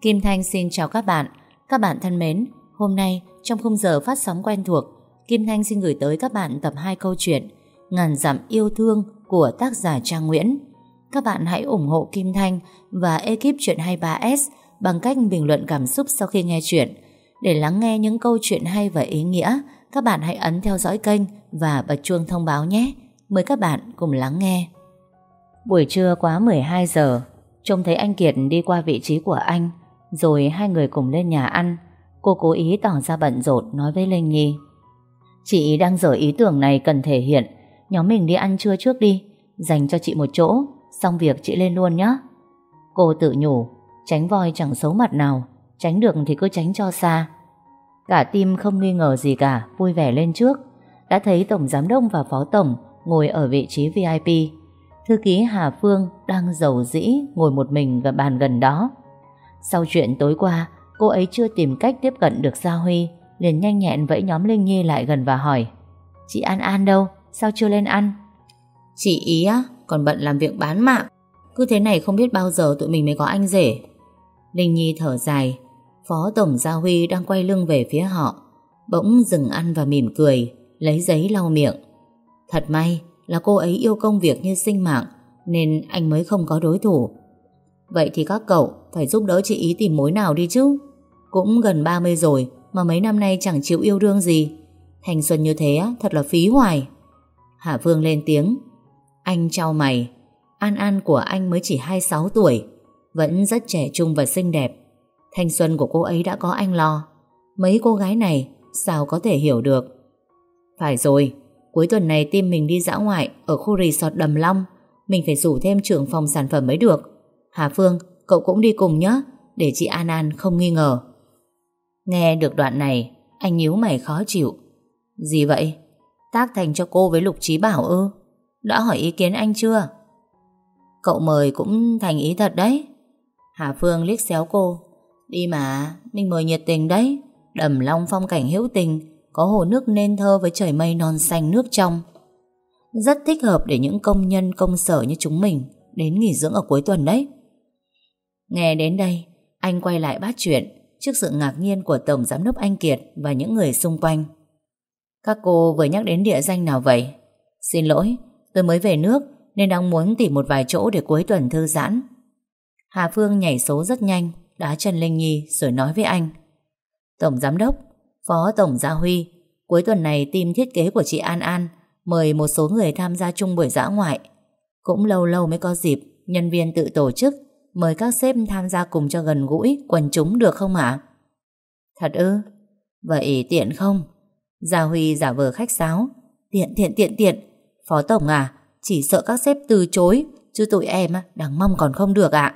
Kim Thanh xin chào các bạn. Các bạn thân mến, hôm nay trong khung giờ phát sóng quen thuộc, Kim Thanh xin gửi tới các bạn tập 2 câu chuyện Ngàn dặm yêu thương của tác giả Trang Nguyễn. Các bạn hãy ủng hộ Kim Thanh và ekip truyện 23S bằng cách bình luận cảm xúc sau khi nghe chuyện. Để lắng nghe những câu chuyện hay và ý nghĩa, các bạn hãy ấn theo dõi kênh và bật chuông thông báo nhé. Mời các bạn cùng lắng nghe. Buổi trưa quá 12 giờ, trông thấy anh Kiệt đi qua vị trí của anh, rồi hai người cùng lên nhà ăn. Cô cố ý tỏ ra bận rộn nói với Linh Nhi. Chị đang dở ý tưởng này cần thể hiện. Nhóm mình đi ăn trưa trước đi, dành cho chị một chỗ, xong việc chị lên luôn nhé. Cô tự nhủ, tránh voi chẳng xấu mặt nào, tránh được thì cứ tránh cho xa. Cả team không nghi ngờ gì cả, vui vẻ lên trước. Đã thấy Tổng Giám đốc và Phó Tổng ngồi ở vị trí VIP. Thư ký Hà Phương đang giàu dĩ ngồi một mình gần bàn gần đó. Sau chuyện tối qua, cô ấy chưa tìm cách tiếp cận được Gia Huy, liền nhanh nhẹn vẫy nhóm Linh Nhi lại gần và hỏi Chị An An đâu? Sao chưa lên ăn? Chị ý á, còn bận làm việc bán mạng. Cứ thế này không biết bao giờ tụi mình mới có anh rể. Linh Nhi thở dài, Phó Tổng Gia Huy đang quay lưng về phía họ, bỗng dừng ăn và mỉm cười, lấy giấy lau miệng. Thật may là cô ấy yêu công việc như sinh mạng, nên anh mới không có đối thủ. Vậy thì các cậu phải giúp đỡ chị ý tìm mối nào đi chứ. Cũng gần 30 rồi mà mấy năm nay chẳng chịu yêu đương gì. Thành xuân như thế thật là phí hoài. Hạ Vương lên tiếng. Anh trao mày. An An của anh mới chỉ 26 tuổi. Vẫn rất trẻ trung và xinh đẹp. Thanh xuân của cô ấy đã có anh lo. Mấy cô gái này sao có thể hiểu được. Phải rồi, cuối tuần này team mình đi dã ngoại ở khu resort Đầm Long. Mình phải rủ thêm trưởng phòng sản phẩm mới được. Hà Phương, cậu cũng đi cùng nhé, để chị An An không nghi ngờ. Nghe được đoạn này, anh nhíu mày khó chịu. Gì vậy? Tác thành cho cô với Lục Trí Bảo ư? Đã hỏi ý kiến anh chưa? Cậu mời cũng thành ý thật đấy. Hà Phương liếc xéo cô. Đi mà, mình mời nhiệt tình đấy. Đầm long phong cảnh hữu tình, có hồ nước nên thơ với trời mây non xanh nước trong. Rất thích hợp để những công nhân công sở như chúng mình đến nghỉ dưỡng ở cuối tuần đấy. Nghe đến đây, anh quay lại bắt chuyện trước sự ngạc nhiên của Tổng Giám đốc Anh Kiệt và những người xung quanh. Các cô vừa nhắc đến địa danh nào vậy? Xin lỗi, tôi mới về nước nên đang muốn tìm một vài chỗ để cuối tuần thư giãn. Hà Phương nhảy số rất nhanh, đá chân Linh Nhi rồi nói với anh. Tổng Giám đốc, Phó Tổng Gia Huy, cuối tuần này team thiết kế của chị An An mời một số người tham gia chung buổi dã ngoại. Cũng lâu lâu mới có dịp nhân viên tự tổ chức mời các sếp tham gia cùng cho gần gũi quần chúng được không ạ? Thật ư? Vậy tiện không? Gia Huy giả vờ khách sáo. Tiện tiện tiện tiện. Phó Tổng à, chỉ sợ các sếp từ chối, chứ tụi em đang mong còn không được ạ.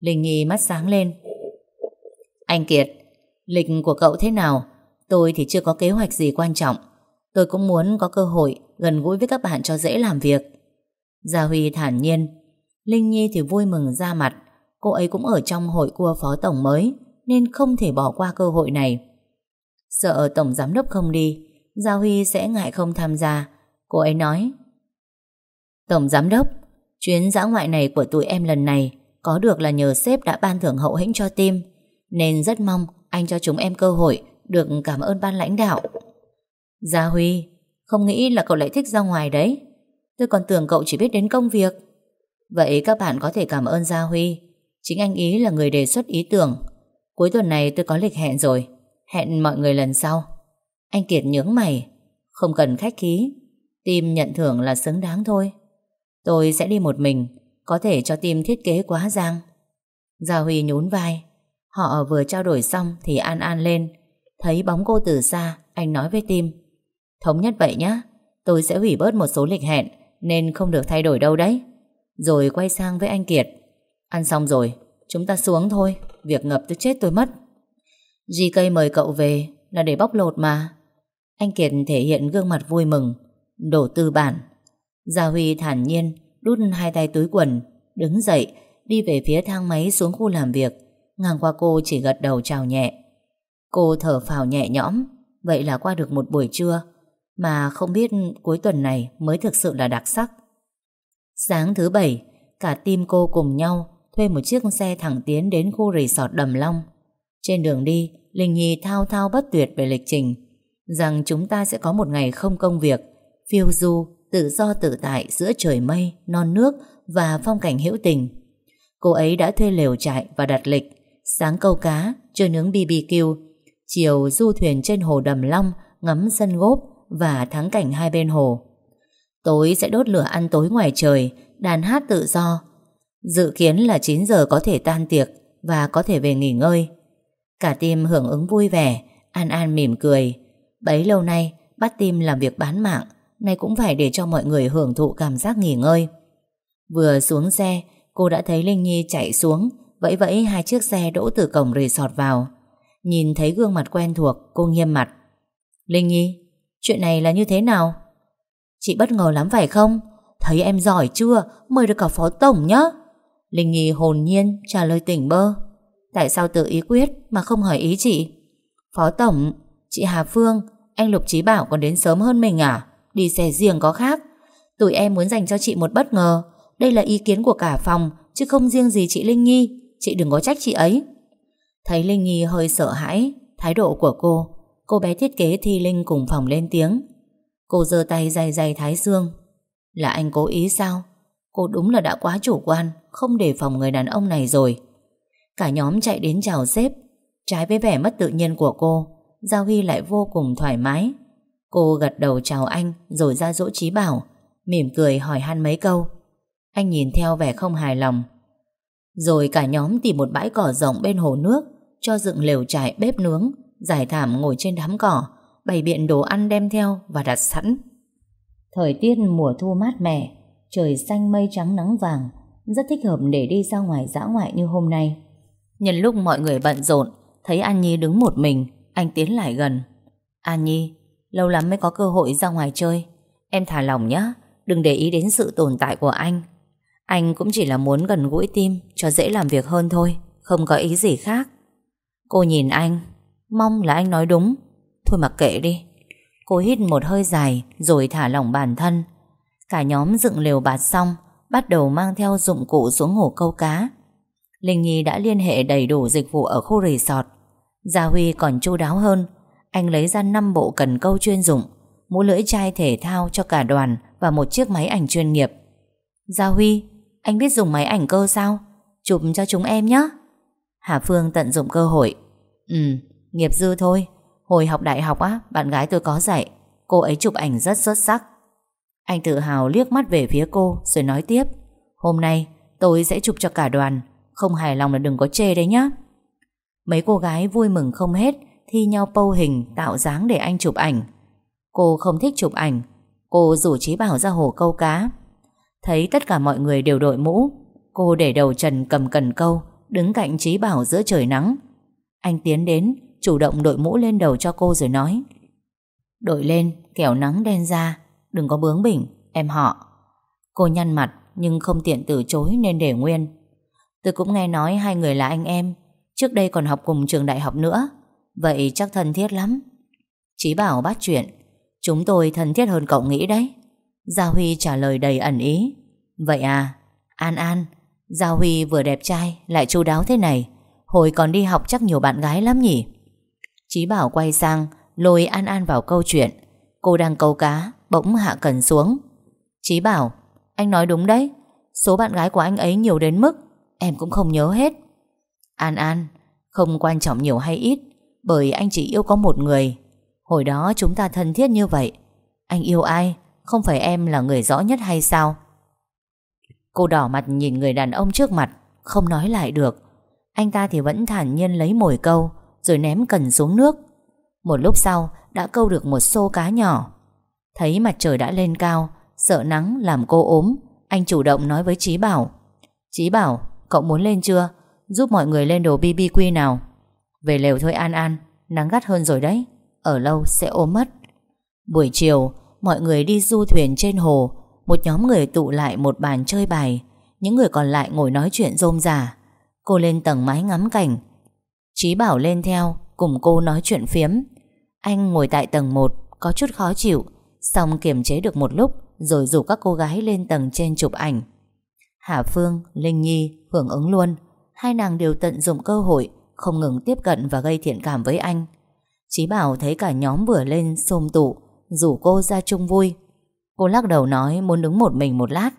Linh Nhi mắt sáng lên. Anh Kiệt, lịch của cậu thế nào? Tôi thì chưa có kế hoạch gì quan trọng. Tôi cũng muốn có cơ hội gần gũi với các bạn cho dễ làm việc. Gia Huy thản nhiên. Linh Nhi thì vui mừng ra mặt. Cô ấy cũng ở trong hội cua phó tổng mới nên không thể bỏ qua cơ hội này. Sợ tổng giám đốc không đi, Gia Huy sẽ ngại không tham gia. Cô ấy nói Tổng giám đốc, chuyến dã ngoại này của tụi em lần này có được là nhờ sếp đã ban thưởng hậu hĩnh cho team nên rất mong anh cho chúng em cơ hội được cảm ơn ban lãnh đạo. Gia Huy, không nghĩ là cậu lại thích ra ngoài đấy. Tôi còn tưởng cậu chỉ biết đến công việc. Vậy các bạn có thể cảm ơn Gia Huy. Chính anh ý là người đề xuất ý tưởng. Cuối tuần này tôi có lịch hẹn rồi. Hẹn mọi người lần sau. Anh Kiệt nhướng mày. Không cần khách khí. tim nhận thưởng là xứng đáng thôi. Tôi sẽ đi một mình. Có thể cho tim thiết kế quá giang. Gia Huy nhún vai. Họ vừa trao đổi xong thì An An lên. Thấy bóng cô từ xa, anh nói với tim Thống nhất vậy nhá. Tôi sẽ hủy bớt một số lịch hẹn nên không được thay đổi đâu đấy. Rồi quay sang với anh Kiệt. Ăn xong rồi, chúng ta xuống thôi. Việc ngập tôi chết tôi mất. GK mời cậu về là để bóc lột mà. Anh Kiệt thể hiện gương mặt vui mừng. Đổ tư bản. Gia Huy thản nhiên đút hai tay túi quần, đứng dậy, đi về phía thang máy xuống khu làm việc. Ngang qua cô chỉ gật đầu chào nhẹ. Cô thở phào nhẹ nhõm, vậy là qua được một buổi trưa, mà không biết cuối tuần này mới thực sự là đặc sắc. Sáng thứ bảy, cả team cô cùng nhau thuê một chiếc xe thẳng tiến đến khu resort Đầm Long. Trên đường đi, Linh Nhi thao thao bất tuyệt về lịch trình, rằng chúng ta sẽ có một ngày không công việc, phiêu du, tự do tự tại giữa trời mây, non nước và phong cảnh hữu tình. Cô ấy đã thuê lều trại và đặt lịch, sáng câu cá, chơi nướng BBQ, chiều du thuyền trên hồ Đầm Long, ngắm sân gốp và thắng cảnh hai bên hồ. Tối sẽ đốt lửa ăn tối ngoài trời, đàn hát tự do. Dự kiến là 9 giờ có thể tan tiệc và có thể về nghỉ ngơi. Cả team hưởng ứng vui vẻ, An An mỉm cười. Bấy lâu nay, bắt team làm việc bán mạng, nay cũng phải để cho mọi người hưởng thụ cảm giác nghỉ ngơi. Vừa xuống xe, cô đã thấy Linh Nhi chạy xuống, vẫy vẫy hai chiếc xe đỗ từ cổng resort vào. Nhìn thấy gương mặt quen thuộc, cô nghiêm mặt. Linh Nhi, chuyện này là như thế nào? Chị bất ngờ lắm phải không? Thấy em giỏi chưa? Mời được cả phó tổng nhá. Linh Nhi hồn nhiên trả lời tỉnh bơ. Tại sao tự ý quyết mà không hỏi ý chị? Phó tổng, chị Hà Phương, anh Lục trí Bảo còn đến sớm hơn mình à? Đi xe riêng có khác. Tụi em muốn dành cho chị một bất ngờ. Đây là ý kiến của cả phòng, chứ không riêng gì chị Linh Nhi. Chị đừng có trách chị ấy. Thấy Linh Nhi hơi sợ hãi, thái độ của cô, cô bé thiết kế Thi Linh cùng phòng lên tiếng. Cô giơ tay dày dày thái dương. Là anh cố ý sao? Cô đúng là đã quá chủ quan, không đề phòng người đàn ông này rồi. Cả nhóm chạy đến chào sếp. Trái với vẻ mất tự nhiên của cô, Giao Huy lại vô cùng thoải mái. Cô gật đầu chào anh rồi ra dỗ trí bảo, mỉm cười hỏi han mấy câu. Anh nhìn theo vẻ không hài lòng. Rồi cả nhóm tìm một bãi cỏ rộng bên hồ nước, cho dựng lều trại bếp nướng, giải thảm ngồi trên đám cỏ, bày biện đồ ăn đem theo và đặt sẵn. Thời tiết mùa thu mát mẻ, trời xanh mây trắng nắng vàng, rất thích hợp để đi ra ngoài dã ngoại như hôm nay. Nhân lúc mọi người bận rộn, thấy An Nhi đứng một mình, anh tiến lại gần. An Nhi, lâu lắm mới có cơ hội ra ngoài chơi. Em thả lòng nhé, đừng để ý đến sự tồn tại của anh. Anh cũng chỉ là muốn gần gũi tim cho dễ làm việc hơn thôi, không có ý gì khác. Cô nhìn anh, mong là anh nói đúng. Thôi mặc kệ đi. Cô hít một hơi dài rồi thả lỏng bản thân. Cả nhóm dựng lều bạt xong, bắt đầu mang theo dụng cụ xuống hồ câu cá. Linh Nhi đã liên hệ đầy đủ dịch vụ ở khu resort. Gia Huy còn chu đáo hơn. Anh lấy ra 5 bộ cần câu chuyên dụng, mũ lưỡi chai thể thao cho cả đoàn và một chiếc máy ảnh chuyên nghiệp. Gia Huy, anh biết dùng máy ảnh cơ sao? Chụp cho chúng em nhé. Hà Phương tận dụng cơ hội. Ừ, nghiệp dư thôi. Hồi học đại học á, bạn gái tôi có dạy. Cô ấy chụp ảnh rất xuất sắc. Anh tự hào liếc mắt về phía cô rồi nói tiếp. Hôm nay tôi sẽ chụp cho cả đoàn. Không hài lòng là đừng có chê đấy nhá. Mấy cô gái vui mừng không hết thi nhau pâu hình tạo dáng để anh chụp ảnh. Cô không thích chụp ảnh. Cô rủ Trí Bảo ra hồ câu cá. Thấy tất cả mọi người đều đội mũ. Cô để đầu trần cầm cần câu đứng cạnh Trí Bảo giữa trời nắng. Anh tiến đến chủ động đội mũ lên đầu cho cô rồi nói. Đội lên, kẻo nắng đen ra Đừng có bướng bỉnh, em họ. Cô nhăn mặt nhưng không tiện từ chối nên để nguyên. Tôi cũng nghe nói hai người là anh em Trước đây còn học cùng trường đại học nữa Vậy chắc thân thiết lắm. Chí bảo bắt chuyện Chúng tôi thân thiết hơn cậu nghĩ đấy. Gia Huy trả lời đầy ẩn ý. Vậy à An An Gia Huy vừa đẹp trai lại chu đáo thế này Hồi còn đi học chắc nhiều bạn gái lắm nhỉ? Chí bảo quay sang, Lôi An An vào câu chuyện. Cô đang câu cá, Bỗng hạ cần xuống. Chí bảo, Anh nói đúng đấy. Số bạn gái của anh ấy nhiều đến mức, Em cũng không nhớ hết. An An, Không quan trọng nhiều hay ít, Bởi anh chỉ yêu có một người. Hồi đó chúng ta thân thiết như vậy. Anh yêu ai? Không phải em là người rõ nhất hay sao? Cô đỏ mặt nhìn người đàn ông trước mặt, Không nói lại được. Anh ta thì vẫn thản nhiên lấy mồi câu. Rồi ném cần xuống nước. Một lúc sau đã câu được một xô cá nhỏ. Thấy mặt trời đã lên cao Sợ nắng làm cô ốm Anh chủ động nói với Chí Bảo Chí Bảo, cậu muốn lên chưa? Giúp mọi người lên đồ BBQ nào. Về lều thôi An An Nắng gắt hơn rồi đấy Ở lâu sẽ ốm mất. Buổi chiều, mọi người đi du thuyền trên hồ Một nhóm người tụ lại một bàn chơi bài Những người còn lại ngồi nói chuyện rôm rả. Cô lên tầng mái ngắm cảnh Chí Bảo lên theo Cùng cô nói chuyện phiếm. Anh ngồi tại tầng 1 Có chút khó chịu Xong kiềm chế được một lúc Rồi rủ các cô gái lên tầng trên chụp ảnh. Hà Phương, Linh Nhi hưởng ứng luôn. Hai nàng đều tận dụng cơ hội Không ngừng tiếp cận và gây thiện cảm với anh. Chí Bảo thấy cả nhóm vừa lên xôm tụ Rủ cô ra chung vui. Cô lắc đầu nói muốn đứng một mình một lát.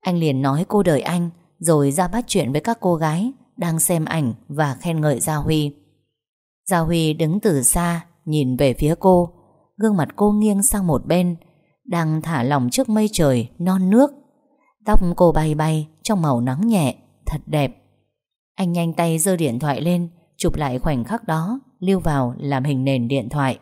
Anh liền nói cô đợi anh Rồi ra bắt chuyện với các cô gái. Đang xem ảnh và khen ngợi Gia Huy. Gia Huy đứng từ xa, Nhìn về phía cô. Gương mặt cô nghiêng sang một bên, Đang thả lỏng trước mây trời, Non nước. Tóc cô bay bay, Trong màu nắng nhẹ, Thật đẹp. Anh nhanh tay giơ điện thoại lên, Chụp lại khoảnh khắc đó, Lưu vào làm hình nền điện thoại.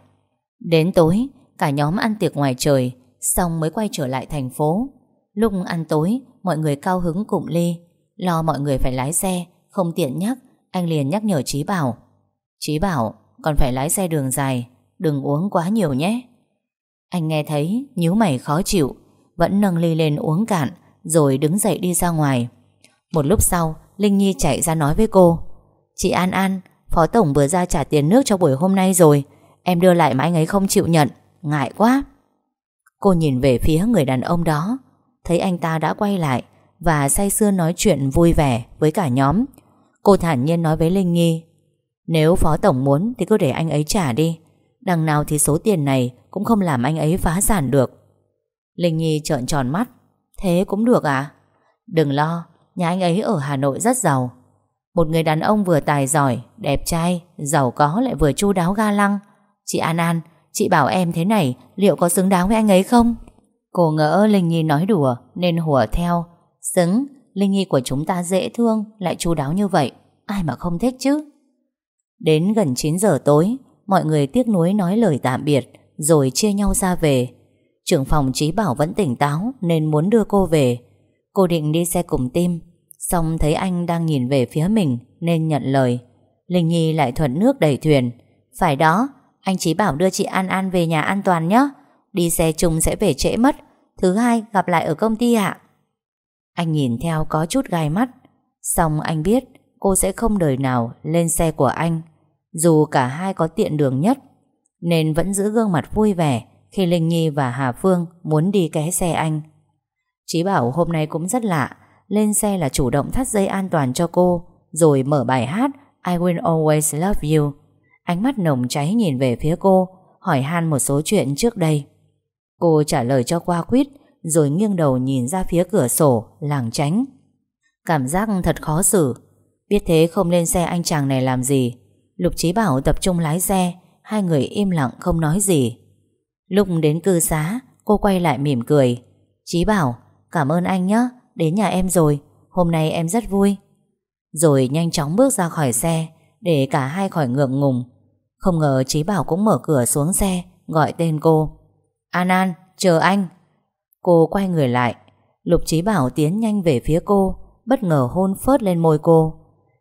Đến tối, Cả nhóm ăn tiệc ngoài trời, Xong mới quay trở lại thành phố. Lúc ăn tối, Mọi người cao hứng cụm ly, Lo mọi người phải lái xe không tiện nhắc, Anh liền nhắc nhở Trí Bảo. Trí Bảo, Còn phải lái xe đường dài, Đừng uống quá nhiều nhé. Anh nghe thấy, nhíu mày khó chịu, Vẫn nâng ly lên uống cạn, Rồi đứng dậy đi ra ngoài. Một lúc sau, Linh Nhi chạy ra nói với cô, Chị An An, Phó Tổng vừa ra trả tiền nước cho buổi hôm nay rồi, Em đưa lại mà anh ấy không chịu nhận, Ngại quá. Cô nhìn về phía người đàn ông đó, Thấy anh ta đã quay lại Và say sưa nói chuyện vui vẻ với cả nhóm. Cô thản nhiên nói với Linh Nhi Nếu Phó Tổng muốn Thì cứ để anh ấy trả đi. Đằng nào thì số tiền này Cũng không làm anh ấy phá sản được. Linh Nhi trợn tròn mắt, Thế cũng được à? Đừng lo, Nhà anh ấy ở Hà Nội rất giàu. Một người đàn ông vừa tài giỏi, Đẹp trai, Giàu có lại vừa chu đáo ga lăng. Chị An An, Chị bảo em thế này, Liệu có xứng đáng với anh ấy không? Cô ngỡ Linh Nhi nói đùa, Nên hùa theo, Xứng. Linh Nhi của chúng ta dễ thương, Lại chu đáo như vậy, Ai mà không thích chứ? Đến gần 9 giờ tối, Mọi người tiếc nuối nói lời tạm biệt, Rồi chia nhau ra về. Trưởng phòng Trí Bảo vẫn tỉnh táo, Nên muốn đưa cô về. Cô định đi xe cùng tim Xong thấy anh đang nhìn về phía mình, Nên nhận lời. Linh Nhi lại thuận nước đẩy thuyền. Phải đó, anh Chí bảo đưa chị An An về nhà an toàn nhé. Đi xe chung sẽ về trễ mất. Thứ hai, gặp lại ở công ty ạ. Anh nhìn theo có chút gai mắt. Xong anh biết Cô sẽ không đời nào lên xe của anh, Dù cả hai có tiện đường nhất. Nên vẫn giữ gương mặt vui vẻ Khi Linh Nhi và Hà Phương Muốn đi ké xe anh. Chí bảo hôm nay cũng rất lạ, Lên xe là chủ động thắt dây an toàn cho cô, Rồi mở bài hát I will always love you. Ánh mắt nồng cháy nhìn về phía cô, Hỏi han một số chuyện trước đây. Cô trả lời cho qua quýt rồi nghiêng đầu nhìn ra phía cửa sổ Làng tránh. Cảm giác thật khó xử. Biết thế không lên xe anh chàng này làm gì? Lục Trí Bảo tập trung lái xe Hai người im lặng không nói gì. Lúc đến cư xá Cô quay lại mỉm cười. Trí Bảo cảm ơn anh nhé Đến nhà em rồi Hôm nay em rất vui. Rồi nhanh chóng bước ra khỏi xe Để cả hai khỏi ngượng ngùng. Không ngờ Chí Bảo cũng mở cửa xuống xe Gọi tên cô. An An, chờ anh. Cô quay người lại. Lục Chí Bảo tiến nhanh về phía cô, Bất ngờ hôn phớt lên môi cô.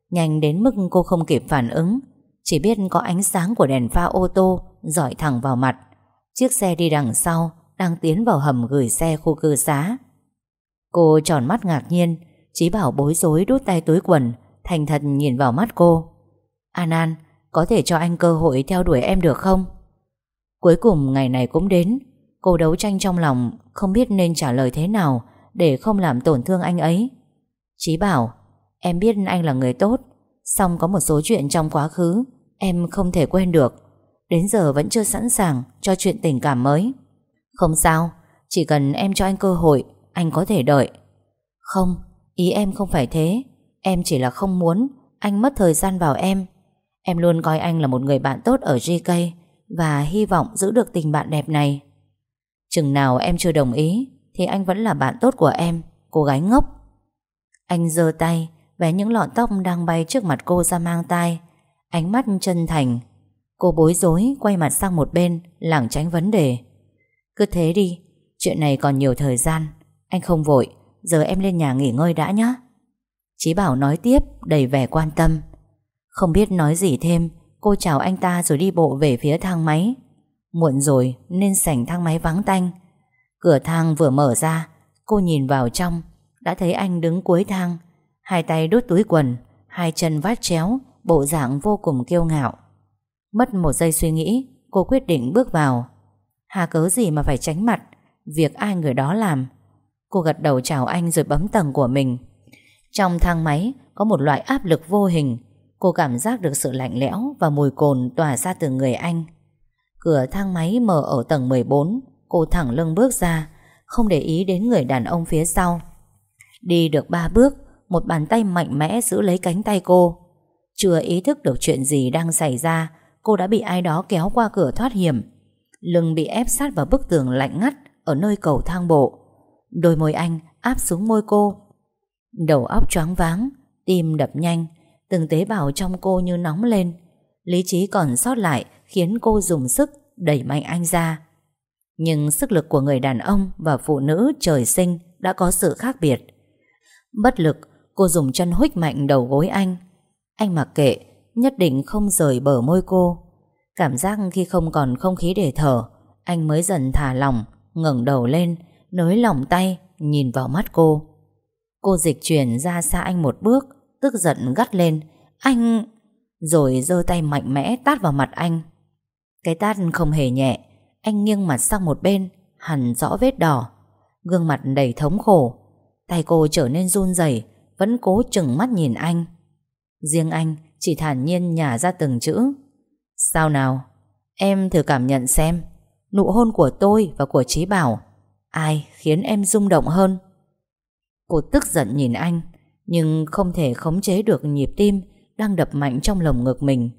Nhanh đến mức cô không kịp phản ứng, Chỉ biết có ánh sáng của đèn pha ô tô dọi thẳng vào mặt. Chiếc xe đi đằng sau Đang tiến vào hầm gửi xe khu cư xá. Cô tròn mắt ngạc nhiên, Chí Bảo bối rối đút tay túi quần, Thành thật nhìn vào mắt cô. An An, có thể cho anh cơ hội theo đuổi em được không? Cuối cùng ngày này cũng đến, Cô đấu tranh trong lòng không biết nên trả lời thế nào Để không làm tổn thương anh ấy. Chí bảo Em biết anh là người tốt song có một số chuyện trong quá khứ Em không thể quên được. Đến giờ vẫn chưa sẵn sàng cho chuyện tình cảm mới. Không sao Chỉ cần em cho anh cơ hội Anh có thể đợi. Không, ý em không phải thế. Em chỉ là không muốn Anh mất thời gian vào em. Em luôn coi anh là một người bạn tốt ở GK và hy vọng giữ được tình bạn đẹp này. Chừng nào em chưa đồng ý thì anh vẫn là bạn tốt của em, cô gái ngốc. Anh giơ tay, vẽ những lọn tóc đang bay trước mặt cô ra mang tay, ánh mắt chân thành. Cô bối rối quay mặt sang một bên, lảng tránh vấn đề. Cứ thế đi, chuyện này còn nhiều thời gian, anh không vội, giờ em lên nhà nghỉ ngơi đã nhé. Chí Bảo nói tiếp đầy vẻ quan tâm. Không biết nói gì thêm Cô chào anh ta rồi đi bộ về phía thang máy Muộn rồi, nên sảnh thang máy vắng tanh. Cửa thang vừa mở ra, Cô nhìn vào trong, Đã thấy anh đứng cuối thang. Hai tay đút túi quần, Hai chân vát chéo, Bộ dạng vô cùng kiêu ngạo. Mất một giây suy nghĩ, Cô quyết định bước vào. Hà cớ gì mà phải tránh mặt, Việc ai người đó làm? Cô gật đầu chào anh rồi bấm tầng của mình. Trong thang máy, có một loại áp lực vô hình. Cô cảm giác được sự lạnh lẽo Và mùi cồn tỏa ra từ người anh. Cửa thang máy mở ở tầng 14 Cô thẳng lưng bước ra, Không để ý đến người đàn ông phía sau. Đi được ba bước, Một bàn tay mạnh mẽ giữ lấy cánh tay cô. Chưa ý thức được chuyện gì đang xảy ra, Cô đã bị ai đó kéo qua cửa thoát hiểm. Lưng bị ép sát vào bức tường lạnh ngắt Ở nơi cầu thang bộ. Đôi môi anh áp xuống môi cô. Đầu óc choáng váng, Tim đập nhanh, Từng tế bào trong cô như nóng lên. Lý trí còn sót lại Khiến cô dùng sức đẩy mạnh anh ra. Nhưng sức lực của người đàn ông Và phụ nữ trời sinh Đã có sự khác biệt. Bất lực, cô dùng chân huých mạnh đầu gối anh. Anh mặc kệ, Nhất định không rời bờ môi cô. Cảm giác khi không còn không khí để thở, Anh mới dần thả lỏng, ngẩng đầu lên, Nới lỏng tay, Nhìn vào mắt cô. Cô dịch chuyển ra xa anh một bước, Tức giận gắt lên. Anh... Rồi giơ tay mạnh mẽ tát vào mặt anh. Cái tát không hề nhẹ, Anh nghiêng mặt sang một bên Hẳn rõ vết đỏ. Gương mặt đầy thống khổ, Tay cô trở nên run rẩy, Vẫn cố chừng mắt nhìn anh. Riêng anh chỉ thản nhiên nhả ra từng chữ. Sao nào, Em thử cảm nhận xem. Nụ hôn của tôi và của Trí Bảo, Ai khiến em rung động hơn? Cô tức giận nhìn anh, Nhưng không thể khống chế được nhịp tim Đang đập mạnh trong lồng ngực mình.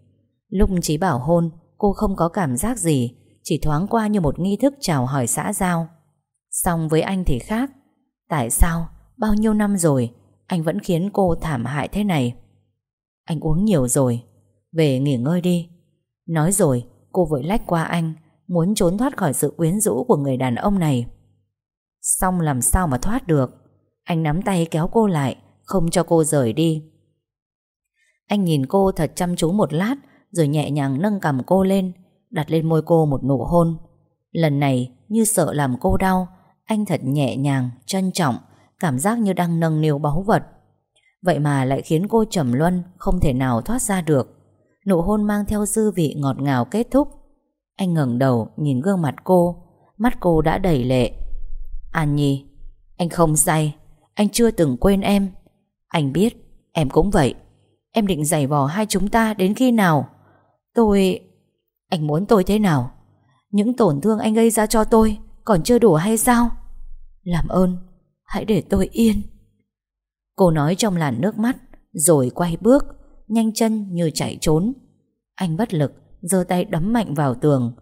Lúc Trí Bảo hôn Cô không có cảm giác gì, Chỉ thoáng qua như một nghi thức chào hỏi xã giao. Xong với anh thì khác. Tại sao? Bao nhiêu năm rồi, Anh vẫn khiến cô thảm hại thế này? Anh uống nhiều rồi. Về nghỉ ngơi đi. Nói rồi, cô vội lách qua anh, Muốn trốn thoát khỏi sự quyến rũ của người đàn ông này. Xong làm sao mà thoát được? Anh nắm tay kéo cô lại, Không cho cô rời đi. Anh nhìn cô thật chăm chú một lát rồi nhẹ nhàng nâng cầm cô lên Đặt lên môi cô một nụ hôn. Lần này như sợ làm cô đau Anh thật nhẹ nhàng, trân trọng Cảm giác như đang nâng niu báu vật. Vậy mà lại khiến cô trầm luân Không thể nào thoát ra được. Nụ hôn mang theo dư vị ngọt ngào kết thúc. Anh ngẩng đầu nhìn gương mặt cô Mắt cô đã đầy lệ. An Nhi Anh không say Anh chưa từng quên em. Anh biết em cũng vậy. Em định giày vò hai chúng ta đến khi nào? Tôi, Anh muốn tôi thế nào? Những tổn thương anh gây ra cho tôi Còn chưa đủ hay sao? Làm ơn, Hãy để tôi yên. Cô nói trong làn nước mắt, Rồi quay bước, Nhanh chân như chạy trốn. Anh bất lực, giơ tay đấm mạnh vào tường.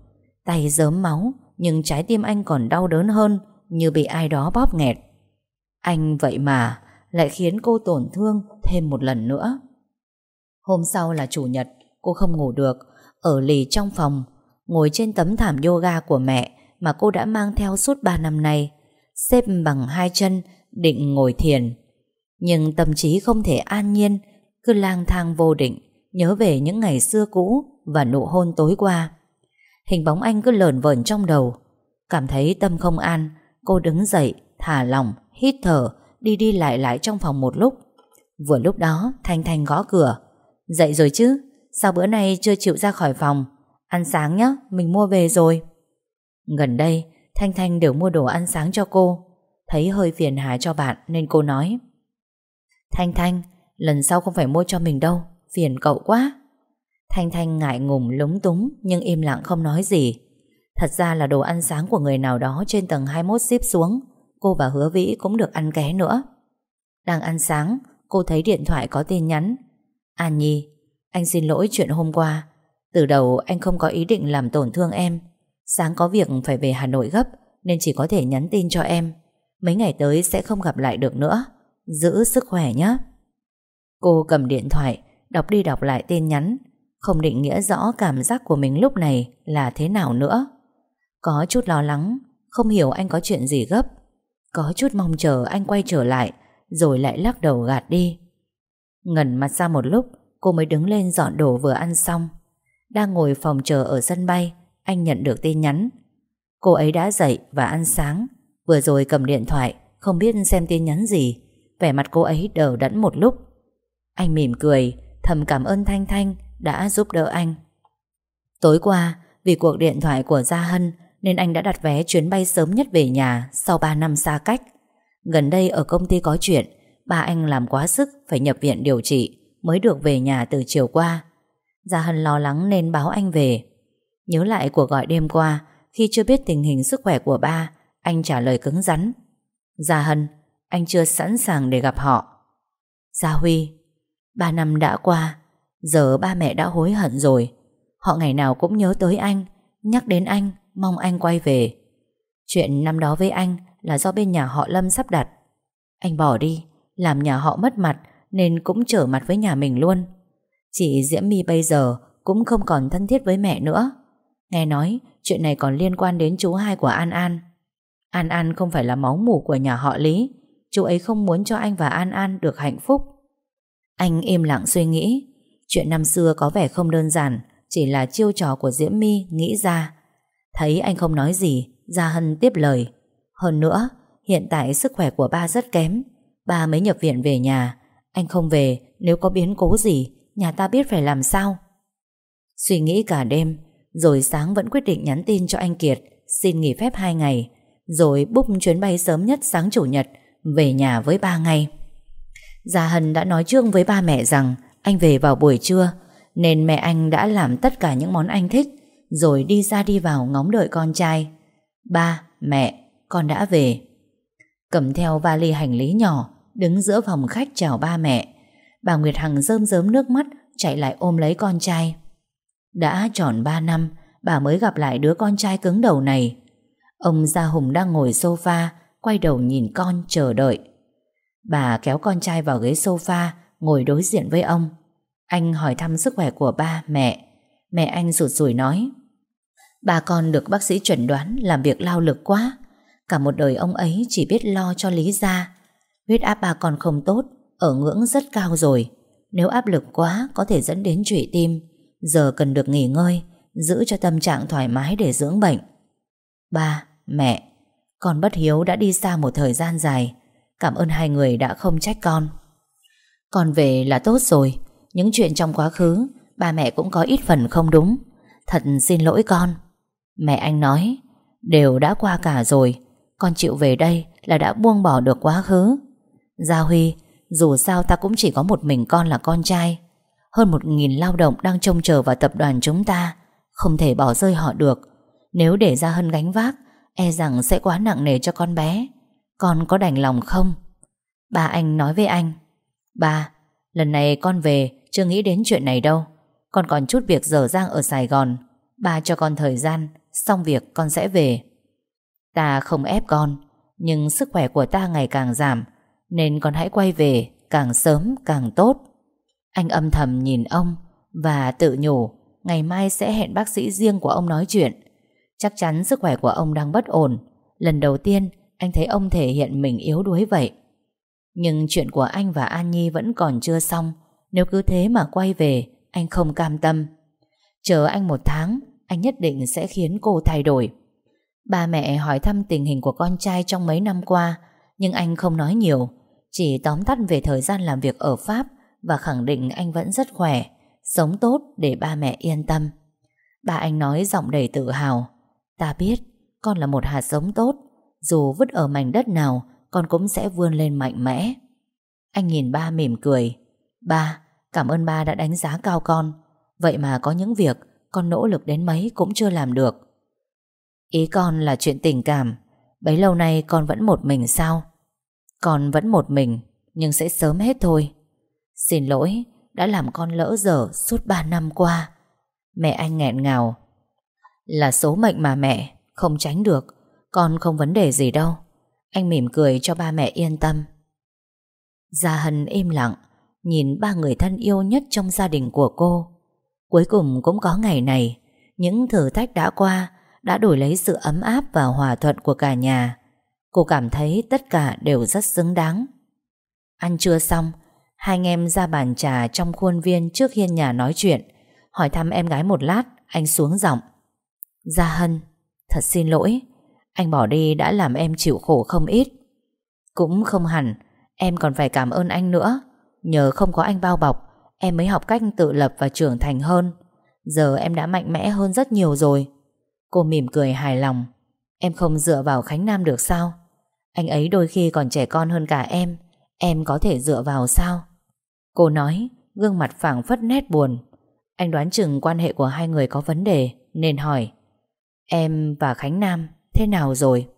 Tay dớm máu, Nhưng trái tim anh còn đau đớn hơn Như bị ai đó bóp nghẹt. Anh vậy mà Lại khiến cô tổn thương thêm một lần nữa. Hôm sau là chủ nhật Cô không ngủ được Ở lì trong phòng Ngồi trên tấm thảm yoga của mẹ Mà cô đã mang theo suốt 3 năm nay Xếp bằng hai chân Định ngồi thiền. Nhưng tâm trí không thể an nhiên Cứ lang thang vô định Nhớ về những ngày xưa cũ Và nụ hôn tối qua. Hình bóng anh cứ lờn vờn trong đầu Cảm thấy tâm không an Cô đứng dậy, thả lỏng, hít thở Đi đi lại lại trong phòng một lúc. Vừa lúc đó Thanh Thanh gõ cửa. Dậy rồi chứ? Sao bữa nay chưa chịu ra khỏi phòng? Ăn sáng nhé, mình mua về rồi. Gần đây Thanh Thanh đều mua đồ ăn sáng cho cô. Thấy hơi phiền hà cho bạn Nên cô nói. Thanh Thanh Lần sau không phải mua cho mình đâu Phiền cậu quá. Thanh Thanh ngại ngùng lúng túng Nhưng im lặng không nói gì. Thật ra là đồ ăn sáng của người nào đó Trên tầng 21 ship xuống Cô và Hứa Vĩ cũng được ăn ké nữa. Đang ăn sáng Cô thấy điện thoại có tin nhắn. An Nhi anh xin lỗi chuyện hôm qua. Từ đầu anh không có ý định làm tổn thương em. Sáng có việc phải về Hà Nội gấp, Nên chỉ có thể nhắn tin cho em. Mấy ngày tới sẽ không gặp lại được nữa. Giữ sức khỏe nhé. Cô cầm điện thoại, Đọc đi đọc lại tin nhắn. Không định nghĩa rõ cảm giác của mình lúc này Là thế nào nữa. Có chút lo lắng, Không hiểu anh có chuyện gì gấp. Có chút mong chờ anh quay trở lại, Rồi lại lắc đầu gạt đi. Ngẩn mặt ra một lúc Cô mới đứng lên dọn đồ vừa ăn xong. Đang ngồi phòng chờ ở sân bay, Anh nhận được tin nhắn. Cô ấy đã dậy và ăn sáng. Vừa rồi cầm điện thoại, Không biết xem tin nhắn gì. Vẻ mặt cô ấy đờ đẫn một lúc. Anh mỉm cười, Thầm cảm ơn Thanh Thanh đã giúp đỡ anh. Tối qua, Vì cuộc điện thoại của Gia Hân Nên anh đã đặt vé chuyến bay sớm nhất về nhà Sau 3 năm xa cách. Gần đây ở công ty có chuyện, Ba anh làm quá sức Phải nhập viện điều trị. Mới được về nhà từ chiều qua. Gia Hân lo lắng nên báo anh về. Nhớ lại cuộc gọi đêm qua, Khi chưa biết tình hình sức khỏe của ba, Anh trả lời cứng rắn. Gia Hân, Anh chưa sẵn sàng để gặp họ. Gia Huy, Ba năm đã qua, Giờ ba mẹ đã hối hận rồi. Họ ngày nào cũng nhớ tới anh, Nhắc đến anh, Mong anh quay về. Chuyện năm đó với anh Là do bên nhà họ Lâm sắp đặt. Anh bỏ đi, Làm nhà họ mất mặt nên cũng trở mặt với nhà mình luôn. Chị Diễm My bây giờ Cũng không còn thân thiết với mẹ nữa. Nghe nói, chuyện này còn liên quan đến chú hai của An An. An An không phải là máu mủ của nhà họ Lý. Chú ấy không muốn cho anh và An An được hạnh phúc. Anh im lặng suy nghĩ. Chuyện năm xưa có vẻ không đơn giản, Chỉ là chiêu trò của Diễm My nghĩ ra. Thấy anh không nói gì, Gia Hân tiếp lời. Hơn nữa, hiện tại sức khỏe của ba rất kém. Ba mới nhập viện về nhà. Anh không về nếu có biến cố gì Nhà ta biết phải làm sao. Suy nghĩ cả đêm Rồi sáng vẫn quyết định nhắn tin cho anh Kiệt Xin nghỉ phép 2 ngày Rồi búc chuyến bay sớm nhất sáng chủ nhật Về nhà với ba ngày Gia Hân đã nói trước với ba mẹ rằng Anh về vào buổi trưa Nên mẹ anh đã làm tất cả những món anh thích Rồi đi ra đi vào ngóng đợi con trai. Ba, mẹ, con đã về. Cầm theo vali hành lý nhỏ Đứng giữa phòng khách chào ba mẹ. Bà Nguyệt Hằng rơm rớm nước mắt Chạy lại ôm lấy con trai. Đã tròn 3 năm Bà mới gặp lại đứa con trai cứng đầu này. Ông Gia Hùng đang ngồi sofa Quay đầu nhìn con chờ đợi. Bà kéo con trai vào ghế sofa Ngồi đối diện với ông. Anh hỏi thăm sức khỏe của ba, mẹ. Mẹ anh rụt rùi nói bà con được bác sĩ chuẩn đoán Làm việc lao lực quá. Cả một đời ông ấy chỉ biết lo cho Lý gia. Huyết áp bà còn không tốt Ở ngưỡng rất cao rồi. Nếu áp lực quá có thể dẫn đến trụy tim. Giờ cần được nghỉ ngơi Giữ cho tâm trạng thoải mái để dưỡng bệnh. Ba, mẹ. Con bất hiếu đã đi xa một thời gian dài. Cảm ơn hai người đã không trách con. Con về là tốt rồi. Những chuyện trong quá khứ Ba mẹ cũng có ít phần không đúng. Thật xin lỗi con. Mẹ anh nói Đều đã qua cả rồi. Con chịu về đây là đã buông bỏ được quá khứ. Gia Huy, Dù sao ta cũng chỉ có một mình con là con trai. Hơn một nghìn lao động đang trông chờ vào tập đoàn chúng ta, Không thể bỏ rơi họ được. Nếu để gia Hân gánh vác E rằng sẽ quá nặng nề cho con bé. Con có đành lòng không? Ba anh nói với anh. Ba, Lần này con về, chưa nghĩ đến chuyện này đâu. Con còn chút việc dở dang ở Sài Gòn. Ba cho con thời gian, Xong việc con sẽ về. Ta không ép con, Nhưng sức khỏe của ta ngày càng giảm. Nên con hãy quay về, Càng sớm càng tốt. Anh âm thầm nhìn ông Và tự nhủ, Ngày mai sẽ hẹn bác sĩ riêng của ông nói chuyện. Chắc chắn sức khỏe của ông đang bất ổn. Lần đầu tiên, Anh thấy ông thể hiện mình yếu đuối vậy. Nhưng chuyện của anh và An Nhi Vẫn còn chưa xong. Nếu cứ thế mà quay về, Anh không cam tâm. Chờ anh một tháng, Anh nhất định sẽ khiến cô thay đổi. Ba mẹ hỏi thăm tình hình của con trai trong mấy năm qua, Nhưng anh không nói nhiều. Chỉ tóm tắt về thời gian làm việc ở Pháp Và khẳng định anh vẫn rất khỏe Sống tốt để ba mẹ yên tâm. Ba anh nói giọng đầy tự hào Ta biết con là một hạt giống tốt Dù vứt ở mảnh đất nào Con cũng sẽ vươn lên mạnh mẽ. Anh nhìn ba mỉm cười Ba, cảm ơn ba đã đánh giá cao con. Vậy mà có những việc Con nỗ lực đến mấy cũng chưa làm được. Ý con là chuyện tình cảm. Bấy lâu nay con vẫn một mình sao? Con vẫn một mình, Nhưng sẽ sớm hết thôi. Xin lỗi, Đã làm con lỡ dở suốt 3 năm qua. Mẹ anh nghẹn ngào. Là số mệnh mà mẹ, Không tránh được. Con không vấn đề gì đâu. Anh mỉm cười cho ba mẹ yên tâm. Gia Hân im lặng, Nhìn ba người thân yêu nhất trong gia đình của cô. Cuối cùng cũng có ngày này, Những thử thách đã qua, Đã đổi lấy sự ấm áp và hòa thuận của cả nhà. Cô cảm thấy tất cả đều rất xứng đáng. Ăn trưa xong, Hai anh em ra bàn trà trong khuôn viên trước hiên nhà nói chuyện, Hỏi thăm em gái một lát, Anh xuống giọng. Gia Hân, Thật xin lỗi, Anh bỏ đi đã làm em chịu khổ không ít. Cũng không hẳn, Em còn phải cảm ơn anh nữa. Nhờ không có anh bao bọc, Em mới học cách tự lập và trưởng thành hơn. Giờ em đã mạnh mẽ hơn rất nhiều rồi. Cô mỉm cười hài lòng. Em không dựa vào Khánh Nam được sao Anh ấy đôi khi còn trẻ con hơn cả em Em có thể dựa vào sao? Cô nói, gương mặt phảng phất nét buồn. Anh đoán chừng quan hệ của hai người có vấn đề, nên hỏi. Em và Khánh Nam thế nào rồi?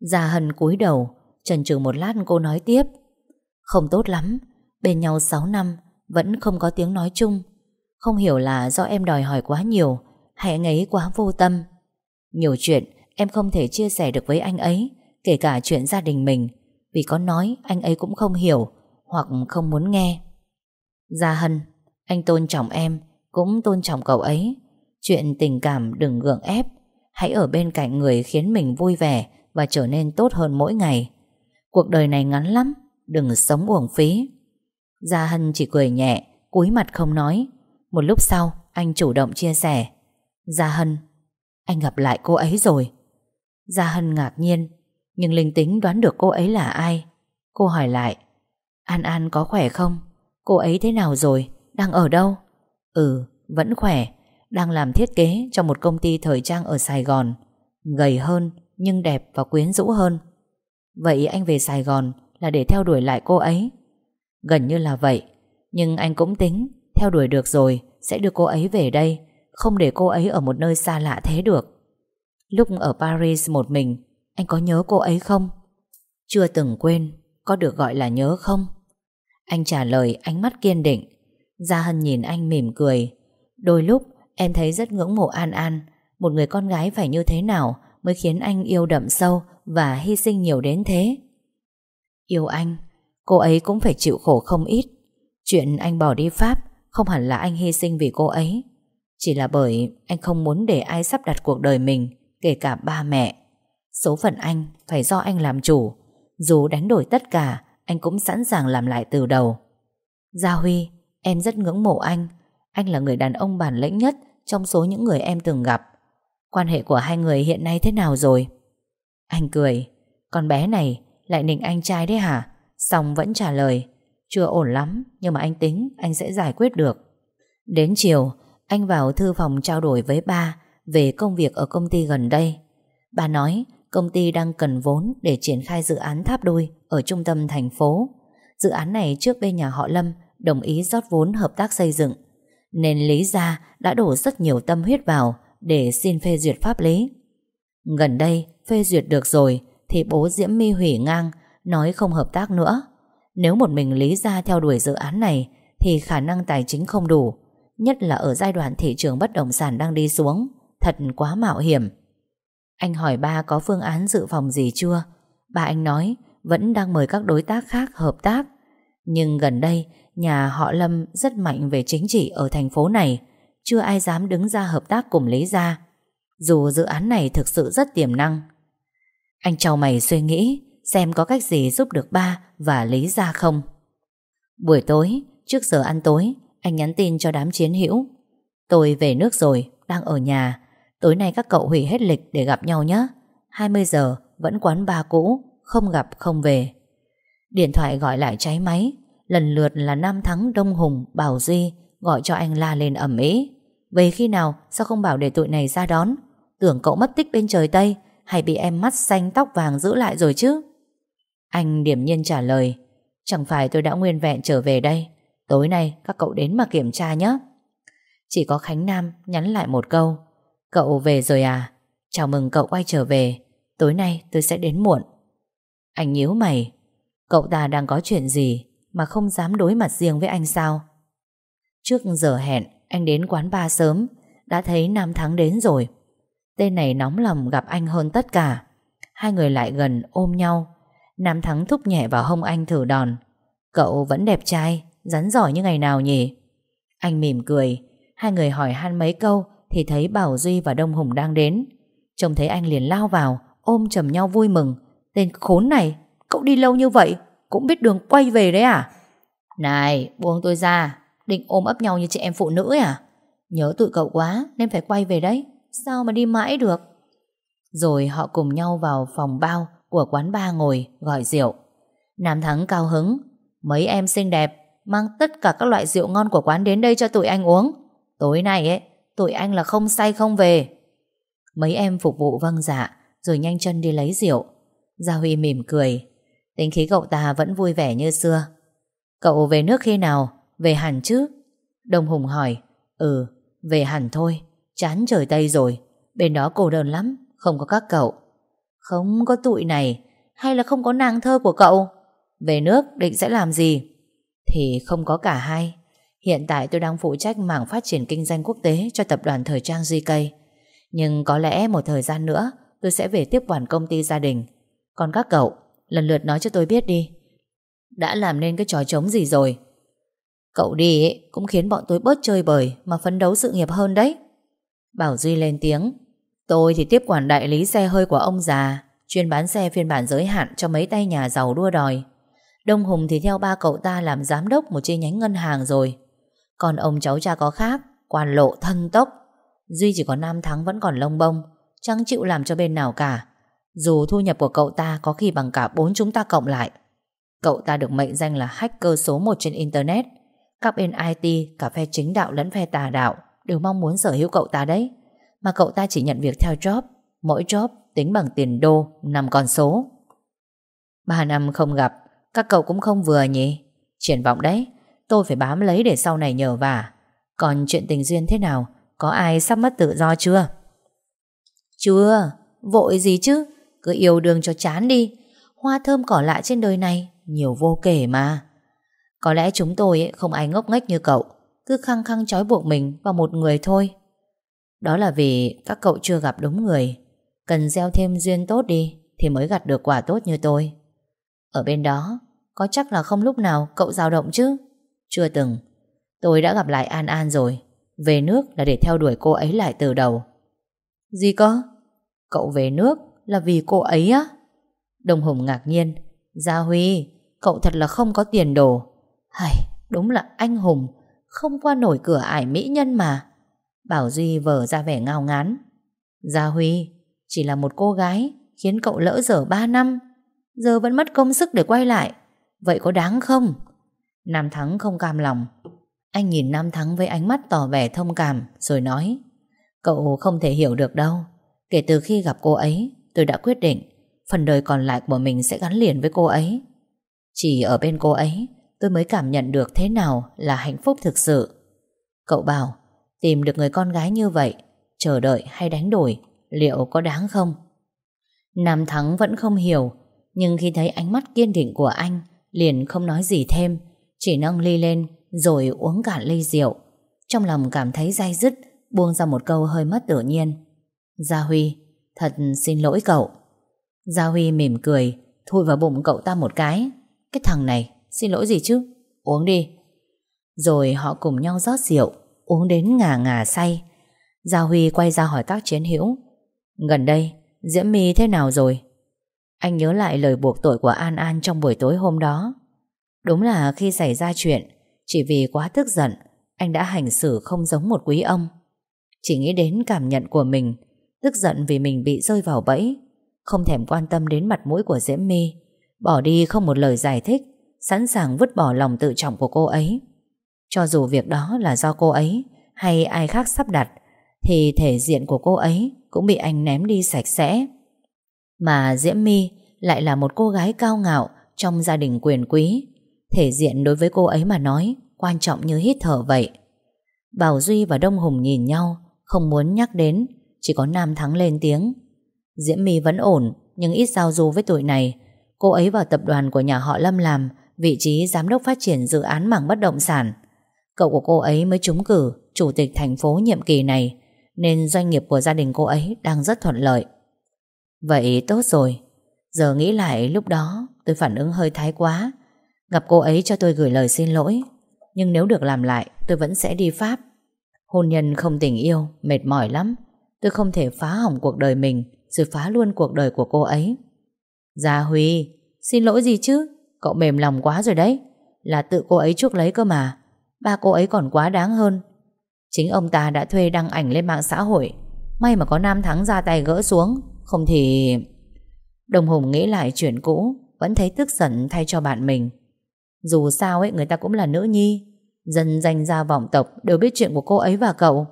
Gia Hân cúi đầu, chần chừ một lát cô nói tiếp. Không tốt lắm, bên nhau 6 năm, vẫn không có tiếng nói chung. Không hiểu là do em đòi hỏi quá nhiều, hay anh ấy quá vô tâm. Nhiều chuyện em không thể chia sẻ được với anh ấy, kể cả chuyện gia đình mình, vì có nói anh ấy cũng không hiểu, hoặc không muốn nghe. Gia Hân, anh tôn trọng em, cũng tôn trọng cậu ấy. Chuyện tình cảm đừng gượng ép, hãy ở bên cạnh người khiến mình vui vẻ và trở nên tốt hơn mỗi ngày. Cuộc đời này ngắn lắm, đừng sống uổng phí. Gia Hân chỉ cười nhẹ, cúi mặt không nói. Một lúc sau, anh chủ động chia sẻ. Gia Hân, anh gặp lại cô ấy rồi. Gia Hân ngạc nhiên, nhưng linh tính đoán được cô ấy là ai. Cô hỏi lại, An An có khỏe không? Cô ấy thế nào rồi? Đang ở đâu? Ừ, vẫn khỏe. Đang làm thiết kế cho một công ty thời trang ở Sài Gòn. Gầy hơn, nhưng đẹp và quyến rũ hơn. Vậy anh về Sài Gòn là để theo đuổi lại cô ấy. Gần như là vậy, nhưng anh cũng tính theo đuổi được rồi sẽ đưa cô ấy về đây, không để cô ấy ở một nơi xa lạ thế được. Lúc ở Paris một mình, anh có nhớ cô ấy không? Chưa từng quên, có được gọi là nhớ không? Anh trả lời ánh mắt kiên định. Gia Hân nhìn anh mỉm cười. Đôi lúc em thấy rất ngưỡng mộ An An, một người con gái phải như thế nào mới khiến anh yêu đậm sâu và hy sinh nhiều đến thế. Yêu anh, cô ấy cũng phải chịu khổ không ít. Chuyện anh bỏ đi Pháp không hẳn là anh hy sinh vì cô ấy. Chỉ là bởi anh không muốn để ai sắp đặt cuộc đời mình, kể cả ba mẹ. Số phận anh phải do anh làm chủ. Dù đánh đổi tất cả, anh cũng sẵn sàng làm lại từ đầu. Gia Huy, em rất ngưỡng mộ anh. Anh là người đàn ông bản lĩnh nhất trong số những người em từng gặp. Quan hệ của hai người hiện nay thế nào rồi? Anh cười. Con bé này lại nịnh anh trai đấy hả? Xong vẫn trả lời. Chưa ổn lắm, nhưng mà anh tính anh sẽ giải quyết được. Đến chiều, anh vào thư phòng trao đổi với ba về công việc ở công ty gần đây. Bà nói công ty đang cần vốn để triển khai dự án tháp đôi ở trung tâm thành phố. Dự án này trước bên nhà họ Lâm đồng ý rót vốn hợp tác xây dựng. Nên Lý Gia đã đổ rất nhiều tâm huyết vào để xin phê duyệt pháp lý. Gần đây phê duyệt được rồi thì bố Diễm My hủy ngang nói không hợp tác nữa. Nếu một mình Lý Gia theo đuổi dự án này thì khả năng tài chính không đủ, nhất là ở giai đoạn thị trường bất động sản đang đi xuống, thật quá mạo hiểm. Anh hỏi ba có phương án dự phòng gì chưa? Ba anh nói vẫn đang mời các đối tác khác hợp tác. Nhưng gần đây, nhà họ Lâm rất mạnh về chính trị ở thành phố này, chưa ai dám đứng ra hợp tác cùng Lý Gia. Dù dự án này thực sự rất tiềm năng. Anh chào mày suy nghĩ xem có cách gì giúp được ba và Lý Gia không. Buổi tối, trước giờ ăn tối, anh nhắn tin cho đám chiến hữu. Tôi về nước rồi, đang ở nhà. Tối nay các cậu hủy hết lịch để gặp nhau nhé. 20 giờ, vẫn quán ba cũ, không gặp không về. Điện thoại gọi lại cháy máy, lần lượt là Nam Thắng, Đông Hùng, Bảo Duy gọi cho anh la lên ẩm ý. Về khi nào, sao không bảo để tụi này ra đón? Tưởng cậu mất tích bên trời Tây, hay bị em mắt xanh tóc vàng giữ lại rồi chứ? Anh điểm nhiên trả lời Chẳng phải tôi đã nguyên vẹn trở về đây Tối nay các cậu đến mà kiểm tra nhé Chỉ có Khánh Nam nhắn lại một câu Cậu về rồi à? Chào mừng cậu quay trở về. Tối nay tôi sẽ đến muộn. Anh nhíu mày. Cậu ta đang có chuyện gì Mà không dám đối mặt riêng với anh sao? Trước giờ hẹn, Anh đến quán bar sớm. Đã thấy Nam Thắng đến rồi. Tên này nóng lòng gặp anh hơn tất cả. Hai người lại gần ôm nhau. Nam Thắng thúc nhẹ vào hông anh thử đòn. Cậu vẫn đẹp trai, Rắn giỏi như ngày nào nhỉ? Anh mỉm cười. Hai người hỏi han mấy câu thì thấy Bảo Duy và Đông Hùng đang đến. Trông thấy anh liền lao vào Ôm chầm nhau vui mừng. Tên khốn này Cậu đi lâu như vậy Cũng biết đường quay về đấy à? Này buông tôi ra Định ôm ấp nhau như chị em phụ nữ à? Nhớ tụi cậu quá Nên phải quay về đấy Sao mà đi mãi được? Rồi họ cùng nhau vào phòng bao của quán ba ngồi gọi rượu. Nam Thắng cao hứng, mấy em xinh đẹp mang tất cả các loại rượu ngon của quán đến đây cho tụi anh uống. Tối nay ấy, tụi anh là không say không về. Mấy em phục vụ vâng dạ, rồi nhanh chân đi lấy rượu. Gia Huy mỉm cười. Tính khí cậu ta vẫn vui vẻ như xưa Cậu về nước khi nào? Về hẳn chứ? Đông Hùng hỏi Ừ, về hẳn thôi Chán trời Tây rồi Bên đó cô đơn lắm Không có các cậu Không có tụi này Hay là không có nàng thơ của cậu Về nước định sẽ làm gì Thì không có cả hai Hiện tại tôi đang phụ trách mảng phát triển kinh doanh quốc tế Cho tập đoàn thời trang GK Nhưng có lẽ một thời gian nữa Tôi sẽ về tiếp quản công ty gia đình. Còn các cậu Lần lượt nói cho tôi biết đi. Đã làm nên cái trò trống gì rồi? Cậu đi ấy, cũng khiến bọn tôi bớt chơi bời Mà phấn đấu sự nghiệp hơn đấy. Bảo Duy lên tiếng. Tôi thì tiếp quản đại lý xe hơi của ông già Chuyên bán xe phiên bản giới hạn Cho mấy tay nhà giàu đua đòi. Đông Hùng thì theo ba cậu ta làm giám đốc Một chi nhánh ngân hàng rồi. Còn ông cháu cha có khác Quan lộ thân tốc. Duy chỉ có nam thắng vẫn còn lông bông Chẳng chịu làm cho bên nào cả. Dù thu nhập của cậu ta có khi bằng cả bốn chúng ta cộng lại. Cậu ta được mệnh danh là hacker số 1 trên Internet. Các bên IT, cả phe chính đạo lẫn phe tà đạo Đều mong muốn sở hữu cậu ta đấy. Mà cậu ta chỉ nhận việc theo job Mỗi job tính bằng tiền đô Nằm con số. Ba năm không gặp Các cậu cũng không vừa nhỉ? Triển vọng đấy. Tôi phải bám lấy để sau này nhờ vả Còn chuyện tình duyên thế nào Có ai sắp mất tự do chưa chưa, vội gì chứ, cứ yêu đương cho chán đi. Hoa thơm cỏ lạ trên đời này, nhiều vô kể mà. Có lẽ chúng tôi không ai ngốc nghếch như cậu, cứ khăng khăng trói buộc mình vào một người thôi. Đó là vì các cậu chưa gặp đúng người. Cần gieo thêm duyên tốt đi thì mới gặt được quả tốt như tôi. Ở bên đó, có chắc là không lúc nào cậu dao động chứ? Chưa từng. Tôi đã gặp lại An An rồi. Về nước là để theo đuổi cô ấy lại từ đầu. Gì cơ? Cậu về nước là vì cô ấy á? Đồng Hùng ngạc nhiên. Gia Huy, cậu thật là không có tiền đồ. Hầy, đúng là anh hùng, không qua nổi cửa ải mỹ nhân mà. Bảo Duy vờ ra vẻ ngao ngán. Gia Huy, chỉ là một cô gái khiến cậu lỡ dở 3 năm. Giờ vẫn mất công sức để quay lại. Vậy có đáng không? Nam Thắng không cam lòng. Anh nhìn Nam Thắng với ánh mắt tỏ vẻ thông cảm, rồi nói, Cậu không thể hiểu được đâu. Kể từ khi gặp cô ấy, Tôi đã quyết định Phần đời còn lại của mình sẽ gắn liền với cô ấy. Chỉ ở bên cô ấy, Tôi mới cảm nhận được thế nào là hạnh phúc thực sự. Cậu bảo, Tìm được người con gái như vậy, Chờ đợi hay đánh đổi, Liệu có đáng không? Nam Thắng vẫn không hiểu, Nhưng khi thấy ánh mắt kiên định của anh, Liền không nói gì thêm. Chỉ nâng ly lên Rồi uống cả ly rượu Trong lòng cảm thấy dai dứt buông ra một câu hơi mất tự nhiên. Gia Huy, thật xin lỗi cậu. Gia Huy mỉm cười, thui vào bụng cậu ta một cái. Cái thằng này, xin lỗi gì chứ? Uống đi. Rồi họ cùng nhau rót rượu, uống đến ngà ngà say. Gia Huy quay ra hỏi các chiến hữu. Gần đây, Diễm My thế nào rồi? Anh nhớ lại lời buộc tội của An An trong buổi tối hôm đó. Đúng là khi xảy ra chuyện, chỉ vì quá tức giận, anh đã hành xử không giống một quý ông. Chỉ nghĩ đến cảm nhận của mình Tức giận vì mình bị rơi vào bẫy Không thèm quan tâm đến mặt mũi của Diễm My Bỏ đi không một lời giải thích Sẵn sàng vứt bỏ lòng tự trọng của cô ấy Cho dù việc đó là do cô ấy Hay ai khác sắp đặt Thì thể diện của cô ấy Cũng bị anh ném đi sạch sẽ Mà Diễm My Lại là một cô gái cao ngạo Trong gia đình quyền quý Thể diện đối với cô ấy mà nói, Quan trọng như hít thở vậy. Bảo Duy và Đông Hùng nhìn nhau, không muốn nhắc đến, Chỉ có Nam Thắng lên tiếng. Diễm My vẫn ổn, Nhưng ít giao du với tuổi này. Cô ấy vào tập đoàn của nhà họ Lâm làm, Vị trí giám đốc phát triển dự án mảng bất động sản. Cậu của cô ấy mới trúng cử, Chủ tịch thành phố nhiệm kỳ này, Nên doanh nghiệp của gia đình cô ấy Đang rất thuận lợi. Vậy tốt rồi. Giờ nghĩ lại lúc đó, tôi phản ứng hơi thái quá. Gặp cô ấy cho tôi gửi lời xin lỗi Nhưng nếu được làm lại tôi vẫn sẽ đi Pháp Hôn nhân không tình yêu, mệt mỏi lắm. Tôi không thể phá hỏng cuộc đời mình rồi phá luôn cuộc đời của cô ấy. Gia Huy, xin lỗi gì chứ? Cậu mềm lòng quá rồi đấy. Là tự cô ấy chuốc lấy cơ mà. Ba cô ấy còn quá đáng hơn. Chính ông ta đã thuê đăng ảnh lên mạng xã hội. May mà có Nam Thắng ra tay gỡ xuống. Không thì... Đồng Hùng nghĩ lại chuyện cũ Vẫn thấy tức giận thay cho bạn mình dù sao ấy người ta cũng là nữ nhi Dân danh gia vọng tộc đều biết chuyện của cô ấy và cậu.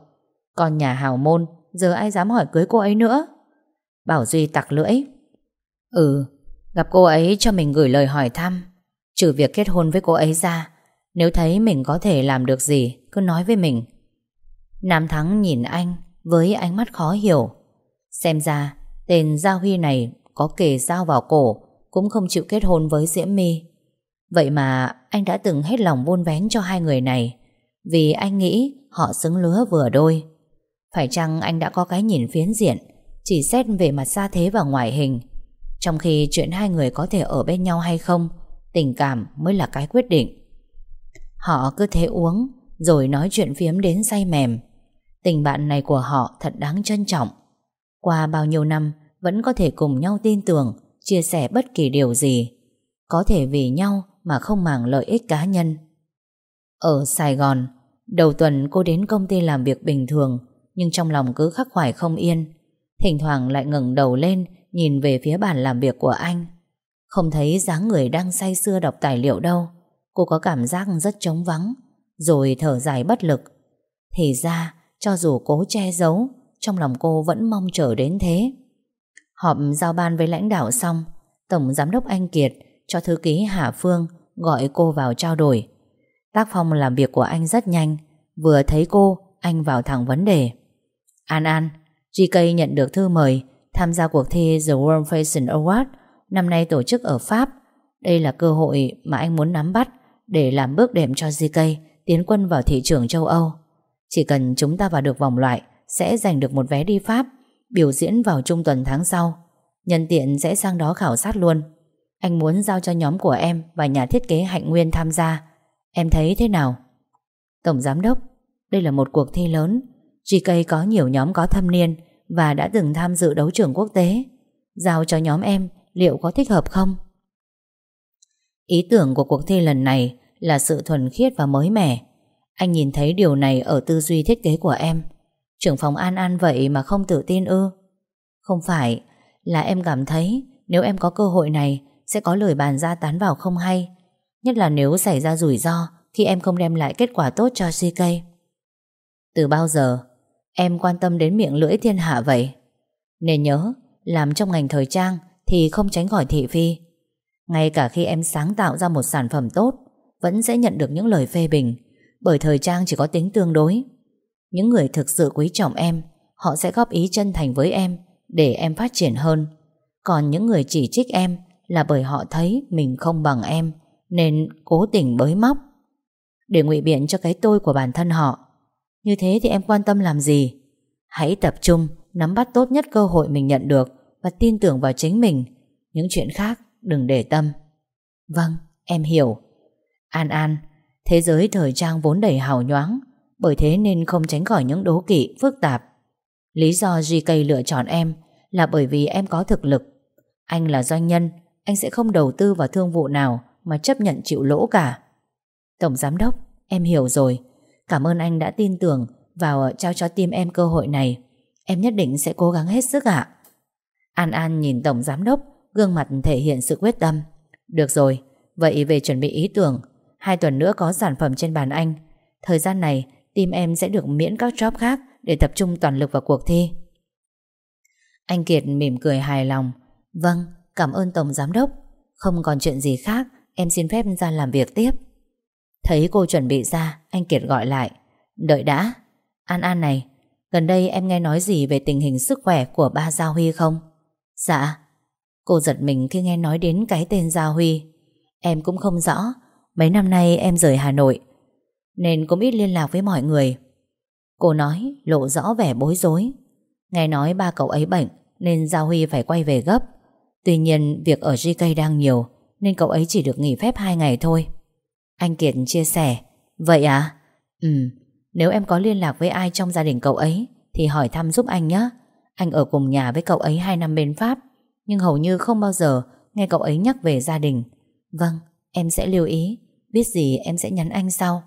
Còn nhà hào môn, giờ ai dám hỏi cưới cô ấy nữa? Bảo Duy tặc lưỡi. Ừ, Gặp cô ấy cho mình gửi lời hỏi thăm Trừ việc kết hôn với cô ấy ra Nếu thấy mình có thể làm được gì Cứ nói với mình Nam Thắng nhìn anh Với ánh mắt khó hiểu Xem ra tên Gia Huy này Có kề dao vào cổ Cũng không chịu kết hôn với Diễm My Vậy mà anh đã từng hết lòng buôn vén cho hai người này, Vì anh nghĩ họ xứng lứa vừa đôi. Phải chăng anh đã có cái nhìn phiến diện, Chỉ xét về mặt xa thế và ngoại hình, Trong khi chuyện hai người có thể ở bên nhau hay không, Tình cảm mới là cái quyết định. Họ cứ thế uống, Rồi nói chuyện phiếm đến say mềm. Tình bạn này của họ thật đáng trân trọng. Qua bao nhiêu năm, Vẫn có thể cùng nhau tin tưởng, Chia sẻ bất kỳ điều gì. Có thể vì nhau mà không màng lợi ích cá nhân. Ở Sài Gòn, đầu tuần cô đến công ty làm việc bình thường, nhưng trong lòng cứ khắc khoải không yên. Thỉnh thoảng lại ngẩng đầu lên, nhìn về phía bàn làm việc của anh. Không thấy dáng người đang say sưa đọc tài liệu đâu. Cô có cảm giác rất trống vắng, rồi thở dài bất lực. Thì ra, cho dù cố che giấu, trong lòng cô vẫn mong chờ đến thế. Họp giao ban với lãnh đạo xong, Tổng Giám đốc Anh Kiệt cho thư ký Hà Phương gọi cô vào trao đổi. Tác phong làm việc của anh rất nhanh, vừa thấy cô, anh vào thẳng vấn đề. An An, GK nhận được thư mời tham gia cuộc thi The World Fashion Award năm nay tổ chức ở Pháp. Đây là cơ hội mà anh muốn nắm bắt để làm bước đệm cho GK tiến quân vào thị trường châu Âu. Chỉ cần chúng ta vào được vòng loại sẽ giành được một vé đi Pháp biểu diễn vào trung tuần tháng sau. Nhân tiện sẽ sang đó khảo sát luôn. Anh muốn giao cho nhóm của em Và nhà thiết kế Hạnh Nguyên tham gia. Em thấy thế nào? Tổng Giám Đốc, Đây là một cuộc thi lớn. GK có nhiều nhóm có thâm niên Và đã từng tham dự đấu trường quốc tế. Giao cho nhóm em, Liệu có thích hợp không? Ý tưởng của cuộc thi lần này Là sự thuần khiết và mới mẻ. Anh nhìn thấy điều này Ở tư duy thiết kế của em. Trưởng phòng An An vậy mà không tự tin ư? Không phải, Là em cảm thấy Nếu em có cơ hội này sẽ có lời bàn ra tán vào không hay. Nhất là nếu xảy ra rủi ro Khi em không đem lại kết quả tốt cho CK Từ bao giờ, Em quan tâm đến miệng lưỡi thiên hạ vậy? Nên nhớ, Làm trong ngành thời trang Thì không tránh khỏi thị phi. Ngay cả khi em sáng tạo ra một sản phẩm tốt, Vẫn sẽ nhận được những lời phê bình, Bởi thời trang chỉ có tính tương đối. Những người thực sự quý trọng em, Họ sẽ góp ý chân thành với em Để em phát triển hơn. Còn những người chỉ trích em là bởi họ thấy mình không bằng em nên cố tình bới móc để ngụy biện cho cái tôi của bản thân họ. Như thế thì em quan tâm làm gì? Hãy tập trung nắm bắt tốt nhất cơ hội mình nhận được và tin tưởng vào chính mình. Những chuyện khác đừng để tâm. Vâng, em hiểu. An An, thế giới thời trang vốn đầy hào nhoáng, bởi thế nên không tránh khỏi những đố kỵ phức tạp. Lý do GK lựa chọn em là bởi vì em có thực lực. Anh là doanh nhân anh sẽ không đầu tư vào thương vụ nào mà chấp nhận chịu lỗ cả. Tổng Giám Đốc, em hiểu rồi. Cảm ơn anh đã tin tưởng vào ờ, trao cho team em cơ hội này. Em nhất định sẽ cố gắng hết sức ạ. An An nhìn Tổng Giám Đốc, gương mặt thể hiện sự quyết tâm. Được rồi, vậy về chuẩn bị ý tưởng. Hai tuần nữa có sản phẩm trên bàn anh. Thời gian này, team em sẽ được miễn các job khác để tập trung toàn lực vào cuộc thi. Anh Kiệt mỉm cười hài lòng. Vâng, Cảm ơn Tổng Giám Đốc. Không còn chuyện gì khác, Em xin phép ra làm việc tiếp. Thấy cô chuẩn bị ra, Anh Kiệt gọi lại. Đợi đã. An An này, Gần đây em nghe nói gì về tình hình sức khỏe của ba Giao Huy không? Dạ. Cô giật mình khi nghe nói đến cái tên Giao Huy. Em cũng không rõ, Mấy năm nay em rời Hà Nội, Nên cũng ít liên lạc với mọi người. Cô nói, lộ rõ vẻ bối rối. Nghe nói ba cậu ấy bệnh, Nên Giao Huy phải quay về gấp. Tuy nhiên việc ở GK đang nhiều Nên cậu ấy chỉ được nghỉ phép 2 ngày thôi. Anh Kiệt chia sẻ Vậy à? Ừ Nếu em có liên lạc với ai trong gia đình cậu ấy Thì hỏi thăm giúp anh nhé Anh ở cùng nhà với cậu ấy 2 năm bên Pháp Nhưng hầu như không bao giờ Nghe cậu ấy nhắc về gia đình. Vâng, em sẽ lưu ý. Biết gì em sẽ nhắn anh sau.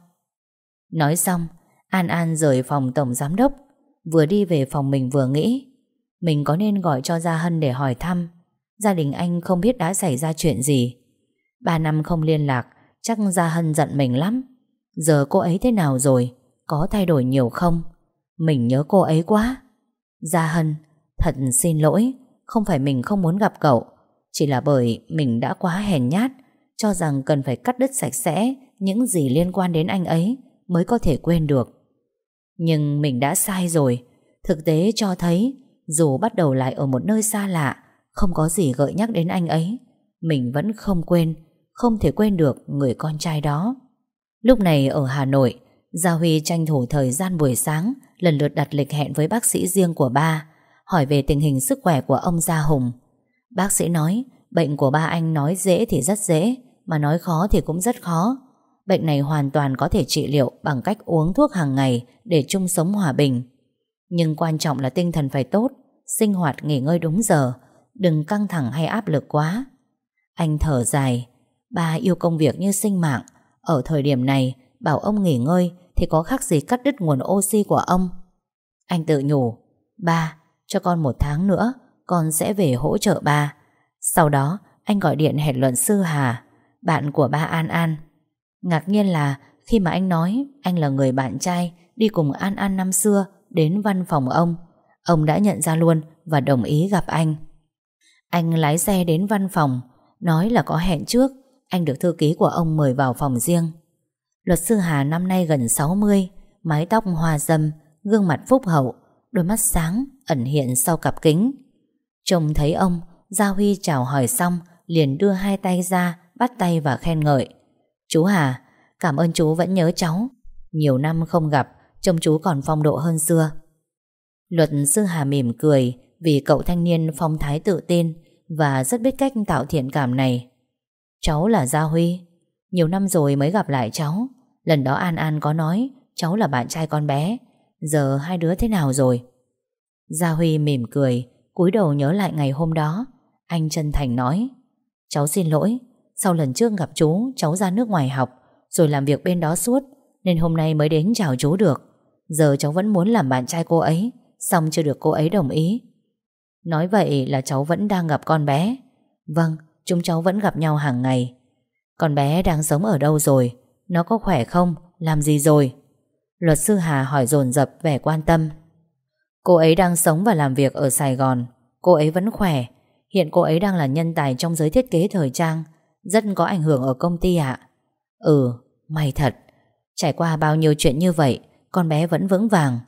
Nói xong An An rời phòng tổng giám đốc Vừa đi về phòng mình vừa nghĩ. Mình có nên gọi cho Gia Hân để hỏi thăm? Gia đình anh không biết đã xảy ra chuyện gì. Ba năm không liên lạc, Chắc Gia Hân giận mình lắm. Giờ cô ấy thế nào rồi? Có thay đổi nhiều không? Mình nhớ cô ấy quá. Gia Hân, Thật xin lỗi. Không phải mình không muốn gặp cậu. Chỉ là bởi mình đã quá hèn nhát, Cho rằng cần phải cắt đứt sạch sẽ Những gì liên quan đến anh ấy Mới có thể quên được. Nhưng mình đã sai rồi. Thực tế cho thấy, Dù bắt đầu lại ở một nơi xa lạ không có gì gợi nhắc đến anh ấy. Mình vẫn không quên, Không thể quên được người con trai đó. Lúc này ở Hà Nội, Gia Huy tranh thủ thời gian buổi sáng, Lần lượt đặt lịch hẹn với bác sĩ riêng của ba, Hỏi về tình hình sức khỏe của ông Gia Hùng. Bác sĩ nói, Bệnh của ba anh nói dễ thì rất dễ, Mà nói khó thì cũng rất khó. Bệnh này hoàn toàn có thể trị liệu Bằng cách uống thuốc hàng ngày Để chung sống hòa bình. Nhưng quan trọng là tinh thần phải tốt, Sinh hoạt nghỉ ngơi đúng giờ Đừng căng thẳng hay áp lực quá. Anh thở dài. Ba yêu công việc như sinh mạng. Ở thời điểm này, Bảo ông nghỉ ngơi Thì có khác gì cắt đứt nguồn oxy của ông. Anh tự nhủ. Ba, cho con một tháng nữa, Con sẽ về hỗ trợ ba. Sau đó, anh gọi điện hẹn luận sư Hà, Bạn của ba An An. Ngạc nhiên là khi mà anh nói, Anh là người bạn trai Đi cùng An An năm xưa Đến văn phòng ông. Ông đã nhận ra luôn và đồng ý gặp anh. Anh lái xe đến văn phòng, Nói là có hẹn trước. Anh được thư ký của ông mời vào phòng riêng. Luật sư Hà năm nay gần 60 Mái tóc hoa dâm, Gương mặt phúc hậu, Đôi mắt sáng, ẩn hiện sau cặp kính. Trông thấy ông, Gia Huy chào hỏi xong, Liền đưa hai tay ra, Bắt tay và khen ngợi. Chú Hà, Cảm ơn chú vẫn nhớ cháu. Nhiều năm không gặp, Trông chú còn phong độ hơn xưa. Luật sư Hà mỉm cười vì cậu thanh niên phong thái tự tin Và rất biết cách tạo thiện cảm này. Cháu là Gia Huy. Nhiều năm rồi mới gặp lại cháu. Lần đó An An có nói Cháu là bạn trai con bé. Giờ hai đứa thế nào rồi? Gia Huy mỉm cười, cúi đầu nhớ lại ngày hôm đó. Anh chân thành nói, Cháu xin lỗi. Sau lần trước gặp chú, cháu ra nước ngoài học, Rồi làm việc bên đó suốt, Nên hôm nay mới đến chào chú được. Giờ cháu vẫn muốn làm bạn trai cô ấy, Xong chưa được cô ấy đồng ý Nói vậy là cháu vẫn đang gặp con bé. Vâng Chúng cháu vẫn gặp nhau hàng ngày. Con bé đang sống ở đâu rồi? Nó có khỏe không? Làm gì rồi? Luật sư Hà hỏi dồn dập vẻ quan tâm. Cô ấy đang sống và làm việc ở Sài Gòn. Cô ấy vẫn khỏe. Hiện cô ấy đang là nhân tài trong giới thiết kế thời trang. Rất có ảnh hưởng ở công ty ạ. Ừ, may thật. Trải qua bao nhiêu chuyện như vậy Con bé vẫn vững vàng.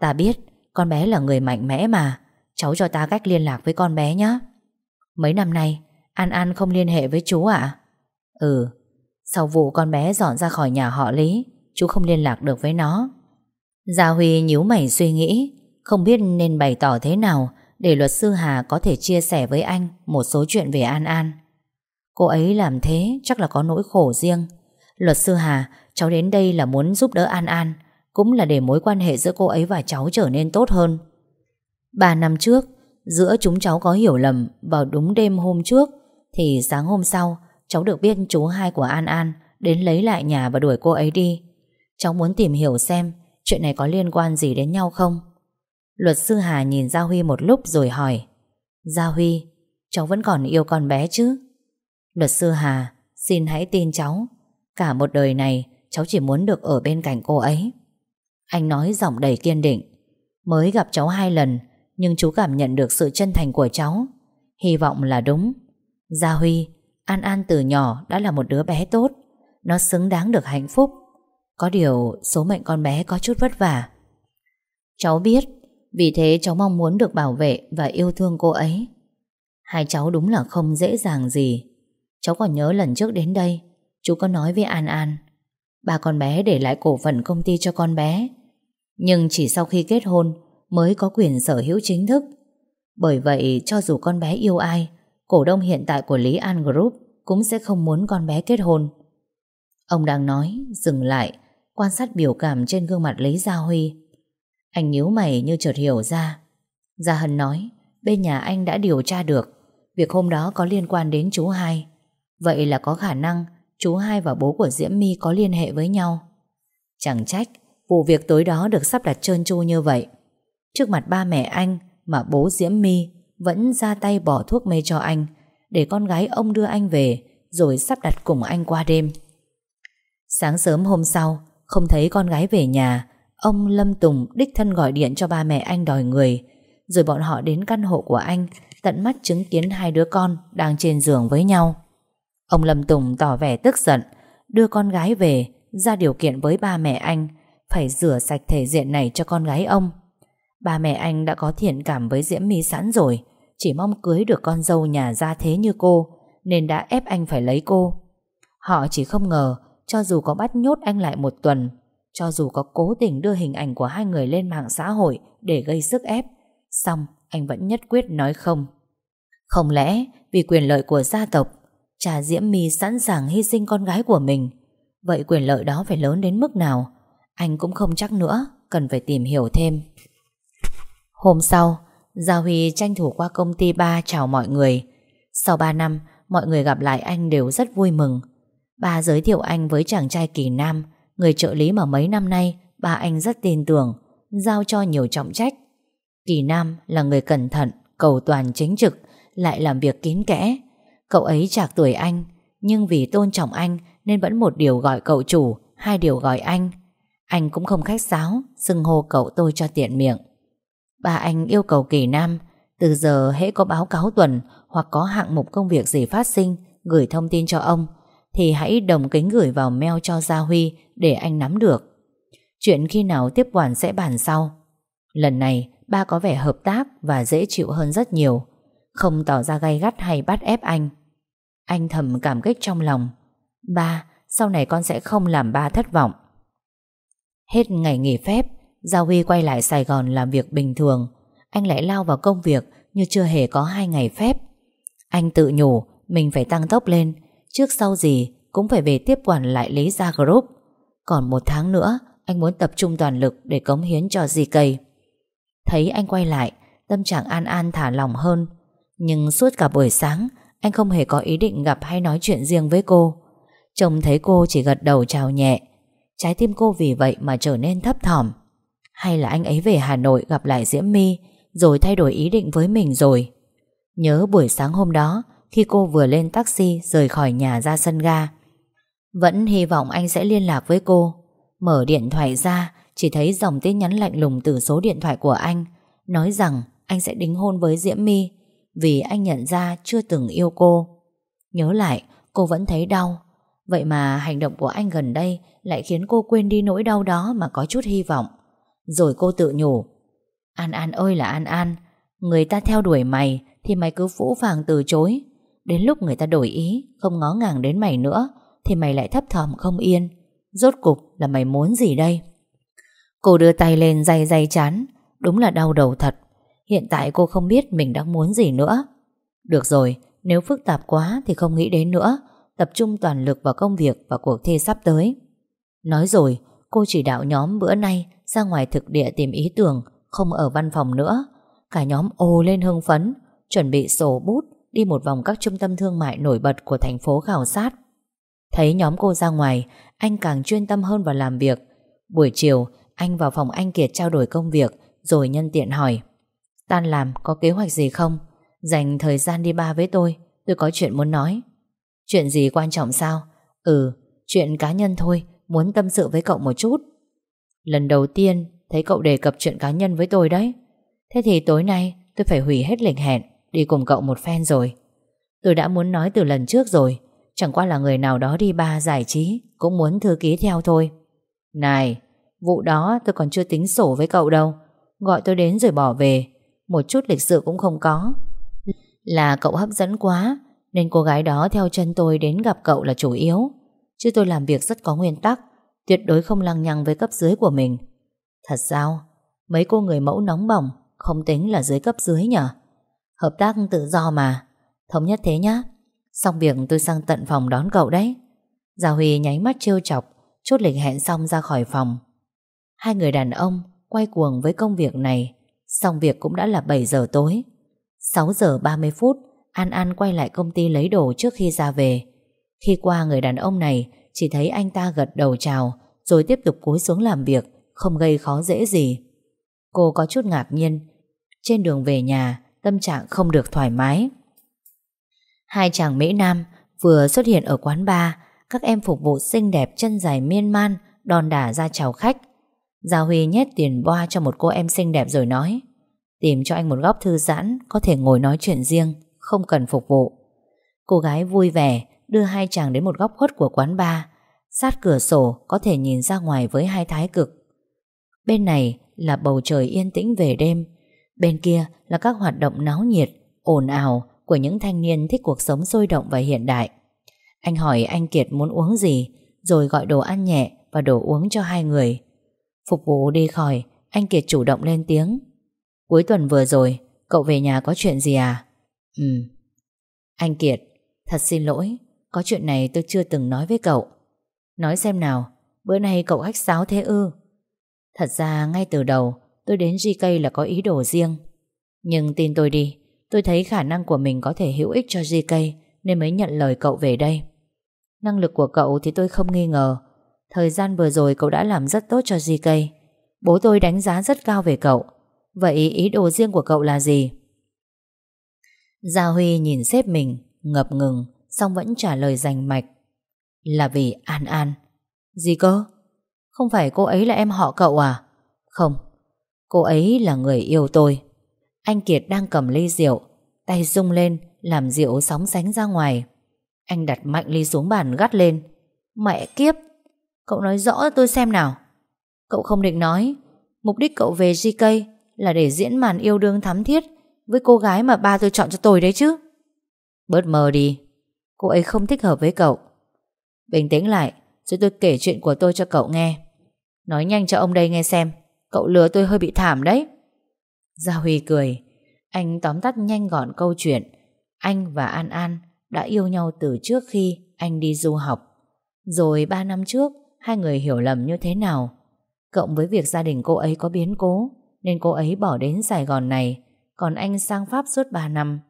Ta biết con bé là người mạnh mẽ mà. Cháu cho ta cách liên lạc với con bé nhé Mấy năm nay, An An không liên hệ với chú ạ. Ừ Sau vụ con bé dọn ra khỏi nhà họ Lý, Chú không liên lạc được với nó. Gia Huy nhíu mày suy nghĩ, Không biết nên bày tỏ thế nào Để luật sư Hà có thể chia sẻ với anh Một số chuyện về An An. Cô ấy làm thế chắc là có nỗi khổ riêng. Luật sư Hà, Cháu đến đây là muốn giúp đỡ An An, Cũng là để mối quan hệ giữa cô ấy và cháu trở nên tốt hơn. Ba năm trước, Giữa chúng cháu có hiểu lầm Vào đúng đêm hôm trước, Thì sáng hôm sau, Cháu được biết chú hai của An An Đến lấy lại nhà và đuổi cô ấy đi. Cháu muốn tìm hiểu xem Chuyện này có liên quan gì đến nhau không. Luật sư Hà nhìn Gia Huy một lúc rồi hỏi, Gia Huy, Cháu vẫn còn yêu con bé chứ? Luật sư Hà, Xin hãy tin cháu, Cả một đời này cháu chỉ muốn được ở bên cạnh cô ấy. Anh nói giọng đầy kiên định, Mới gặp cháu hai lần nhưng chú cảm nhận được sự chân thành của cháu. Hy vọng là đúng. Gia Huy, An An từ nhỏ đã là một đứa bé tốt. Nó xứng đáng được hạnh phúc. Có điều số mệnh con bé có chút vất vả. Cháu biết, Vì thế cháu mong muốn được bảo vệ Và yêu thương cô ấy. Hai cháu đúng là không dễ dàng gì. Cháu còn nhớ lần trước đến đây, Chú có nói với An An, Ba con bé để lại cổ phần công ty cho con bé. Nhưng chỉ sau khi kết hôn Mới có quyền sở hữu chính thức. Bởi vậy, cho dù con bé yêu ai, Cổ đông hiện tại của Lý An Group Cũng sẽ không muốn con bé kết hôn. Ông đang nói, Dừng lại, Quan sát biểu cảm trên gương mặt Lý Gia Huy. Anh nhíu mày như chợt hiểu ra. Gia Hân nói, Bên nhà anh đã điều tra được, Việc hôm đó có liên quan đến chú hai. Vậy là có khả năng Chú hai và bố của Diễm My có liên hệ với nhau. Chẳng trách, Vụ việc tối đó được sắp đặt trơn tru như vậy. Trước mặt ba mẹ anh Mà bố Diễm My Vẫn ra tay bỏ thuốc mê cho anh Để con gái ông đưa anh về Rồi sắp đặt cùng anh qua đêm Sáng sớm hôm sau không thấy con gái về nhà Ông Lâm Tùng đích thân gọi điện cho ba mẹ anh đòi người Rồi bọn họ đến căn hộ của anh tận mắt chứng kiến hai đứa con đang trên giường với nhau. Ông Lâm Tùng tỏ vẻ tức giận, đưa con gái về, ra điều kiện với ba mẹ anh, phải rửa sạch thể diện này cho con gái ông. Ba mẹ anh đã có thiện cảm với Diễm My sẵn rồi, chỉ mong cưới được con dâu nhà gia thế như cô, nên đã ép anh phải lấy cô. Họ chỉ không ngờ, cho dù có bắt nhốt anh lại một tuần, cho dù có cố tình đưa hình ảnh của hai người lên mạng xã hội để gây sức ép, xong anh vẫn nhất quyết nói không. Không lẽ vì quyền lợi của gia tộc, cha Diễm My sẵn sàng hy sinh con gái của mình, vậy quyền lợi đó phải lớn đến mức nào? Anh cũng không chắc nữa, cần phải tìm hiểu thêm. Hôm sau, Gia Huy tranh thủ qua công ty ba chào mọi người. Sau 3 năm, mọi người gặp lại anh đều rất vui mừng. Ba giới thiệu anh với chàng trai kỳ nam, người trợ lý mà mấy năm nay ba anh rất tin tưởng, giao cho nhiều trọng trách. Kỳ Nam là người cẩn thận, cầu toàn chính trực, lại làm việc kín kẽ. Cậu ấy chạc tuổi anh, nhưng vì tôn trọng anh nên vẫn một điều gọi cậu chủ, hai điều gọi anh. Anh cũng không khách sáo, xưng hô cậu tôi cho tiện miệng. Ba anh yêu cầu Kỳ Nam, từ giờ hễ có báo cáo tuần hoặc có hạng mục công việc gì phát sinh, gửi thông tin cho ông, thì hãy đồng kính gửi vào mail cho Gia Huy để anh nắm được. Chuyện khi nào tiếp quản sẽ bàn sau. Lần này, ba có vẻ hợp tác và dễ chịu hơn rất nhiều, không tỏ ra gay gắt hay bắt ép anh. Anh thầm cảm kích trong lòng. Ba, sau này con sẽ không làm ba thất vọng. Hết ngày nghỉ phép, Giao Huy quay lại Sài Gòn làm việc bình thường. Anh lại lao vào công việc như chưa hề có hai ngày phép. Anh tự nhủ mình phải tăng tốc lên, trước sau gì cũng phải về tiếp quản lại Lý Gia Group. Còn một tháng nữa, anh muốn tập trung toàn lực để cống hiến cho GK. Thấy anh quay lại, tâm trạng an an thả lòng hơn. Nhưng suốt cả buổi sáng, anh không hề có ý định gặp hay nói chuyện riêng với cô. Trông thấy cô chỉ gật đầu chào nhẹ. Trái tim cô vì vậy mà trở nên thấp thỏm. Hay là anh ấy về Hà Nội gặp lại Diễm My rồi thay đổi ý định với mình rồi. Nhớ buổi sáng hôm đó, khi cô vừa lên taxi rời khỏi nhà ra sân ga. Vẫn hy vọng anh sẽ liên lạc với cô. Mở điện thoại ra, chỉ thấy dòng tin nhắn lạnh lùng từ số điện thoại của anh, nói rằng anh sẽ đính hôn với Diễm My vì anh nhận ra chưa từng yêu cô. Nhớ lại, cô vẫn thấy đau. Vậy mà hành động của anh gần đây lại khiến cô quên đi nỗi đau đó mà có chút hy vọng. Rồi cô tự nhủ, An An ơi là An An, người ta theo đuổi mày thì mày cứ phũ phàng từ chối. Đến lúc người ta đổi ý, không ngó ngàng đến mày nữa, thì mày lại thấp thỏm không yên. Rốt cục là mày muốn gì đây? Cô đưa tay lên day day chán Đúng là đau đầu thật Hiện tại cô không biết mình đang muốn gì nữa Được rồi Nếu phức tạp quá thì không nghĩ đến nữa Tập trung toàn lực vào công việc Và cuộc thi sắp tới Nói rồi cô chỉ đạo nhóm bữa nay Ra ngoài thực địa tìm ý tưởng, Không ở văn phòng nữa. Cả nhóm ồ lên hưng phấn, Chuẩn bị sổ bút, Đi một vòng các trung tâm thương mại nổi bật Của thành phố khảo sát. Thấy nhóm cô ra ngoài, Anh càng chuyên tâm hơn vào làm việc. Buổi chiều, anh vào phòng anh Kiệt trao đổi công việc, Rồi nhân tiện hỏi, Tan làm, có kế hoạch gì không? Dành thời gian đi ba với tôi Tôi có chuyện muốn nói. Chuyện gì quan trọng sao? Ừ chuyện cá nhân thôi Muốn tâm sự với cậu một chút. Lần đầu tiên, thấy cậu đề cập chuyện cá nhân với tôi đấy. Thế thì tối nay, tôi phải hủy hết lịch hẹn, Đi cùng cậu một phen rồi. Tôi đã muốn nói từ lần trước rồi, Chẳng qua là người nào đó đi ba giải trí, Cũng muốn thư ký theo thôi. Này, Vụ đó tôi còn chưa tính sổ với cậu đâu. Gọi tôi đến rồi bỏ về, Một chút lịch sự cũng không có. Là cậu hấp dẫn quá, Nên cô gái đó theo chân tôi đến gặp cậu là chủ yếu. Chứ tôi làm việc rất có nguyên tắc, Tuyệt đối không lăng nhăng với cấp dưới của mình. Thật sao? Mấy cô người mẫu nóng bỏng, Không tính là dưới cấp dưới nhở? Hợp tác tự do mà. Thống nhất thế nhá. Xong việc tôi sang tận phòng đón cậu đấy. Gia Huy nháy mắt trêu chọc, Chốt lịch hẹn xong ra khỏi phòng. Hai người đàn ông quay cuồng với công việc này. Xong việc cũng đã là 7 giờ tối. 6 giờ 30 phút, An An quay lại công ty lấy đồ trước khi ra về. Khi qua người đàn ông này, Chỉ thấy anh ta gật đầu chào, Rồi tiếp tục cúi xuống làm việc, Không gây khó dễ gì. Cô có chút ngạc nhiên. Trên đường về nhà, Tâm trạng không được thoải mái. Hai chàng Mỹ Nam Vừa xuất hiện ở quán bar, Các em phục vụ xinh đẹp chân dài miên man, Đòn đả ra chào khách. Gia Huy nhét tiền boa cho một cô em xinh đẹp rồi nói, Tìm cho anh một góc thư giãn, Có thể ngồi nói chuyện riêng, Không cần phục vụ. Cô gái vui vẻ đưa hai chàng đến một góc khuất của quán bar Sát cửa sổ có thể nhìn ra ngoài với hai thái cực Bên này là bầu trời yên tĩnh về đêm Bên kia là các hoạt động náo nhiệt ồn ào của những thanh niên thích cuộc sống sôi động và hiện đại. Anh hỏi anh Kiệt muốn uống gì, rồi gọi đồ ăn nhẹ và đồ uống cho hai người. Phục vụ đi khỏi, anh Kiệt chủ động lên tiếng. Cuối tuần vừa rồi, cậu về nhà có chuyện gì à? Ừ. Anh Kiệt, thật xin lỗi, có chuyện này tôi chưa từng nói với cậu. Nói xem nào, bữa nay cậu khách sáo thế ư? Thật ra ngay từ đầu, tôi đến GK là có ý đồ riêng. Nhưng tin tôi đi, Tôi thấy khả năng của mình có thể hữu ích cho GK Nên mới nhận lời cậu về đây Năng lực của cậu thì tôi không nghi ngờ Thời gian vừa rồi cậu đã làm rất tốt cho GK Bố tôi đánh giá rất cao về cậu Vậy ý đồ riêng của cậu là gì? Gia Huy nhìn sếp mình Ngập ngừng Xong vẫn trả lời rành mạch. Là vì An An. Gì cơ? Không phải cô ấy là em họ cậu à? Không. Cô ấy là người yêu tôi. Anh Kiệt đang cầm ly rượu, Tay rung lên, Làm rượu sóng sánh ra ngoài. Anh đặt mạnh ly xuống bàn gắt lên. Mẹ kiếp! Cậu nói rõ tôi xem nào. Cậu không định nói. Mục đích cậu về GK Là để diễn màn yêu đương thắm thiết Với cô gái mà ba tôi chọn cho tôi đấy chứ. Bớt mờ đi. Cô ấy không thích hợp với cậu. Bình tĩnh lại, Rồi tôi kể chuyện của tôi cho cậu nghe. Nói nhanh cho ông đây nghe xem, Cậu lừa tôi hơi bị thảm đấy. Gia Huy cười. Anh tóm tắt nhanh gọn câu chuyện. Anh và An An đã yêu nhau từ trước khi anh đi du học. Rồi 3 năm trước, Hai người hiểu lầm như thế nào? Cộng với việc gia đình cô ấy có biến cố, Nên cô ấy bỏ đến Sài Gòn này, Còn anh sang Pháp suốt 3 năm.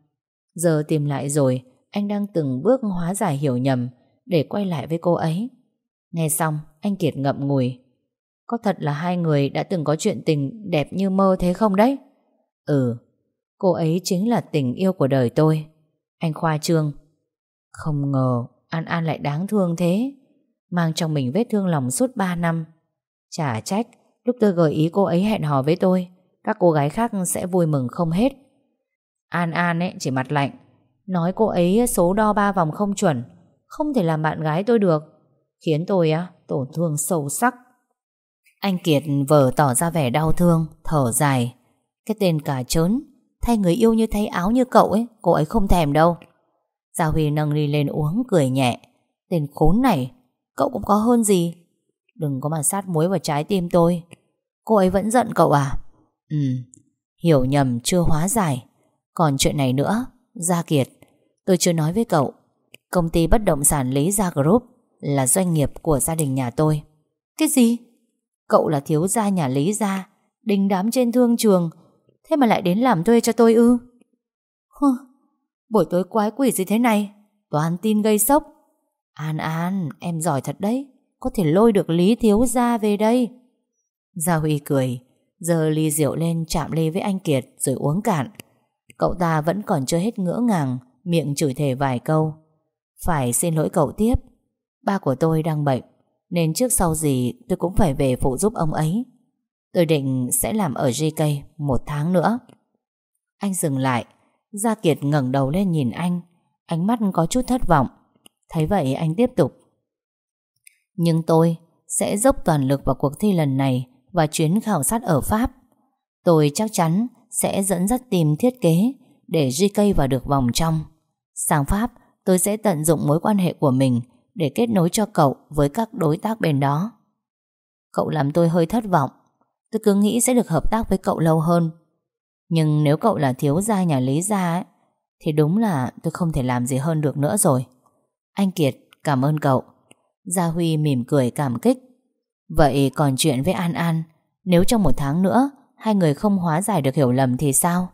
Giờ tìm lại rồi anh đang từng bước hóa giải hiểu nhầm Để quay lại với cô ấy Nghe xong anh Kiệt ngậm ngùi Có thật là hai người đã từng có chuyện tình đẹp như mơ thế không đấy? Ừ, cô ấy chính là tình yêu của đời tôi. Anh Khoa Trương. Không ngờ An An lại đáng thương thế. Mang trong mình vết thương lòng suốt 3 năm. Chả trách, lúc tôi gợi ý cô ấy hẹn hò với tôi, các cô gái khác sẽ vui mừng không hết. An An ấy chỉ mặt lạnh, nói cô ấy số đo ba vòng không chuẩn, không thể làm bạn gái tôi được, khiến tôi á tổn thương sâu sắc. Anh Kiệt vờ tỏ ra vẻ đau thương, thở dài. Cái tên cả trớn Thay người yêu như thay áo như cậu ấy Cô ấy không thèm đâu. Gia Huy nâng ly lên uống cười nhẹ. Tên khốn này Cậu cũng có hơn gì? Đừng có mà sát muối vào trái tim tôi. Cô ấy vẫn giận cậu à? Ừ Hiểu nhầm chưa hóa giải. Còn chuyện này nữa Gia Kiệt Tôi chưa nói với cậu. Công ty bất động sản Lý Gia Group Là doanh nghiệp của gia đình nhà tôi. Cái gì? Cậu là thiếu gia nhà Lý Gia Đình đám trên thương trường. Thế mà lại đến làm thuê cho tôi ư? Hừ, Buổi tối quái quỷ gì thế này? Toàn tin gây sốc. An An em giỏi thật đấy. Có thể lôi được Lý Thiếu Gia về đây. Gia Huy cười Giờ ly rượu lên chạm ly với anh Kiệt Rồi uống cạn. Cậu ta vẫn còn chưa hết ngỡ ngàng Miệng chửi thề vài câu Phải xin lỗi cậu tiếp Ba của tôi đang bệnh, Nên trước sau gì tôi cũng phải về phụ giúp ông ấy Tôi định sẽ làm ở GK một tháng nữa. Anh dừng lại. Gia Kiệt ngẩng đầu lên nhìn anh. Ánh mắt có chút thất vọng. Thấy vậy anh tiếp tục. Nhưng tôi sẽ dốc toàn lực vào cuộc thi lần này và chuyến khảo sát ở Pháp. Tôi chắc chắn sẽ dẫn dắt team thiết kế để GK vào được vòng trong. Sang Pháp, tôi sẽ tận dụng mối quan hệ của mình để kết nối cho cậu với các đối tác bên đó. Cậu làm tôi hơi thất vọng. Tôi cứ nghĩ sẽ được hợp tác với cậu lâu hơn. Nhưng nếu cậu là thiếu gia nhà Lý gia ấy, Thì đúng là tôi không thể làm gì hơn được nữa rồi. Anh Kiệt cảm ơn cậu. Gia Huy mỉm cười cảm kích. Vậy còn chuyện với An An Nếu trong một tháng nữa Hai người không hóa giải được hiểu lầm thì sao?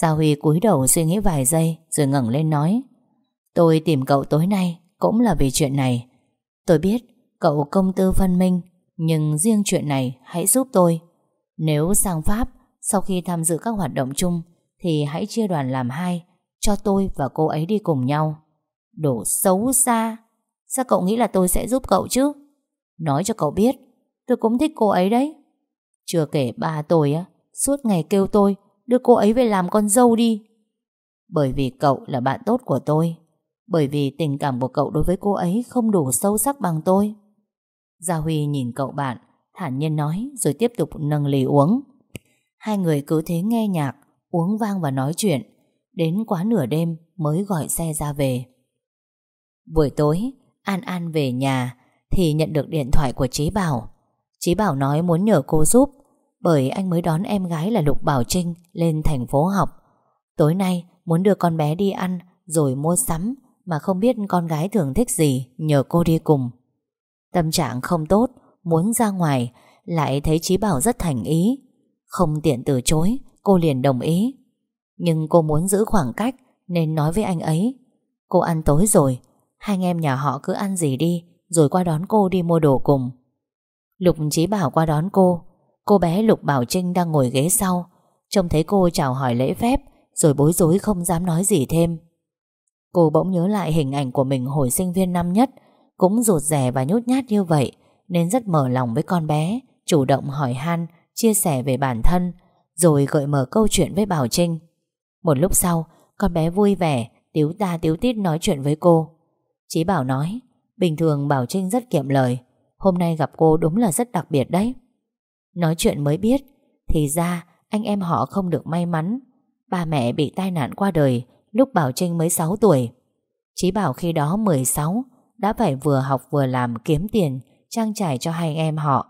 Gia Huy cúi đầu suy nghĩ vài giây Rồi ngẩng lên nói, Tôi tìm cậu tối nay Cũng là vì chuyện này. Tôi biết cậu công tư phân minh, nhưng riêng chuyện này hãy giúp tôi. Nếu sang Pháp, Sau khi tham dự các hoạt động chung, Thì hãy chia đoàn làm hai, Cho tôi và cô ấy đi cùng nhau. Đổ xấu xa. Sao cậu nghĩ là tôi sẽ giúp cậu chứ? Nói cho cậu biết, Tôi cũng thích cô ấy đấy. Chưa kể ba tôi á, Suốt ngày kêu tôi Đưa cô ấy về làm con dâu đi. Bởi vì cậu là bạn tốt của tôi, Bởi vì tình cảm của cậu đối với cô ấy Không đủ sâu sắc bằng tôi. Gia Huy nhìn cậu bạn, Thản nhiên nói, rồi tiếp tục nâng ly uống. Hai người cứ thế nghe nhạc, Uống vang và nói chuyện, Đến quá nửa đêm mới gọi xe ra về. Buổi tối, An An về nhà Thì nhận được điện thoại của Trí Bảo. Chí Bảo nói muốn nhờ cô giúp bởi anh mới đón em gái là Lục Bảo Trinh lên thành phố học. Tối nay muốn đưa con bé đi ăn rồi mua sắm mà không biết con gái thường thích gì nhờ cô đi cùng. Tâm trạng không tốt, muốn ra ngoài lại thấy Chí Bảo rất thành ý. Không tiện từ chối, cô liền đồng ý. Nhưng cô muốn giữ khoảng cách nên nói với anh ấy. Cô ăn tối rồi, hai anh em nhà họ cứ ăn gì đi rồi qua đón cô đi mua đồ cùng. Lục Chí Bảo qua đón cô Cô bé Lục Bảo Trinh đang ngồi ghế sau. Trông thấy cô chào hỏi lễ phép, Rồi bối rối không dám nói gì thêm. Cô bỗng nhớ lại hình ảnh của mình hồi sinh viên năm nhất, Cũng rụt rè và nhút nhát như vậy, Nên rất mở lòng với con bé, Chủ động hỏi han, Chia sẻ về bản thân, Rồi gợi mở câu chuyện với Bảo Trinh. Một lúc sau, Con bé vui vẻ, Tiếu ta tiếu tít nói chuyện với cô. Chí Bảo nói, Bình thường Bảo Trinh rất kiệm lời, Hôm nay gặp cô đúng là rất đặc biệt đấy. Nói chuyện mới biết, Thì ra anh em họ không được may mắn. Ba mẹ bị tai nạn qua đời Lúc Bảo Trinh mới 6 tuổi. Chí Bảo khi đó 16 Đã phải vừa học vừa làm kiếm tiền, Trang trải cho hai anh em họ.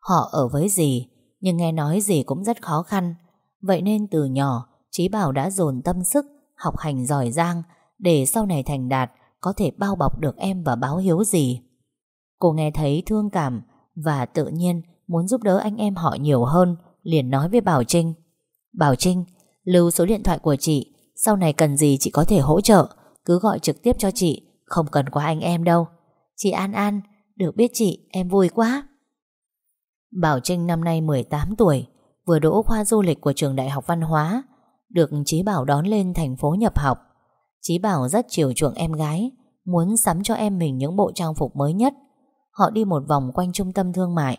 Họ ở với dì, Nhưng nghe nói dì cũng rất khó khăn. Vậy nên từ nhỏ, Chí Bảo đã dồn tâm sức, Học hành giỏi giang Để sau này thành đạt Có thể bao bọc được em và báo hiếu gì Cô nghe thấy thương cảm Và tự nhiên muốn giúp đỡ anh em họ nhiều hơn, liền nói với Bảo Trinh. Bảo Trinh, lưu số điện thoại của chị, sau này cần gì chị có thể hỗ trợ, cứ gọi trực tiếp cho chị, không cần qua anh em đâu. Chị An An, được biết chị, em vui quá. Bảo Trinh năm nay 18 tuổi, vừa đỗ khoa du lịch của trường đại học văn hóa, được Chí Bảo đón lên thành phố nhập học. Chí Bảo rất chiều chuộng em gái, muốn sắm cho em mình những bộ trang phục mới nhất. Họ đi một vòng quanh trung tâm thương mại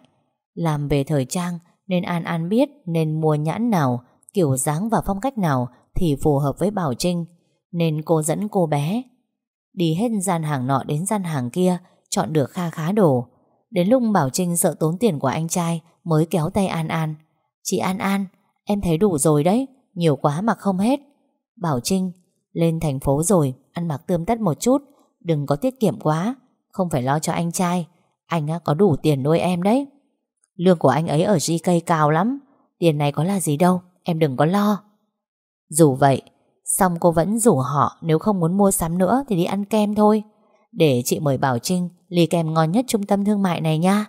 làm về thời trang nên An An biết nên mua nhãn nào, kiểu dáng và phong cách nào thì phù hợp với Bảo Trinh. Nên cô dẫn cô bé. Đi hết gian hàng nọ đến gian hàng kia, chọn được kha khá đồ. Đến lúc Bảo Trinh sợ tốn tiền của anh trai mới kéo tay An An. Chị An An, em thấy đủ rồi đấy, nhiều quá mà không hết. Bảo Trinh, lên thành phố rồi, ăn mặc tươm tất một chút, đừng có tiết kiệm quá, không phải lo cho anh trai. Anh có đủ tiền nuôi em đấy. Lương của anh ấy ở GK cao lắm. Tiền này có là gì đâu, Em đừng có lo. Dù vậy, Xong cô vẫn rủ họ, Nếu không muốn mua sắm nữa thì đi ăn kem thôi. Để chị mời Bảo Trinh Ly kem ngon nhất trung tâm thương mại này nha.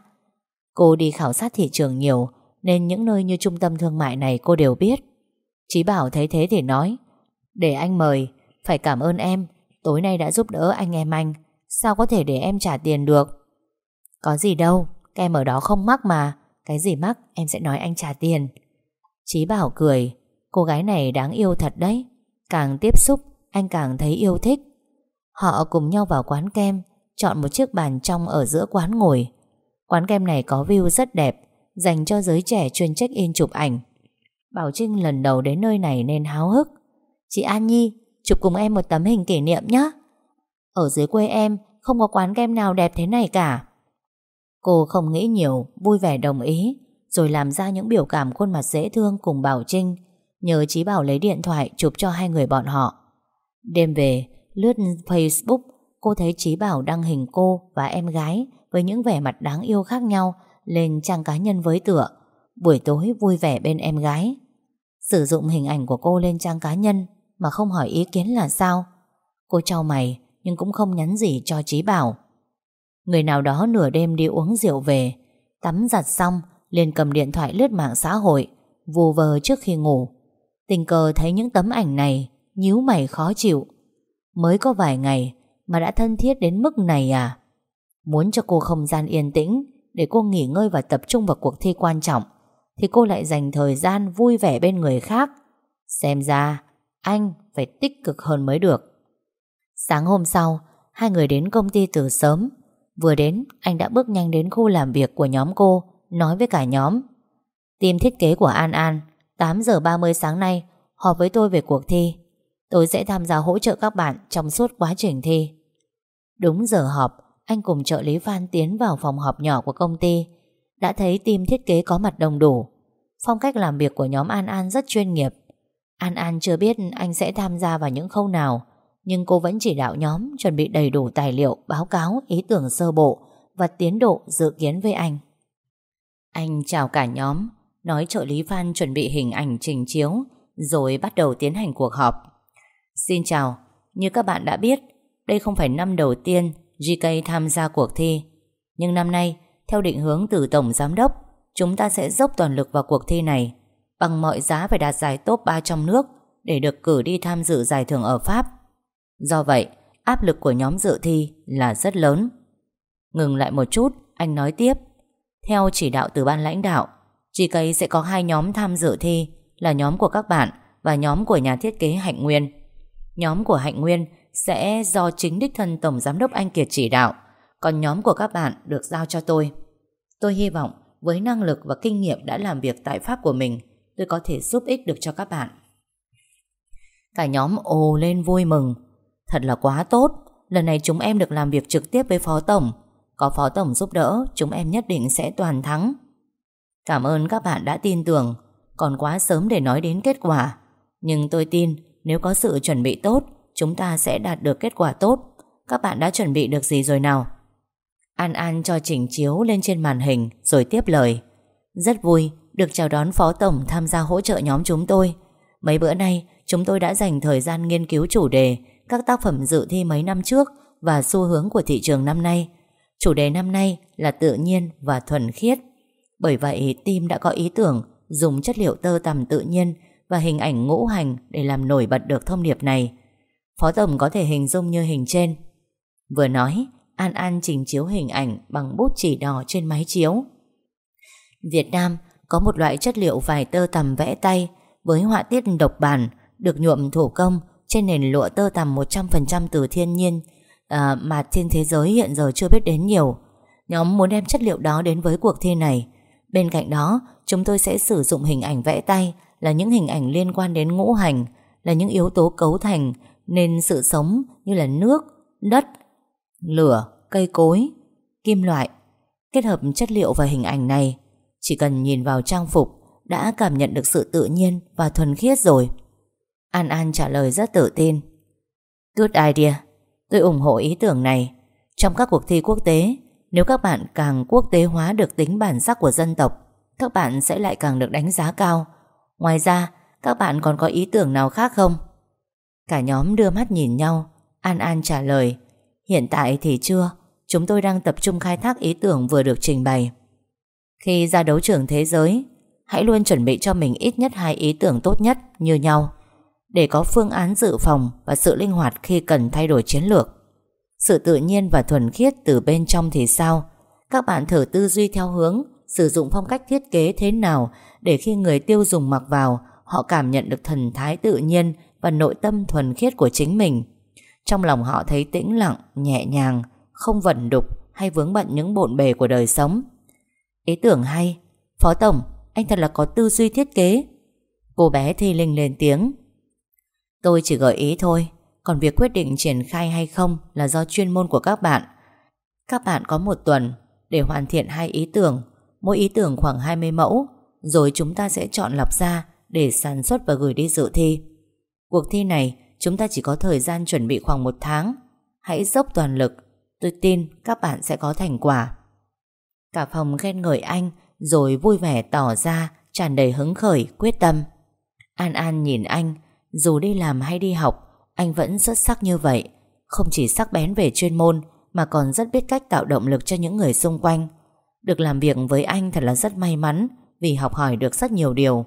Cô đi khảo sát thị trường nhiều, Nên những nơi như trung tâm thương mại này cô đều biết. Chí Bảo thấy thế thì nói, Để anh mời, Phải cảm ơn em. Tối nay đã giúp đỡ anh em anh. Sao có thể để em trả tiền được? Có gì đâu, Kem ở đó không mắc mà cái gì mắc, em sẽ nói anh trả tiền. Chí bảo cười, Cô gái này đáng yêu thật đấy. Càng tiếp xúc, anh càng thấy yêu thích. Họ cùng nhau vào quán kem, Chọn một chiếc bàn trong ở giữa quán ngồi. Quán kem này có view rất đẹp, Dành cho giới trẻ chuyên check-in chụp ảnh. Bảo Trinh lần đầu đến nơi này nên háo hức. Chị An Nhi, Chụp cùng em một tấm hình kỷ niệm nhé Ở dưới quê em, Không có quán kem nào đẹp thế này cả. Cô không nghĩ nhiều, vui vẻ đồng ý, rồi làm ra những biểu cảm khuôn mặt dễ thương cùng Bảo Trinh, nhờ Chí Bảo lấy điện thoại chụp cho hai người bọn họ. Đêm về, lướt Facebook, cô thấy Chí Bảo đăng hình cô và em gái với những vẻ mặt đáng yêu khác nhau lên trang cá nhân với tựa. Buổi tối vui vẻ bên em gái. Sử dụng hình ảnh của cô lên trang cá nhân mà không hỏi ý kiến là sao. Cô trao mày nhưng cũng không nhắn gì cho Chí Bảo. Người nào đó nửa đêm đi uống rượu về, Tắm giặt xong, liền cầm điện thoại lướt mạng xã hội Vù vờ trước khi ngủ. Tình cờ thấy những tấm ảnh này, nhíu mày khó chịu. Mới có vài ngày Mà đã thân thiết đến mức này à? Muốn cho cô không gian yên tĩnh Để cô nghỉ ngơi và tập trung vào cuộc thi quan trọng, Thì cô lại dành thời gian vui vẻ bên người khác. Xem ra, Anh phải tích cực hơn mới được. Sáng hôm sau, Hai người đến công ty từ sớm. Vừa đến, anh đã bước nhanh đến khu làm việc của nhóm cô, nói với cả nhóm. Team thiết kế của An An, 8 giờ 30 sáng nay Họp với tôi về cuộc thi. Tôi sẽ tham gia hỗ trợ các bạn Trong suốt quá trình thi. Đúng giờ họp Anh cùng trợ lý Phan tiến vào phòng họp nhỏ của công ty. Đã thấy team thiết kế có mặt đồng đủ. Phong cách làm việc của nhóm An An rất chuyên nghiệp. An An chưa biết anh sẽ tham gia vào những khâu nào. Nhưng cô vẫn chỉ đạo nhóm Chuẩn bị đầy đủ tài liệu, báo cáo, ý tưởng sơ bộ Và tiến độ dự kiến với anh. Anh chào cả nhóm Nói trợ lý Phan chuẩn bị hình ảnh trình chiếu Rồi bắt đầu tiến hành cuộc họp. Xin chào Như các bạn đã biết Đây không phải năm đầu tiên GK tham gia cuộc thi. Nhưng năm nay Theo định hướng từ Tổng Giám đốc Chúng ta sẽ dốc toàn lực vào cuộc thi này Bằng mọi giá phải đạt giải top 3 trong nước Để được cử đi tham dự giải thưởng ở Pháp. Do vậy, Áp lực của nhóm dự thi là rất lớn Ngừng lại một chút, Anh nói tiếp Theo chỉ đạo từ ban lãnh đạo GK sẽ có hai nhóm tham dự thi, Là nhóm của các bạn Và nhóm của nhà thiết kế Hạnh Nguyên Nhóm của Hạnh Nguyên Sẽ do chính đích thân Tổng Giám đốc Anh Kiệt chỉ đạo, Còn nhóm của các bạn được giao cho tôi Tôi hy vọng với năng lực và kinh nghiệm đã làm việc tại Pháp của mình, tôi có thể giúp ích được cho các bạn. Cả nhóm ồ lên vui mừng. Thật là quá tốt. Lần này chúng em được làm việc trực tiếp với Phó Tổng. Có Phó Tổng giúp đỡ, chúng em nhất định sẽ toàn thắng. Cảm ơn các bạn đã tin tưởng. Còn quá sớm để nói đến kết quả. Nhưng tôi tin nếu có sự chuẩn bị tốt, chúng ta sẽ đạt được kết quả tốt. Các bạn đã chuẩn bị được gì rồi nào? An An cho chỉnh chiếu lên trên màn hình rồi tiếp lời. Rất vui được chào đón Phó Tổng tham gia hỗ trợ nhóm chúng tôi. Mấy bữa nay, chúng tôi đã dành thời gian nghiên cứu chủ đề, các tác phẩm dự thi mấy năm trước và xu hướng của thị trường năm nay. Chủ đề năm nay là tự nhiên và thuần khiết. Bởi vậy, team đã có ý tưởng dùng chất liệu tơ tằm tự nhiên và hình ảnh ngũ hành để làm nổi bật được thông điệp này. Phó Tổng có thể hình dung như hình trên. Vừa nói, An An trình chiếu hình ảnh bằng bút chỉ đỏ trên máy chiếu. Việt Nam có một loại chất liệu vải tơ tằm vẽ tay với họa tiết độc bản được nhuộm thủ công trên nền lụa tơ tằm 100% từ thiên nhiên à, mà trên thế giới hiện giờ chưa biết đến nhiều. Nhóm muốn đem chất liệu đó đến với cuộc thi này. Bên cạnh đó, chúng tôi sẽ sử dụng hình ảnh vẽ tay là những hình ảnh liên quan đến ngũ hành, là những yếu tố cấu thành nên sự sống như là nước, đất, lửa, cây cối, kim loại. Kết hợp chất liệu và hình ảnh này chỉ cần nhìn vào trang phục Đã cảm nhận được sự tự nhiên Và thuần khiết rồi An An trả lời rất tự tin. Good idea. Tôi ủng hộ ý tưởng này. Trong các cuộc thi quốc tế Nếu các bạn càng quốc tế hóa được tính bản sắc của dân tộc Các bạn sẽ lại càng được đánh giá cao. Ngoài ra Các bạn còn có ý tưởng nào khác không? Cả nhóm đưa mắt nhìn nhau. An An trả lời Hiện tại thì chưa. Chúng tôi đang tập trung khai thác ý tưởng vừa được trình bày. Khi ra đấu trường thế giới, hãy luôn chuẩn bị cho mình ít nhất hai ý tưởng tốt nhất như nhau để có phương án dự phòng và sự linh hoạt khi cần thay đổi chiến lược. Sự tự nhiên và thuần khiết từ bên trong thì sao? Các bạn thử tư duy theo hướng sử dụng phong cách thiết kế thế nào để khi người tiêu dùng mặc vào họ cảm nhận được thần thái tự nhiên và nội tâm thuần khiết của chính mình. Trong lòng họ thấy tĩnh lặng, nhẹ nhàng, không vẩn đục hay vướng bận những bộn bề của đời sống. Ý tưởng hay Phó Tổng Anh thật là có tư duy thiết kế Cô bé Thi Linh lên tiếng Tôi chỉ gợi ý thôi. Còn việc quyết định triển khai hay không Là do chuyên môn của các bạn. Các bạn có một tuần Để hoàn thiện hai ý tưởng Mỗi ý tưởng khoảng 20 mẫu Rồi chúng ta sẽ chọn lọc ra Để sản xuất và gửi đi dự thi. Cuộc thi này chúng ta chỉ có thời gian chuẩn bị khoảng một tháng. Hãy dốc toàn lực. Tôi tin các bạn sẽ có thành quả. Cả phòng khen ngợi anh Rồi vui vẻ tỏ ra tràn đầy hứng khởi, quyết tâm. An An nhìn anh dù đi làm hay đi học Anh vẫn xuất sắc như vậy Không chỉ sắc bén về chuyên môn Mà còn rất biết cách tạo động lực cho những người xung quanh Được làm việc với anh thật là rất may mắn Vì học hỏi được rất nhiều điều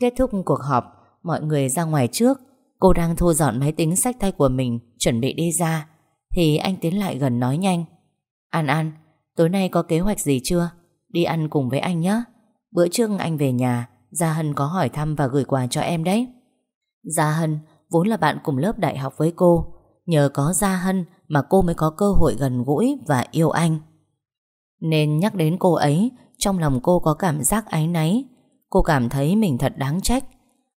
Kết thúc cuộc họp Mọi người ra ngoài trước Cô đang thu dọn máy tính sách tay của mình Chuẩn bị đi ra Thì anh tiến lại gần nói nhanh An An Tối nay có kế hoạch gì chưa? Đi ăn cùng với anh nhé. Bữa trước anh về nhà, Gia Hân có hỏi thăm và gửi quà cho em đấy. Gia Hân vốn là bạn cùng lớp đại học với cô. Nhờ có Gia Hân mà cô mới có cơ hội gần gũi và yêu anh. Nên nhắc đến cô ấy, trong lòng cô có cảm giác áy náy. Cô cảm thấy mình thật đáng trách.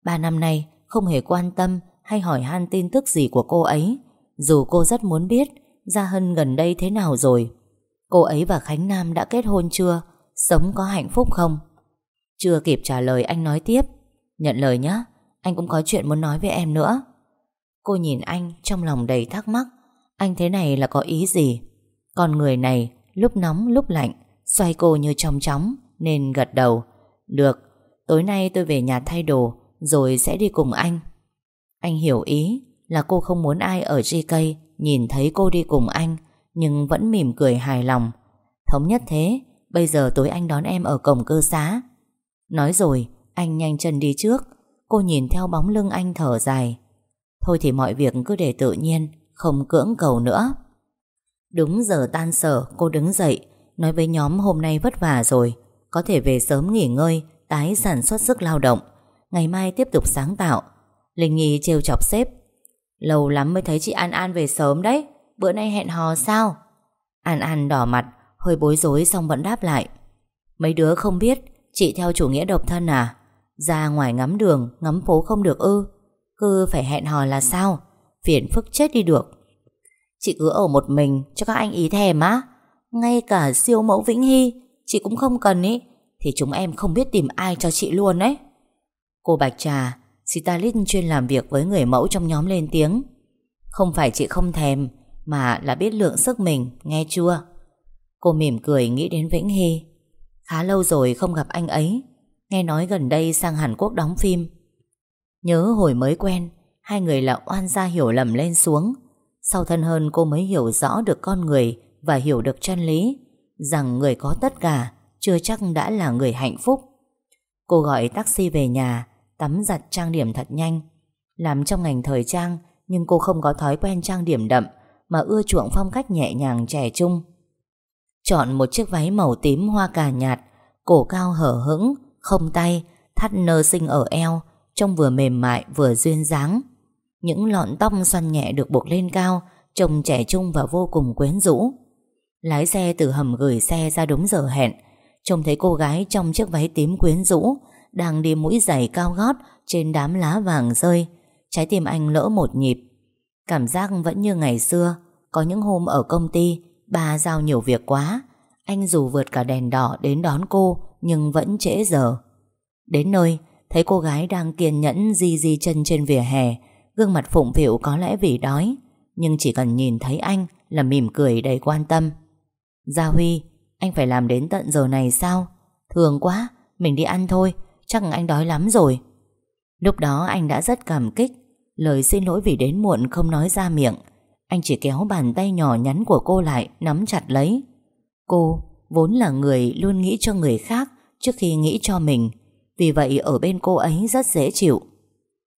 Ba năm nay không hề quan tâm Hay hỏi han tin tức gì của cô ấy. Dù cô rất muốn biết Gia Hân gần đây thế nào rồi. Cô ấy và Khánh Nam đã kết hôn chưa? Sống có hạnh phúc không? Chưa kịp trả lời anh nói tiếp. Nhận lời nhé anh cũng có chuyện muốn nói với em nữa. Cô nhìn anh trong lòng đầy thắc mắc. Anh thế này là có ý gì? Còn người này lúc nóng lúc lạnh Xoay cô như trong chóng Nên gật đầu. Được, tối nay tôi về nhà thay đồ Rồi sẽ đi cùng anh. Anh hiểu ý là cô không muốn ai ở GK Nhìn thấy cô đi cùng anh Nhưng vẫn mỉm cười hài lòng. Thống nhất thế Bây giờ tối anh đón em ở cổng cơ xá. Nói rồi Anh nhanh chân đi trước. Cô nhìn theo bóng lưng anh thở dài. Thôi thì mọi việc cứ để tự nhiên, Không cưỡng cầu nữa. Đúng giờ tan sở, cô đứng dậy, Nói với nhóm hôm nay vất vả rồi. Có thể về sớm nghỉ ngơi, Tái sản xuất sức lao động. Ngày mai tiếp tục sáng tạo. Linh Nhi trêu chọc sếp. Lâu lắm mới thấy chị An An về sớm đấy, Bữa nay hẹn hò sao? An An đỏ mặt, Hơi bối rối xong vẫn đáp lại. Mấy đứa không biết, Chị theo chủ nghĩa độc thân à? Ra ngoài ngắm đường, Ngắm phố không được ư? Cứ phải hẹn hò là sao? Phiền phức chết đi được. Chị cứ ở một mình, cho các anh ý thèm á. Ngay cả siêu mẫu Vĩnh Hy, Chị cũng không cần ý. Thì chúng em không biết tìm ai cho chị luôn đấy Cô Bạch Trà Stylist chuyên làm việc với người mẫu trong nhóm lên tiếng. Không phải chị không thèm, Mà là biết lượng sức mình, Nghe chưa? Cô mỉm cười nghĩ đến Vĩnh Hy. Khá lâu rồi không gặp anh ấy. Nghe nói gần đây sang Hàn Quốc đóng phim. Nhớ hồi mới quen, Hai người là oan gia hiểu lầm lên xuống. Sau thân hơn, cô mới hiểu rõ được con người Và hiểu được chân lý, Rằng người có tất cả Chưa chắc đã là người hạnh phúc. Cô gọi taxi về nhà, Tắm giặt trang điểm thật nhanh. Làm trong ngành thời trang, Nhưng cô không có thói quen trang điểm đậm, Mà ưa chuộng phong cách nhẹ nhàng, trẻ trung. Chọn một chiếc váy màu tím hoa cà nhạt, Cổ cao hở hững không tay, Thắt nơ sinh ở eo, Trông vừa mềm mại, vừa duyên dáng. Những lọn tóc xoăn nhẹ được buộc lên cao, Trông trẻ trung và vô cùng quyến rũ. Lái xe từ hầm gửi xe ra đúng giờ hẹn, Trông thấy cô gái trong chiếc váy tím quyến rũ, Đang đi mũi giày cao gót Trên đám lá vàng rơi. Trái tim anh lỡ một nhịp. Cảm giác vẫn như ngày xưa, Có những hôm ở công ty Bà giao nhiều việc quá. Anh dù vượt cả đèn đỏ đến đón cô nhưng vẫn trễ giờ. Đến nơi, Thấy cô gái đang kiên nhẫn di di chân trên vỉa hè, Gương mặt phụng phịu có lẽ vì đói, Nhưng chỉ cần nhìn thấy anh Là mỉm cười đầy quan tâm. Gia Huy, Anh phải làm đến tận giờ này sao? Thường quá, Mình đi ăn thôi, Chắc anh đói lắm rồi. Lúc đó anh đã rất cảm kích, Lời xin lỗi vì đến muộn không nói ra miệng. Anh chỉ kéo bàn tay nhỏ nhắn của cô lại, Nắm chặt lấy. Cô vốn là người luôn nghĩ cho người khác Trước khi nghĩ cho mình. Vì vậy ở bên cô ấy rất dễ chịu.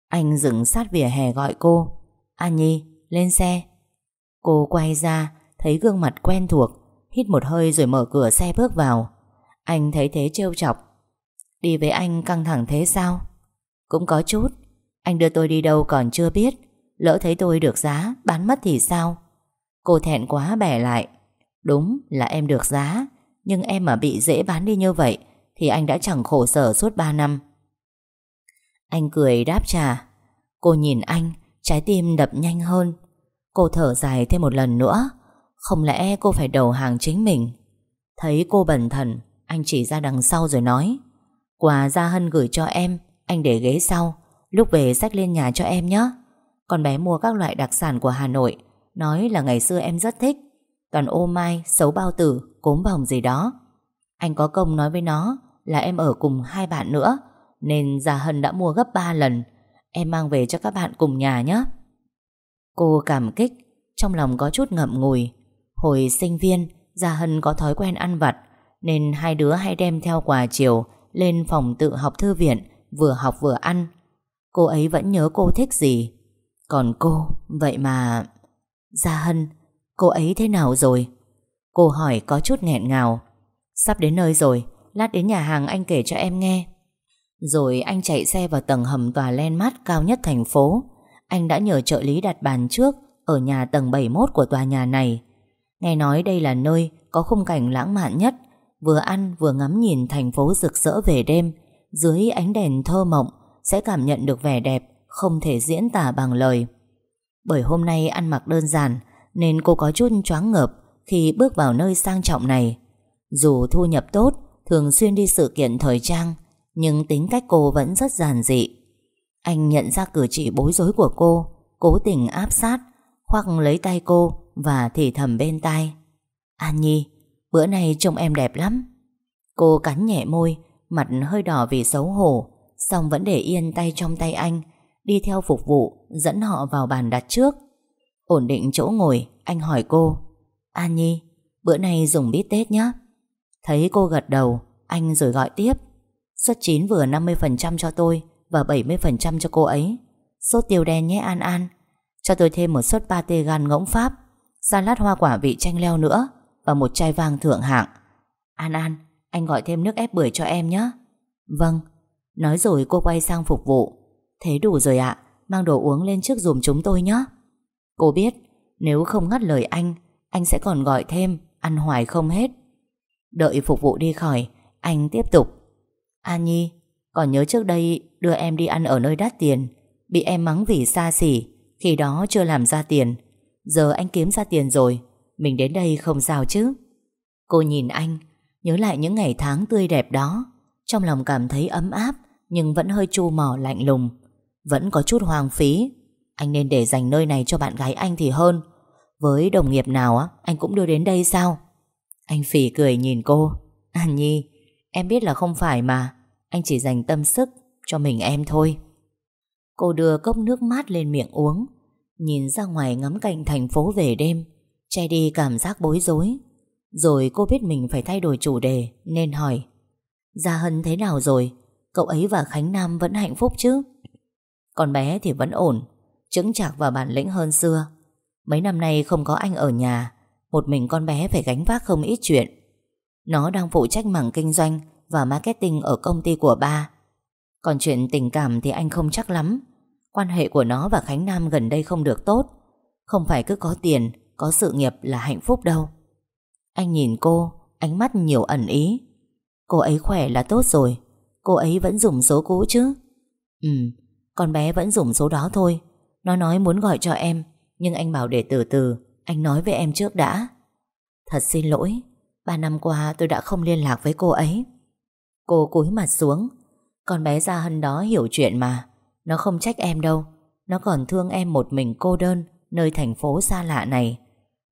Anh dừng sát vỉa hè gọi cô. An Nhi, lên xe. Cô quay ra, Thấy gương mặt quen thuộc, Hít một hơi rồi mở cửa xe bước vào. Anh thấy thế trêu chọc. Đi với anh căng thẳng thế sao? Cũng có chút. Anh đưa tôi đi đâu còn chưa biết. Lỡ thấy tôi được giá, Bán mất thì sao? Cô thẹn quá bẻ lại. Đúng là em được giá, Nhưng em mà bị dễ bán đi như vậy thì anh đã chẳng khổ sở suốt 3 năm. Anh cười đáp trả Cô nhìn anh Trái tim đập nhanh hơn. Cô thở dài thêm một lần nữa Không lẽ cô phải đầu hàng chính mình? Thấy cô bần thần Anh chỉ ra đằng sau rồi nói Quà Gia Hân gửi cho em Anh để ghế sau Lúc về xách lên nhà cho em nhé. Con bé mua các loại đặc sản của Hà Nội Nói là ngày xưa em rất thích. Toàn ô mai, xấu bao tử, cốm bồng gì đó. Anh có công nói với nó là em ở cùng hai bạn nữa Nên Gia Hân đã mua gấp 3 lần. Em mang về cho các bạn cùng nhà nhé. Cô cảm kích Trong lòng có chút ngậm ngùi. Hồi sinh viên Gia Hân có thói quen ăn vặt Nên hai đứa hay đem theo quà chiều Lên phòng tự học thư viện Vừa học vừa ăn. Cô ấy vẫn nhớ cô thích gì. Còn cô, vậy mà Gia Hân, cô ấy thế nào rồi? Cô hỏi có chút nghẹn ngào. Sắp đến nơi rồi Lát đến nhà hàng anh kể cho em nghe. Rồi anh chạy xe vào tầng hầm tòa landmark cao nhất thành phố. Anh đã nhờ trợ lý đặt bàn trước Ở nhà tầng 71 của tòa nhà này. Nghe nói đây là nơi Có khung cảnh lãng mạn nhất. Vừa ăn vừa ngắm nhìn thành phố rực rỡ về đêm. Dưới ánh đèn thơ mộng, Sẽ cảm nhận được vẻ đẹp Không thể diễn tả bằng lời. Bởi hôm nay ăn mặc đơn giản, Nên cô có chút choáng ngợp Khi bước vào nơi sang trọng này. Dù thu nhập tốt Thường xuyên đi sự kiện thời trang, Nhưng tính cách cô vẫn rất giản dị. Anh nhận ra cử chỉ bối rối của cô, Cố tình áp sát, Khoác lấy tay cô Và thì thầm bên tai. An Nhi, Bữa nay trông em đẹp lắm. Cô cắn nhẹ môi, Mặt hơi đỏ vì xấu hổ Xong vẫn để yên tay trong tay anh, Đi theo phục vụ, Dẫn họ vào bàn đặt trước. Ổn định chỗ ngồi, Anh hỏi cô, An Nhi, Bữa nay dùng bít tết nhé Thấy cô gật đầu, Anh rồi gọi tiếp. Suất chín vừa 50% cho tôi Và 70% cho cô ấy. Sốt tiêu đen nhé An An. Cho tôi thêm một suất pate gan ngỗng pháp, Salad hoa quả vị chanh leo nữa Và một chai vang thượng hạng. An An, Anh gọi thêm nước ép bưởi cho em nhé. Vâng. Nói rồi cô quay sang phục vụ. Thế đủ rồi ạ, Mang đồ uống lên trước dùm chúng tôi nhé. Cô biết, Nếu không ngắt lời anh Anh sẽ còn gọi thêm Ăn hoài không hết. Đợi phục vụ đi khỏi, Anh tiếp tục. An Nhi, Còn nhớ trước đây đưa em đi ăn ở nơi đắt tiền, Bị em mắng vì xa xỉ, Khi đó chưa làm ra tiền. Giờ anh kiếm ra tiền rồi, Mình đến đây không sao chứ. Cô nhìn anh, Nhớ lại những ngày tháng tươi đẹp đó. Trong lòng cảm thấy ấm áp, Nhưng vẫn hơi chu mỏ, lạnh lùng. Vẫn có chút hoang phí. Anh nên để dành nơi này cho bạn gái anh thì hơn. Với đồng nghiệp nào á, Anh cũng đưa đến đây sao? Anh phỉ cười nhìn cô. An Nhi, Em biết là không phải mà. Anh chỉ dành tâm sức cho mình em thôi. Cô đưa cốc nước mát lên miệng uống, Nhìn ra ngoài ngắm cảnh thành phố về đêm, Che đi cảm giác bối rối. Rồi cô biết mình phải thay đổi chủ đề, Nên hỏi, Gia Hân thế nào rồi? Cậu ấy và Khánh Nam vẫn hạnh phúc chứ? Con bé thì vẫn ổn Chứng chạc và bản lĩnh hơn xưa. Mấy năm nay không có anh ở nhà một mình con bé phải gánh vác không ít chuyện. Nó đang phụ trách mảng kinh doanh Và marketing ở công ty của ba. Còn chuyện tình cảm thì anh không chắc lắm. Quan hệ của nó và Khánh Nam gần đây không được tốt. Không phải cứ có tiền, Có sự nghiệp là hạnh phúc đâu. Anh nhìn cô, Ánh mắt nhiều ẩn ý. Cô ấy khỏe là tốt rồi. Cô ấy vẫn dùng số cũ chứ? Ừ Con bé vẫn dùng số đó thôi. Nó nói muốn gọi cho em, Nhưng anh bảo để từ từ. Anh nói với em trước đã. Thật xin lỗi, Ba năm qua tôi đã không liên lạc với cô ấy. Cô cúi mặt xuống. Con bé Gia Hân đó hiểu chuyện mà. Nó không trách em đâu. Nó còn thương em một mình cô đơn, Nơi thành phố xa lạ này.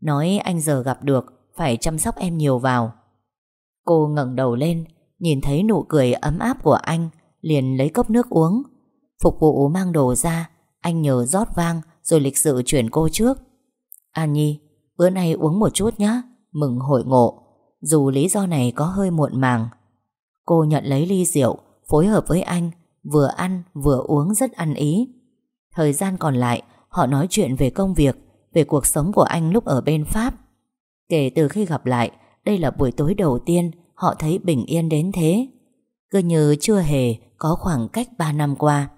Nói anh giờ gặp được, Phải chăm sóc em nhiều vào. Cô ngẩng đầu lên, Nhìn thấy nụ cười ấm áp của anh, Liền lấy cốc nước uống. Phục vụ mang đồ ra, Anh nhờ rót vang rồi lịch sự chuyển cô trước. An Nhi, Bữa nay uống một chút nhé Mừng hội ngộ. Dù lý do này có hơi muộn màng. Cô nhận lấy ly rượu, Phối hợp với anh, Vừa ăn vừa uống rất ăn ý. Thời gian còn lại, Họ nói chuyện về công việc, Về cuộc sống của anh lúc ở bên Pháp. Kể từ khi gặp lại, Đây là buổi tối đầu tiên Họ thấy bình yên đến thế. Cứ như chưa hề có khoảng cách 3 năm qua.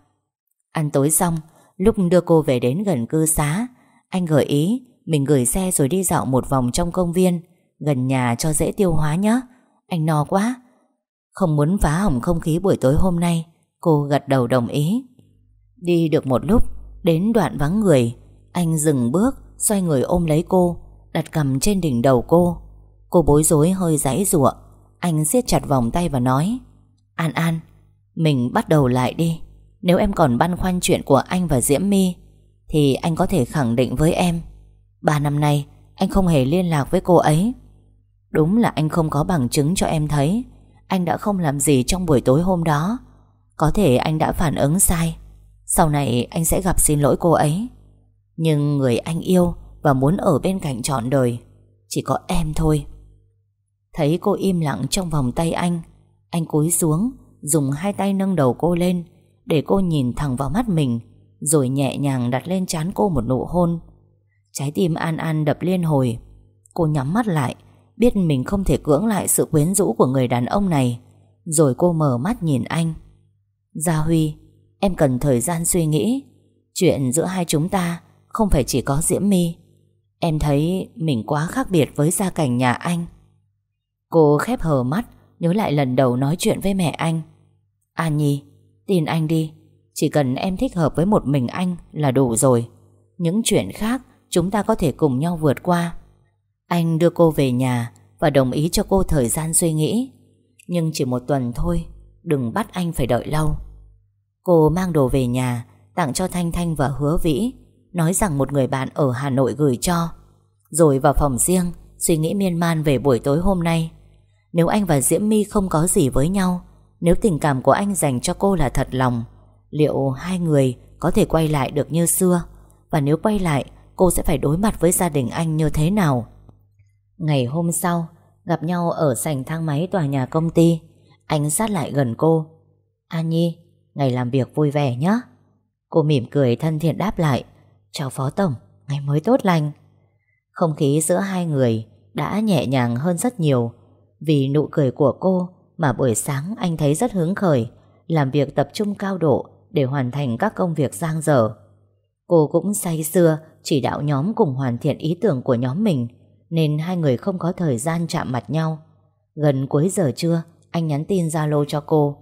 Ăn tối xong, Lúc đưa cô về đến gần cư xá, Anh gợi ý mình gửi xe rồi đi dạo một vòng trong công viên. Gần nhà cho dễ tiêu hóa nhé Anh no quá. Không muốn phá hỏng không khí buổi tối hôm nay. Cô gật đầu đồng ý. Đi được một lúc, Đến đoạn vắng người. Anh dừng bước, Xoay người ôm lấy cô, Đặt cầm trên đỉnh đầu cô. Cô bối rối hơi giãy giụa. Anh siết chặt vòng tay và nói, An An, Mình bắt đầu lại đi. Nếu em còn băn khoăn chuyện của anh và Diễm My, Thì anh có thể khẳng định với em Ba năm nay, Anh không hề liên lạc với cô ấy. Đúng là anh không có bằng chứng cho em thấy. Anh đã không làm gì trong buổi tối hôm đó. Có thể anh đã phản ứng sai. Sau này anh sẽ gặp xin lỗi cô ấy. Nhưng người anh yêu Và muốn ở bên cạnh trọn đời, Chỉ có em thôi. Thấy cô im lặng trong vòng tay anh Anh cúi xuống, Dùng hai tay nâng đầu cô lên, Để cô nhìn thẳng vào mắt mình, Rồi nhẹ nhàng đặt lên trán cô một nụ hôn. Trái tim An An đập liên hồi. Cô nhắm mắt lại Biết mình không thể cưỡng lại sự quyến rũ của người đàn ông này. Rồi cô mở mắt nhìn anh. Gia Huy Em cần thời gian suy nghĩ. Chuyện giữa hai chúng ta Không phải chỉ có Diễm My. Em thấy mình quá khác biệt với gia cảnh nhà anh. Cô khép hờ mắt Nhớ lại lần đầu nói chuyện với mẹ anh. An Nhi, tin anh đi. Chỉ cần em thích hợp với một mình anh là đủ rồi. Những chuyện khác chúng ta có thể cùng nhau vượt qua. Anh đưa cô về nhà và đồng ý cho cô thời gian suy nghĩ. Nhưng chỉ một tuần thôi, đừng bắt anh phải đợi lâu. Cô mang đồ về nhà, tặng cho Thanh Thanh và Hứa Vĩ, nói rằng một người bạn ở Hà Nội gửi cho. Rồi vào phòng riêng, suy nghĩ miên man về buổi tối hôm nay. Nếu anh và Diễm My không có gì với nhau, nếu tình cảm của anh dành cho cô là thật lòng, liệu hai người có thể quay lại được như xưa? Và nếu quay lại, cô sẽ phải đối mặt với gia đình anh như thế nào? Ngày hôm sau, gặp nhau ở sảnh thang máy tòa nhà công ty, anh sát lại gần cô. An Nhi, ngày làm việc vui vẻ nhé. Cô mỉm cười thân thiện đáp lại. Chào Phó Tổng, ngày mới tốt lành. Không khí giữa hai người đã nhẹ nhàng hơn rất nhiều vì nụ cười của cô mà buổi sáng anh thấy rất hứng khởi, làm việc tập trung cao độ để hoàn thành các công việc giang dở. Cô cũng say sưa chỉ đạo nhóm cùng hoàn thiện ý tưởng của nhóm mình, nên hai người không có thời gian chạm mặt nhau. Gần cuối giờ trưa, anh nhắn tin Zalo cho cô.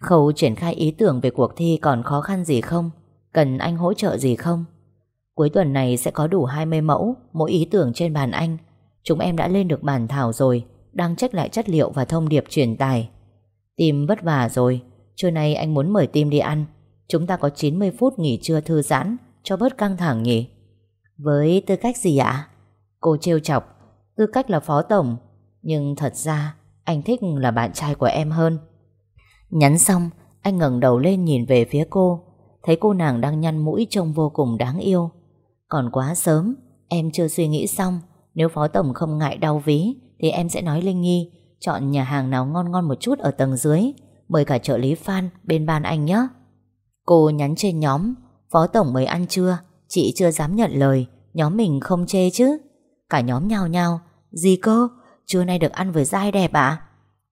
Khâu triển khai ý tưởng về cuộc thi còn khó khăn gì không? Cần anh hỗ trợ gì không? Cuối tuần này sẽ có đủ 20 mẫu, mỗi ý tưởng trên bàn anh. Chúng em đã lên được bản thảo rồi, đang check lại chất liệu và thông điệp truyền tải. Tim vất vả rồi, trưa nay anh muốn mời Tim đi ăn. Chúng ta có 90 phút nghỉ trưa thư giãn, cho bớt căng thẳng nhỉ? Với tư cách gì ạ? Cô trêu chọc, tư cách là phó tổng, nhưng thật ra anh thích là bạn trai của em hơn. Nhắn xong, anh ngẩng đầu lên nhìn về phía cô, thấy cô nàng đang nhăn mũi trông vô cùng đáng yêu. Còn quá sớm, em chưa suy nghĩ xong, nếu phó tổng không ngại đau ví thì em sẽ nói Linh Nhi chọn nhà hàng nào ngon ngon một chút ở tầng dưới, mời cả trợ lý Phan bên ban anh nhé. Cô nhắn trên nhóm, phó tổng mới ăn trưa, chị chưa dám nhận lời, nhóm mình không chê chứ. Cả nhóm nhao nhao, gì cơ, trưa nay được ăn với dai đẹp ạ?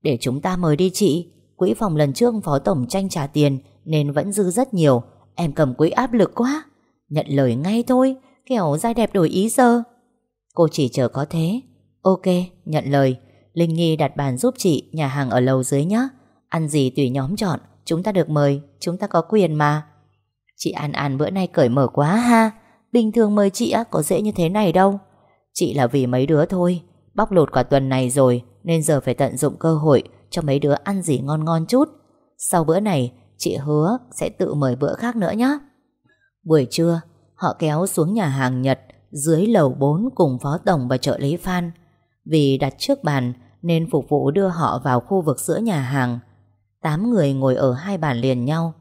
Để chúng ta mời đi chị, quỹ phòng lần trước phó tổng tranh trả tiền nên vẫn dư rất nhiều, em cầm quỹ áp lực quá. Nhận lời ngay thôi, kẻo dai đẹp đổi ý giờ. Cô chỉ chờ có thế. Ok, nhận lời. Linh Nhi đặt bàn giúp chị nhà hàng ở lầu dưới nhé. Ăn gì tùy nhóm chọn, chúng ta được mời, chúng ta có quyền mà. Chị An An bữa nay cởi mở quá ha. Bình thường mời chị á có dễ như thế này đâu. Chị là vì mấy đứa thôi. Bóc lột cả tuần này rồi nên giờ phải tận dụng cơ hội cho mấy đứa ăn gì ngon ngon chút. Sau bữa này, chị hứa sẽ tự mời bữa khác nữa nhé. Buổi trưa, họ kéo xuống nhà hàng Nhật dưới lầu 4 cùng phó tổng và trợ lý Phan. Vì đặt trước bàn nên phục vụ đưa họ vào khu vực giữa nhà hàng. Tám người ngồi ở hai bàn liền nhau.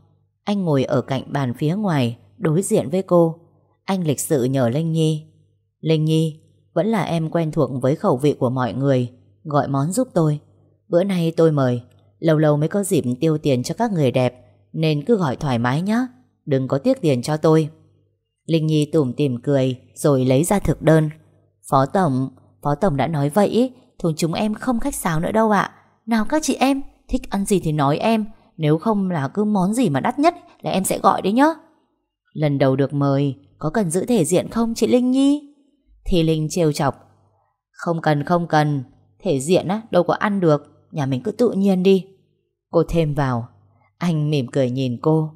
Anh ngồi ở cạnh bàn phía ngoài, đối diện với cô. Anh lịch sự nhờ Linh Nhi. Linh Nhi, vẫn là em quen thuộc với khẩu vị của mọi người. Gọi món giúp tôi. Bữa nay tôi mời. Lâu lâu mới có dịp tiêu tiền cho các người đẹp. Nên cứ gọi thoải mái nhé. Đừng có tiếc tiền cho tôi. Linh Nhi tủm tìm cười rồi lấy ra thực đơn. Phó Tổng, Phó Tổng đã nói vậy, Thùng chúng em không khách sáo nữa đâu ạ. Nào các chị em, thích ăn gì thì nói em, nếu không là cứ món gì mà đắt nhất là em sẽ gọi đấy nhá. Lần đầu được mời, có cần giữ thể diện không chị Linh Nhi? Thì Linh trêu chọc. Không cần không cần, thể diện á đâu có ăn được, nhà mình cứ tự nhiên đi. Cô thêm vào, anh mỉm cười nhìn cô.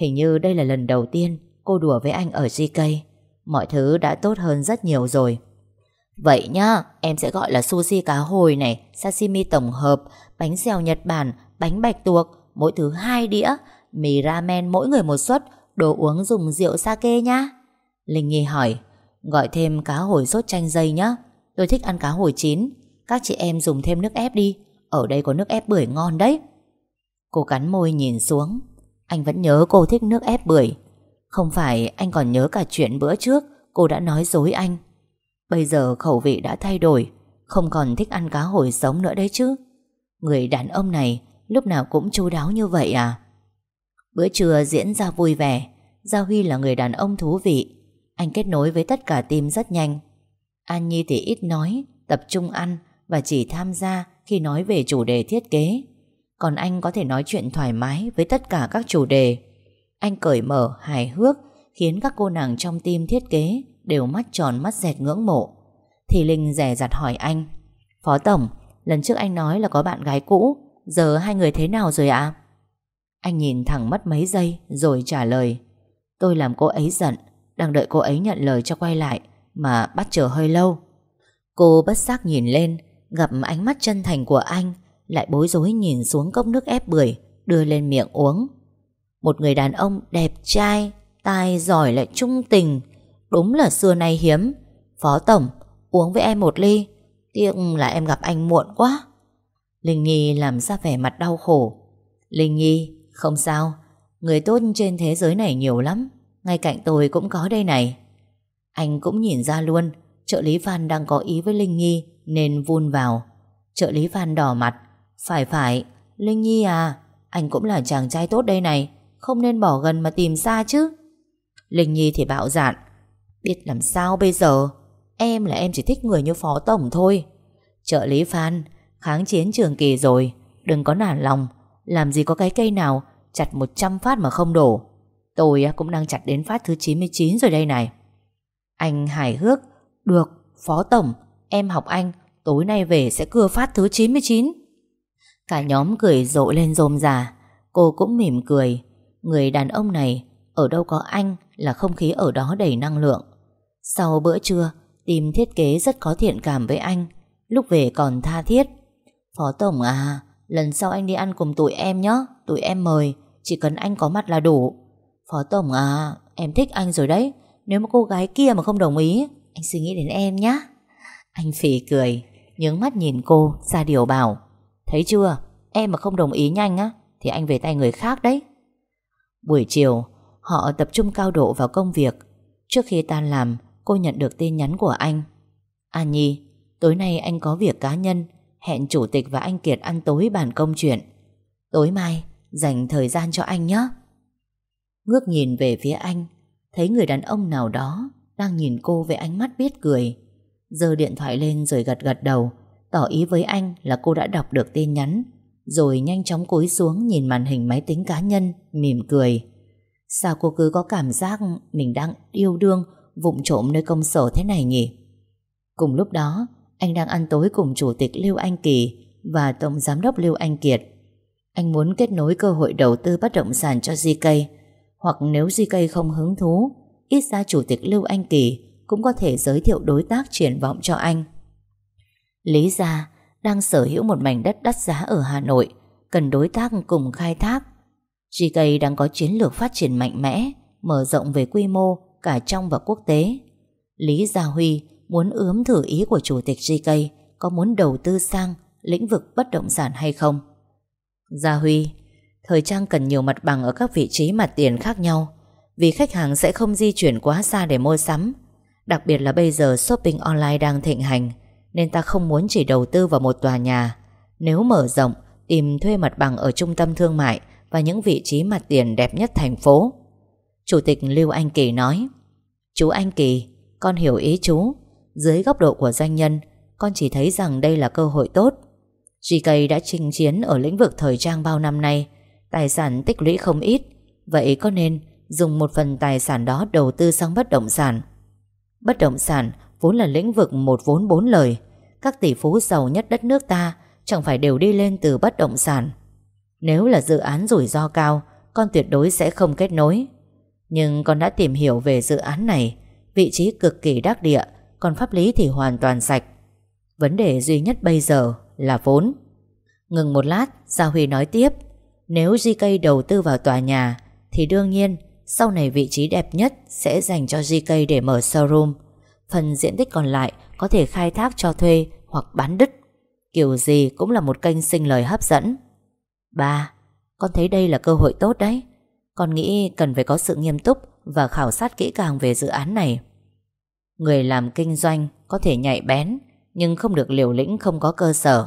Hình như đây là lần đầu tiên cô đùa với anh ở GK. Mọi thứ đã tốt hơn rất nhiều rồi. Vậy nhá, em sẽ gọi là sushi cá hồi này, sashimi tổng hợp, bánh xèo Nhật Bản, bánh bạch tuộc, mỗi thứ hai đĩa, mì ramen mỗi người một suất, đồ uống dùng rượu sake nhá. Linh Nhi hỏi, gọi thêm cá hồi sốt chanh dây nhá. Tôi thích ăn cá hồi chín, các chị em dùng thêm nước ép đi, ở đây có nước ép bưởi ngon đấy. Cô cắn môi nhìn xuống, anh vẫn nhớ cô thích nước ép bưởi. Không phải anh còn nhớ cả chuyện bữa trước cô đã nói dối anh. Bây giờ khẩu vị đã thay đổi, không còn thích ăn cá hồi sống nữa đấy chứ. Người đàn ông này lúc nào cũng chu đáo như vậy à? Bữa trưa diễn ra vui vẻ, Giao Huy là người đàn ông thú vị. Anh kết nối với tất cả team rất nhanh. An Nhi thì ít nói, tập trung ăn và chỉ tham gia khi nói về chủ đề thiết kế. Còn anh có thể nói chuyện thoải mái với tất cả các chủ đề. Anh cởi mở, hài hước, khiến các cô nàng trong team thiết kế đều mắt tròn mắt dẹt ngưỡng mộ. Thì Linh rẻ rặt hỏi anh, Phó Tổng, lần trước anh nói là có bạn gái cũ, giờ hai người thế nào rồi ạ? Anh nhìn thẳng mất mấy giây rồi trả lời Tôi làm cô ấy giận Đang đợi cô ấy nhận lời cho quay lại Mà bắt chờ hơi lâu Cô bất giác nhìn lên Gặp ánh mắt chân thành của anh Lại bối rối nhìn xuống cốc nước ép bưởi Đưa lên miệng uống Một người đàn ông đẹp trai Tài giỏi lại trung tình Đúng là xưa nay hiếm. Phó Tổng, uống với em một ly. Tiếc là em gặp anh muộn quá. Linh Nhi làm ra vẻ mặt đau khổ. Linh Nhi, Không sao. Người tốt trên thế giới này nhiều lắm. Ngay cạnh tôi cũng có đây này. Anh cũng nhìn ra luôn. Trợ lý Phan đang có ý với Linh Nhi Nên vun vào. Trợ lý Phan đỏ mặt. Phải phải. Linh Nhi à Anh cũng là chàng trai tốt đây này. Không nên bỏ gần mà tìm xa chứ. Linh Nhi thì bạo dạn. Biết làm sao bây giờ? Em là em chỉ thích người như phó tổng thôi. Trợ lý Phan Kháng chiến trường kỳ rồi. Đừng có nản lòng. Làm gì có cái cây nào Chặt 100 phát mà không đổ. Tôi cũng đang chặt đến phát thứ 99 rồi đây này. Anh hài hước. Được, phó tổng. Em học anh. Tối nay về sẽ cưa phát thứ 99 Cả nhóm cười rộ lên rôm rà Cô cũng mỉm cười. Người đàn ông này ở đâu có anh là không khí ở đó đầy năng lượng. Sau bữa trưa tìm thiết kế rất có thiện cảm với anh. Lúc về còn tha thiết. Phó Tổng à Lần sau anh đi ăn cùng tụi em nhé, Tụi em mời, Chỉ cần anh có mặt là đủ. Phó Tổng à Em thích anh rồi đấy, Nếu mà cô gái kia mà không đồng ý, Anh suy nghĩ đến em nhé Anh phỉ cười, Nhướng mắt nhìn cô ra điều bảo. Thấy chưa, Em mà không đồng ý nhanh á, Thì anh về tay người khác đấy. Buổi chiều Họ tập trung cao độ vào công việc. Trước khi tan làm, Cô nhận được tin nhắn của anh. An Nhi, Tối nay anh có việc cá nhân. Hẹn chủ tịch và anh Kiệt ăn tối bàn công chuyện. Tối mai, Dành thời gian cho anh nhé. Ngước nhìn về phía anh, Thấy người đàn ông nào đó Đang nhìn cô với ánh mắt biết cười. Giơ điện thoại lên rồi gật gật đầu, Tỏ ý với anh là cô đã đọc được tin nhắn, Rồi nhanh chóng cúi xuống Nhìn màn hình máy tính cá nhân, Mỉm cười. Sao cô cứ có cảm giác Mình đang yêu đương, vụng trộm nơi công sở thế này nhỉ? Cùng lúc đó, Anh đang ăn tối cùng Chủ tịch Lưu Anh Kỳ Và Tổng Giám đốc Lưu Anh Kiệt. Anh muốn kết nối cơ hội đầu tư bất động sản cho GK Hoặc nếu GK không hứng thú, Ít ra Chủ tịch Lưu Anh Kỳ Cũng có thể giới thiệu đối tác triển vọng cho anh. Lý gia đang sở hữu một mảnh đất đắt giá ở Hà Nội, Cần đối tác cùng khai thác. GK đang có chiến lược phát triển mạnh mẽ Mở rộng về quy mô cả trong và quốc tế. Lý Gia Huy muốn ướm thử ý của Chủ tịch GK có muốn đầu tư sang lĩnh vực bất động sản hay không. Gia Huy, thời trang cần nhiều mặt bằng ở các vị trí mặt tiền khác nhau vì khách hàng sẽ không di chuyển quá xa để mua sắm. Đặc biệt là bây giờ shopping online đang thịnh hành nên ta không muốn chỉ đầu tư vào một tòa nhà. Nếu mở rộng, tìm thuê mặt bằng ở trung tâm thương mại và những vị trí mặt tiền đẹp nhất thành phố. Chủ tịch Lưu Anh Kỳ nói Chú Anh Kỳ, con hiểu ý chú. Dưới góc độ của doanh nhân Con chỉ thấy rằng đây là cơ hội tốt. GK đã chinh chiến ở lĩnh vực thời trang bao năm nay Tài sản tích lũy không ít. Vậy có nên dùng một phần tài sản đó đầu tư sang bất động sản? Bất động sản vốn là lĩnh vực một vốn bốn lời. Các tỷ phú giàu nhất đất nước ta Chẳng phải đều đi lên từ bất động sản. Nếu là dự án rủi ro cao, Con tuyệt đối sẽ không kết nối. Nhưng con đã tìm hiểu về dự án này, Vị trí cực kỳ đắc địa, Còn pháp lý thì hoàn toàn sạch. Vấn đề duy nhất bây giờ là vốn. Ngừng một lát, Gia Huy nói tiếp, Nếu GK đầu tư vào tòa nhà, Thì đương nhiên Sau này vị trí đẹp nhất Sẽ dành cho GK để mở showroom. Phần diện tích còn lại Có thể khai thác cho thuê hoặc bán đứt. Kiểu gì cũng là một kênh sinh lời hấp dẫn. Ba Con thấy đây là cơ hội tốt đấy. Con nghĩ cần phải có sự nghiêm túc Và khảo sát kỹ càng về dự án này. Người làm kinh doanh Có thể nhạy bén Nhưng không được liều lĩnh không có cơ sở.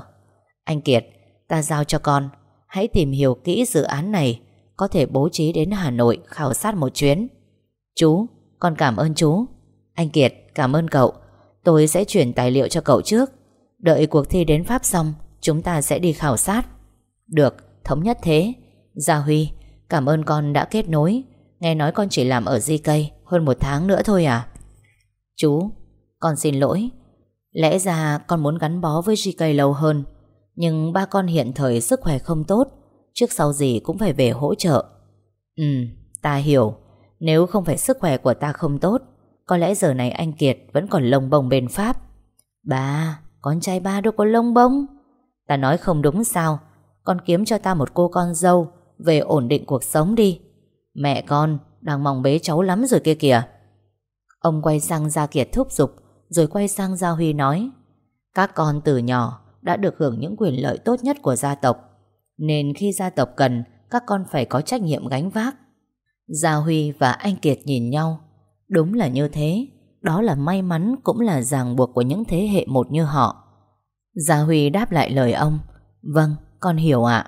Anh Kiệt Ta giao cho con. Hãy tìm hiểu kỹ dự án này. Có thể bố trí đến Hà Nội khảo sát một chuyến. Chú Con cảm ơn chú. Anh Kiệt cảm ơn cậu. Tôi sẽ chuyển tài liệu cho cậu trước. Đợi cuộc thi đến Pháp xong Chúng ta sẽ đi khảo sát. Được, thống nhất thế. Gia Huy Cảm ơn con đã kết nối. Nghe nói con chỉ làm ở GK Hơn một tháng nữa thôi à? Chú Con xin lỗi. Lẽ ra con muốn gắn bó với GK lâu hơn Nhưng ba con hiện thời sức khỏe không tốt Trước sau gì cũng phải về hỗ trợ. Ừ, ta hiểu. Nếu không phải sức khỏe của ta không tốt Có lẽ giờ này anh Kiệt Vẫn còn lông bông bên Pháp. Ba, con trai ba đâu có lông bông? Ta nói không đúng sao? Con kiếm cho ta một cô con dâu Về ổn định cuộc sống đi. Mẹ con đang mong bế cháu lắm rồi kia kìa. Ông quay sang Gia Kiệt thúc giục Rồi quay sang Gia Huy nói Các con từ nhỏ Đã được hưởng những quyền lợi tốt nhất của gia tộc Nên khi gia tộc cần Các con phải có trách nhiệm gánh vác. Gia Huy và anh Kiệt nhìn nhau. Đúng là như thế Đó là may mắn cũng là ràng buộc Của những thế hệ một như họ. Gia Huy đáp lại lời ông Vâng, con hiểu ạ.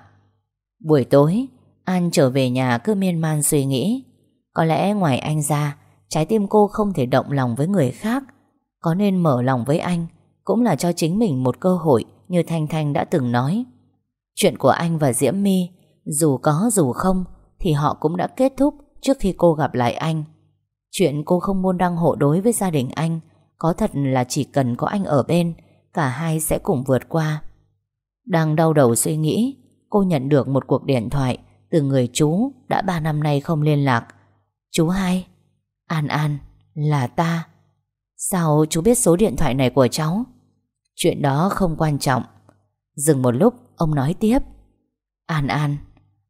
Buổi tối, An trở về nhà cứ miên man suy nghĩ. Có lẽ ngoài anh ra, Trái tim cô không thể động lòng với người khác. Có nên mở lòng với anh Cũng là cho chính mình một cơ hội, Như Thanh Thanh đã từng nói. Chuyện của anh và Diễm My, Dù có dù không, Thì họ cũng đã kết thúc Trước khi cô gặp lại anh. Chuyện cô không muốn đăng hộ đối với gia đình anh, Có thật là chỉ cần có anh ở bên, Cả hai sẽ cùng vượt qua. Đang đau đầu suy nghĩ, Cô nhận được một cuộc điện thoại Từ người chú đã 3 năm nay không liên lạc. Chú hai, An An Là ta. Sao chú biết số điện thoại này của cháu? Chuyện đó không quan trọng. Dừng một lúc, ông nói tiếp. An An,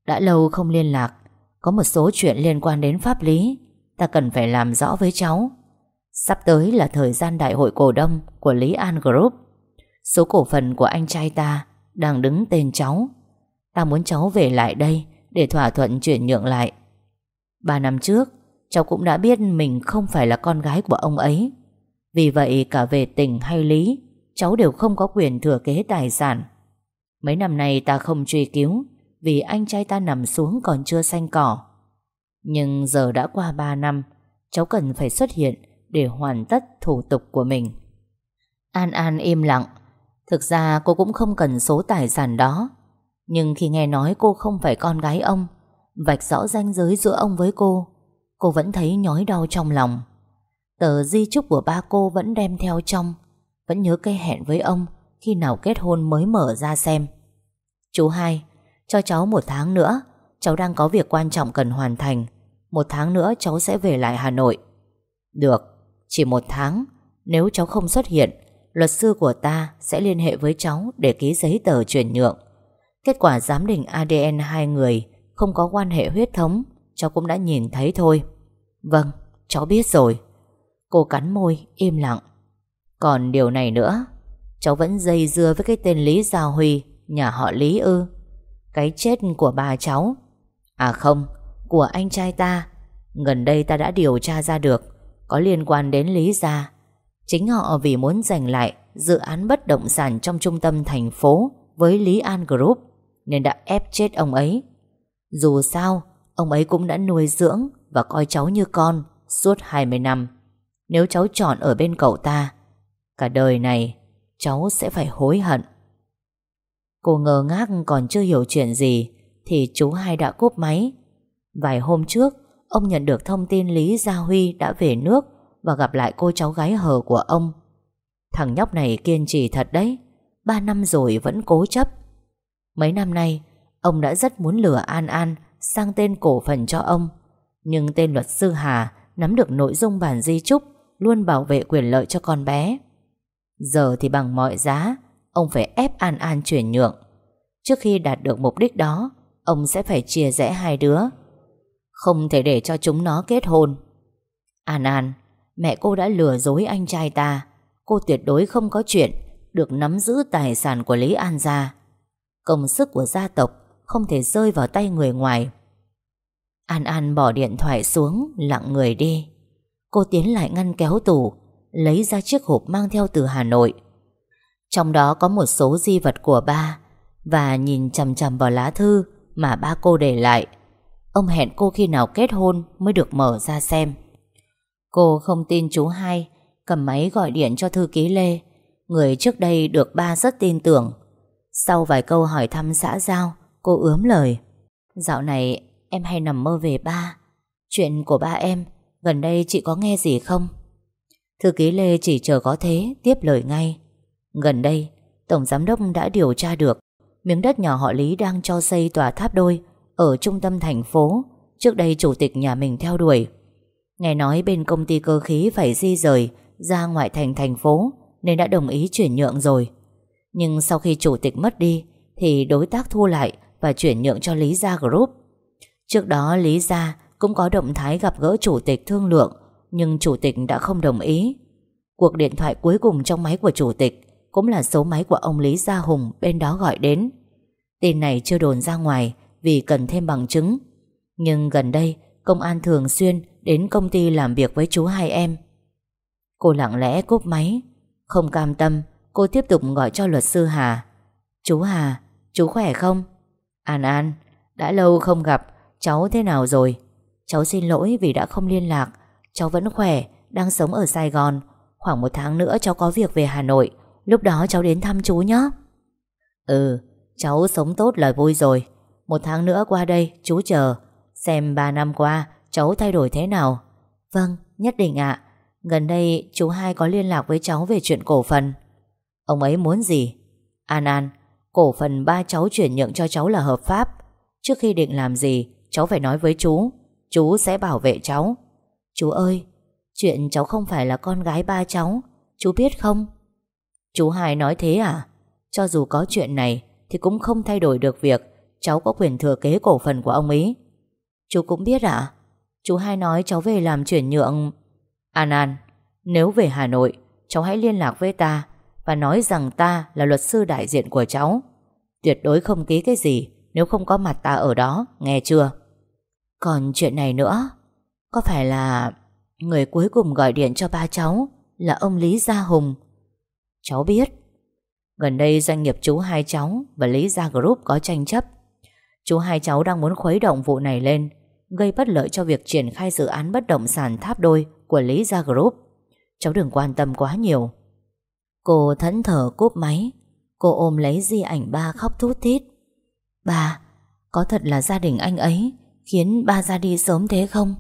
Đã lâu không liên lạc, Có một số chuyện liên quan đến pháp lý, Ta cần phải làm rõ với cháu. Sắp tới là thời gian đại hội cổ đông Của Lý An Group. Số cổ phần của anh trai ta đang đứng tên cháu. Ta muốn cháu về lại đây Để thỏa thuận chuyển nhượng lại. Ba năm trước, Cháu cũng đã biết mình không phải là con gái của ông ấy. Vì vậy, cả về tình hay lý, Cháu đều không có quyền thừa kế tài sản. Mấy năm nay ta không truy cứu, Vì anh trai ta nằm xuống còn chưa xanh cỏ. Nhưng giờ đã qua ba năm, Cháu cần phải xuất hiện Để hoàn tất thủ tục của mình. An An im lặng Thực ra cô cũng không cần số tài sản đó. Nhưng khi nghe nói cô không phải con gái ông, Vạch rõ ranh giới giữa ông với cô Cô vẫn thấy nhói đau trong lòng. Tờ di chúc của ba cô vẫn đem theo trong, Vẫn nhớ cây hẹn với ông Khi nào kết hôn mới mở ra xem. Chú hai, Cho cháu một tháng nữa, Cháu đang có việc quan trọng cần hoàn thành. Một tháng nữa cháu sẽ về lại Hà Nội. Được, Chỉ một tháng, Nếu cháu không xuất hiện Luật sư của ta sẽ liên hệ với cháu Để ký giấy tờ chuyển nhượng. Kết quả giám định ADN hai người Không có quan hệ huyết thống Cháu cũng đã nhìn thấy thôi. Vâng, cháu biết rồi. Cô cắn môi, im lặng. Còn điều này nữa Cháu vẫn dây dưa với cái tên Lý Gia Huy Nhà họ Lý ư? Cái chết của bà cháu. À không, của anh trai ta. Gần đây ta đã điều tra ra được Có liên quan đến Lý Gia. Chính họ vì muốn giành lại Dự án bất động sản trong trung tâm thành phố Với Lý An Group Nên đã ép chết ông ấy. Dù sao, Ông ấy cũng đã nuôi dưỡng Và coi cháu như con Suốt 20 năm. Nếu cháu chọn ở bên cậu ta, Cả đời này Cháu sẽ phải hối hận. Cô ngờ ngác còn chưa hiểu chuyện gì Thì chú hai đã cúp máy. Vài hôm trước, Ông nhận được thông tin Lý Gia Huy đã về nước và gặp lại cô cháu gái hờ của ông Thằng nhóc này kiên trì thật đấy Ba năm rồi vẫn cố chấp Mấy năm nay Ông đã rất muốn lừa An An sang tên cổ phần cho ông. Nhưng tên luật sư Hà nắm được nội dung bản di trúc luôn bảo vệ quyền lợi cho con bé. Giờ thì bằng mọi giá, ông phải ép An An chuyển nhượng. Trước khi đạt được mục đích đó, ông sẽ phải chia rẽ hai đứa. Không thể để cho chúng nó kết hôn. An An, mẹ cô đã lừa dối anh trai ta. Cô tuyệt đối không có chuyện được nắm giữ tài sản của Lý An gia. Công sức của gia tộc không thể rơi vào tay người ngoài. An An bỏ điện thoại xuống, lặng người đi. Cô tiến lại ngăn kéo tủ, lấy ra chiếc hộp mang theo từ Hà Nội. Trong đó có một số di vật của ba và nhìn chầm chầm vào lá thư mà ba cô để lại. Ông hẹn cô khi nào kết hôn mới được mở ra xem. Cô không tin chú hai, cầm máy gọi điện cho thư ký Lê, người trước đây được ba rất tin tưởng. Sau vài câu hỏi thăm xã giao, Cô ướm lời. Dạo này em hay nằm mơ về ba. Chuyện của ba em Gần đây chị có nghe gì không? Thư ký Lê chỉ chờ có thế Tiếp lời ngay. Gần đây Tổng Giám đốc đã điều tra được Miếng đất nhỏ họ Lý đang cho xây tòa tháp đôi Ở trung tâm thành phố. Trước đây chủ tịch nhà mình theo đuổi. Nghe nói bên công ty cơ khí phải di rời Ra ngoại thành thành phố, Nên đã đồng ý chuyển nhượng rồi. Nhưng sau khi chủ tịch mất đi, Thì đối tác thu lại Và chuyển nhượng cho Lý Gia Group. Trước đó, Lý Gia cũng có động thái gặp gỡ chủ tịch thương lượng, Nhưng chủ tịch đã không đồng ý. Cuộc điện thoại cuối cùng trong máy của chủ tịch Cũng là số máy của ông Lý Gia Hùng Bên đó gọi đến. Tin này chưa đồn ra ngoài Vì cần thêm bằng chứng. Nhưng gần đây công an thường xuyên Đến công ty làm việc với chú hai em. Cô lặng lẽ cúp máy Không cam tâm Cô tiếp tục gọi cho luật sư Hà. Chú Hà, chú khỏe không? An An, đã lâu không gặp Cháu thế nào rồi? Cháu xin lỗi vì đã không liên lạc Cháu vẫn khỏe, đang sống ở Sài Gòn. Khoảng một tháng nữa cháu có việc về Hà Nội Lúc đó cháu đến thăm chú nhé. Ừ, cháu sống tốt là vui rồi. Một tháng nữa qua đây, chú chờ. Xem ba năm qua cháu thay đổi thế nào? Vâng, nhất định ạ. Gần đây chú hai có liên lạc với cháu về chuyện cổ phần. Ông ấy muốn gì? An An, cổ phần ba cháu chuyển nhượng cho cháu là hợp pháp. Trước khi định làm gì Cháu phải nói với chú. Chú sẽ bảo vệ cháu. Chú ơi Chuyện cháu không phải là con gái ba cháu. Chú biết không? Chú hai nói thế à? Cho dù có chuyện này Thì cũng không thay đổi được việc. Cháu có quyền thừa kế cổ phần của ông ấy. Chú cũng biết à Chú hai nói cháu về làm chuyển nhượng. An An, Nếu về Hà Nội, Cháu hãy liên lạc với ta Và nói rằng ta là luật sư đại diện của cháu. Tuyệt đối không ký cái gì Nếu không có mặt ta ở đó, Nghe chưa? Còn chuyện này nữa, Có phải là Người cuối cùng gọi điện cho ba cháu Là ông Lý Gia Hùng? Cháu biết. Gần đây doanh nghiệp chú hai cháu Và Lý Gia Group có tranh chấp. Chú hai cháu đang muốn khuấy động vụ này lên, Gây bất lợi cho việc triển khai dự án bất động sản tháp đôi Của Lý Gia Group. Cháu đừng quan tâm quá nhiều. Cô thẫn thờ cúp máy. Cô ôm lấy di ảnh ba khóc thút thít. Ba, Có thật là gia đình anh ấy Khiến ba ra đi sớm thế không?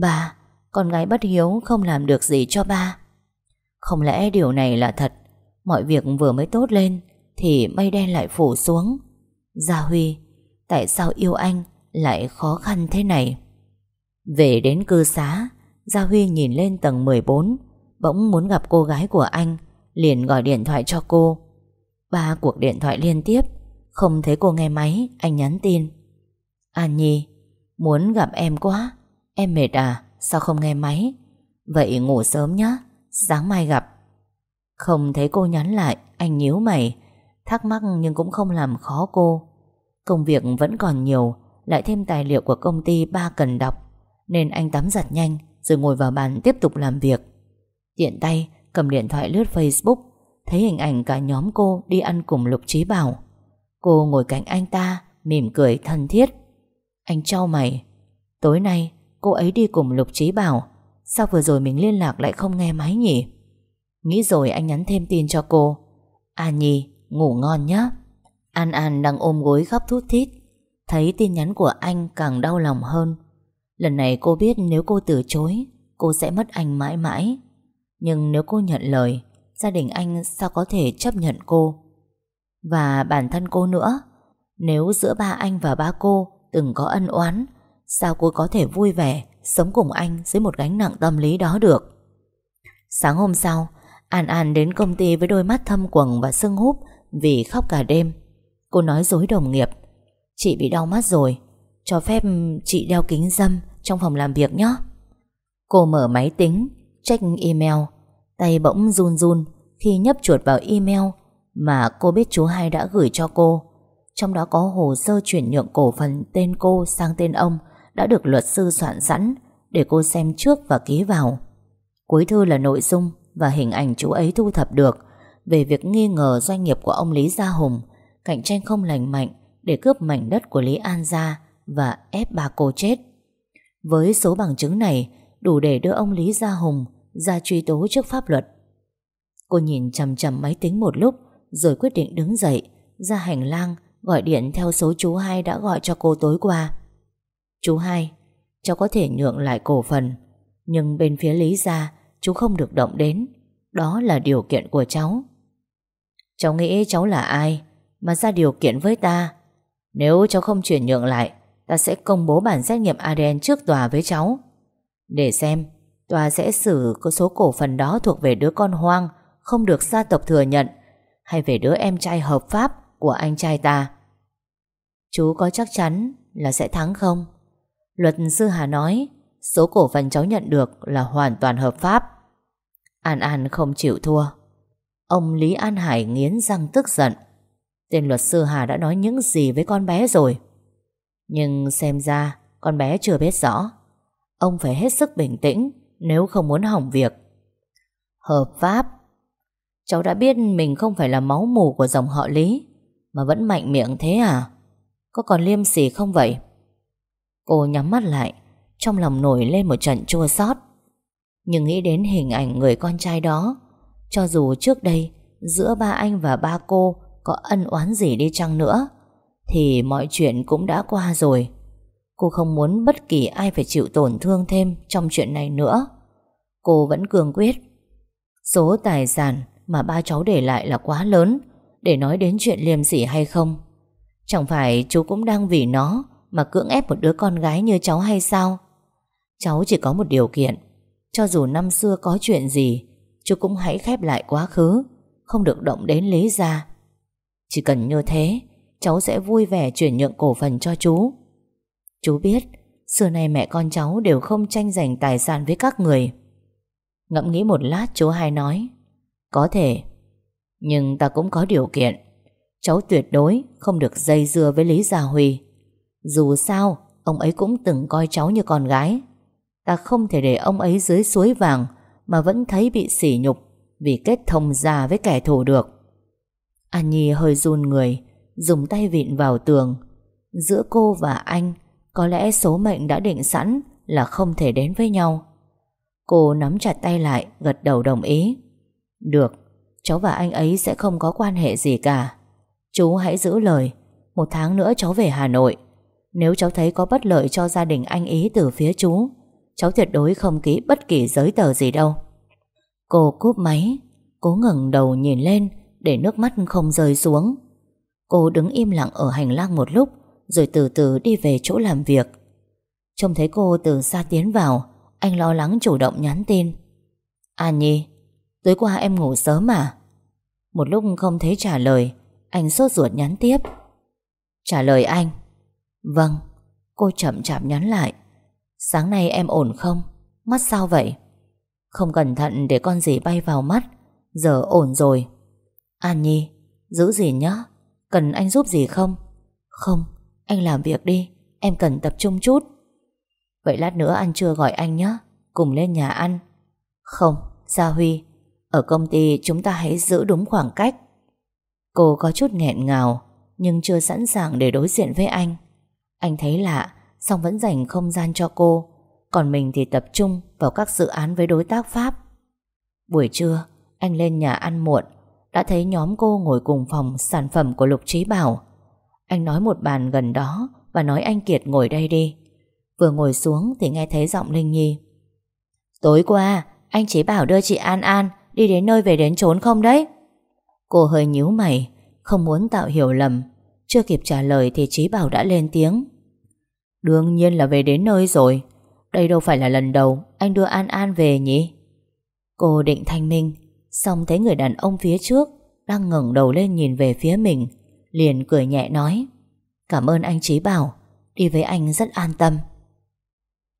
Ba, Con gái bất hiếu không làm được gì cho ba. Không lẽ điều này là thật? Mọi việc vừa mới tốt lên Thì mây đen lại phủ xuống. Gia Huy Tại sao yêu anh lại khó khăn thế này? Về đến cư xá, Gia Huy nhìn lên tầng 14 Bỗng muốn gặp cô gái của anh, Liền gọi điện thoại cho cô. Ba cuộc điện thoại liên tiếp, Không thấy cô nghe máy, Anh nhắn tin. An Nhi, Muốn gặp em quá, Em mệt à Sao không nghe máy? Vậy ngủ sớm nhé Sáng mai gặp. Không thấy cô nhắn lại, Anh nhíu mày, Thắc mắc nhưng cũng không làm khó cô. Công việc vẫn còn nhiều, Lại thêm tài liệu của công ty ba cần đọc, Nên anh tắm giặt nhanh, Rồi ngồi vào bàn tiếp tục làm việc. Tiện tay, cầm điện thoại lướt Facebook, Thấy hình ảnh cả nhóm cô Đi ăn cùng Lục Trí Bảo. Cô ngồi cạnh anh ta, Mỉm cười thân thiết. Anh trao mày, Tối nay, cô ấy đi cùng Lục Trí Bảo, Sao vừa rồi mình liên lạc lại không nghe máy nhỉ? Nghĩ rồi anh nhắn thêm tin cho cô. À Nhi ngủ ngon nhé An An đang ôm gối khóc thút thít. Thấy tin nhắn của anh càng đau lòng hơn. Lần này cô biết nếu cô từ chối, Cô sẽ mất anh mãi mãi. Nhưng nếu cô nhận lời, Gia đình anh sao có thể chấp nhận cô? Và bản thân cô nữa, Nếu giữa ba anh và ba cô Từng có ân oán, Sao cô có thể vui vẻ Sống cùng anh dưới một gánh nặng tâm lý đó được? Sáng hôm sau, An An đến công ty với đôi mắt thâm quầng và sưng húp Vì khóc cả đêm. Cô nói dối đồng nghiệp. Chị bị đau mắt rồi. Cho phép chị đeo kính dâm Trong phòng làm việc nhé. Cô mở máy tính, Check email. Tay bỗng run run Khi nhấp chuột vào email Mà cô biết chú hai đã gửi cho cô. Trong đó có hồ sơ chuyển nhượng cổ phần Tên cô sang tên ông Đã được luật sư soạn sẵn Để cô xem trước và ký vào. Cuối thư là nội dung Và hình ảnh chú ấy thu thập được Về việc nghi ngờ doanh nghiệp của ông Lý Gia Hùng cạnh tranh không lành mạnh để cướp mảnh đất của Lý An ra và ép bà cô chết. Với số bằng chứng này đủ để đưa ông Lý Gia Hùng ra truy tố trước pháp luật. Cô nhìn chầm chầm máy tính một lúc rồi quyết định đứng dậy ra hành lang gọi điện theo số chú hai đã gọi cho cô tối qua. Chú hai, cháu có thể nhượng lại cổ phần nhưng bên phía Lý Gia chú không được động đến. Đó là điều kiện của cháu. Cháu nghĩ cháu là ai mà ra điều kiện với ta. Nếu cháu không chuyển nhượng lại, ta sẽ công bố bản xét nghiệm ADN trước tòa với cháu. Để xem, tòa sẽ xử có số cổ phần đó thuộc về đứa con hoang, không được gia tộc thừa nhận, hay về đứa em trai hợp pháp của anh trai ta. Chú có chắc chắn là sẽ thắng không? Luật sư Hà nói, số cổ phần cháu nhận được là hoàn toàn hợp pháp. An An không chịu thua. Ông Lý An Hải nghiến răng tức giận. Tên luật sư Hà đã nói những gì với con bé rồi. Nhưng xem ra, con bé chưa biết rõ. Ông phải hết sức bình tĩnh, nếu không muốn hỏng việc. Hợp pháp. Cháu đã biết mình không phải là máu mù của dòng họ Lý, mà vẫn mạnh miệng thế à? Có còn liêm sỉ không vậy? Cô nhắm mắt lại, Trong lòng nổi lên một trận chua xót Nhưng nghĩ đến hình ảnh người con trai đó, Cho dù trước đây, Giữa ba anh và ba cô có ân oán gì đi chăng nữa Thì mọi chuyện cũng đã qua rồi Cô không muốn bất kỳ ai phải chịu tổn thương thêm Trong chuyện này nữa Cô vẫn cương quyết Số tài sản mà ba cháu để lại là quá lớn Để nói đến chuyện liêm sỉ hay không Chẳng phải chú cũng đang vì nó mà cưỡng ép một đứa con gái như cháu hay sao? Cháu chỉ có một điều kiện. Cho dù năm xưa có chuyện gì, chú cũng hãy khép lại quá khứ, không được động đến Lý gia. Chỉ cần như thế, cháu sẽ vui vẻ chuyển nhượng cổ phần cho chú. Chú biết, xưa nay mẹ con cháu đều không tranh giành tài sản với các người. Ngẫm nghĩ một lát chú hai nói, có thể, nhưng ta cũng có điều kiện. Cháu tuyệt đối không được dây dưa với Lý Gia Huy. Dù sao, ông ấy cũng từng coi cháu như con gái. Ta không thể để ông ấy dưới suối vàng mà vẫn thấy bị sỉ nhục vì kết thông già với kẻ thù được. An Nhi hơi run người, dùng tay vịn vào tường. Giữa cô và anh, có lẽ số mệnh đã định sẵn là không thể đến với nhau. Cô nắm chặt tay lại, gật đầu đồng ý. Được, cháu và anh ấy sẽ không có quan hệ gì cả. Chú hãy giữ lời, một tháng nữa cháu về Hà Nội. Nếu cháu thấy có bất lợi cho gia đình anh ý từ phía chú Cháu tuyệt đối không ký bất kỳ giấy tờ gì đâu Cô cúp máy Cố ngẩng đầu nhìn lên để nước mắt không rơi xuống. Cô đứng im lặng ở hành lang một lúc, Rồi từ từ đi về chỗ làm việc. Trông thấy cô từ xa tiến vào, Anh lo lắng chủ động nhắn tin. An Nhi, Tối qua em ngủ sớm à Một lúc không thấy trả lời, Anh sốt ruột nhắn tiếp. Trả lời anh. Vâng. Cô chậm chạp nhắn lại. Sáng nay em ổn không? Mắt sao vậy? Không cẩn thận để con gì bay vào mắt. Giờ ổn rồi. À An Nhi Giữ gì nhá Cần anh giúp gì không? Không Anh làm việc đi Em cần tập trung chút. Vậy lát nữa ăn trưa gọi anh nhé Cùng lên nhà ăn. Không Gia Huy Ở công ty chúng ta hãy giữ đúng khoảng cách. Cô có chút nghẹn ngào Nhưng chưa sẵn sàng để đối diện với anh. Anh thấy lạ, song vẫn dành không gian cho cô, còn mình thì tập trung vào các dự án với đối tác Pháp. Buổi trưa, anh lên nhà ăn muộn, đã thấy nhóm cô ngồi cùng phòng sản phẩm của Lục Trí Bảo. Anh nói một bàn gần đó và nói anh Kiệt ngồi đây đi. Vừa ngồi xuống thì nghe thấy giọng Linh Nhi. Tối qua, anh Trí Bảo đưa chị An An đi đến nơi về đến trốn không đấy? Cô hơi nhíu mày, không muốn tạo hiểu lầm. Chưa kịp trả lời thì Trí Bảo đã lên tiếng. Đương nhiên là về đến nơi rồi Đây đâu phải là lần đầu Anh đưa An An về nhỉ Cô định thanh minh Xong thấy người đàn ông phía trước Đang ngẩng đầu lên nhìn về phía mình, Liền cười nhẹ nói, Cảm ơn anh Trí Bảo, Đi với anh rất an tâm.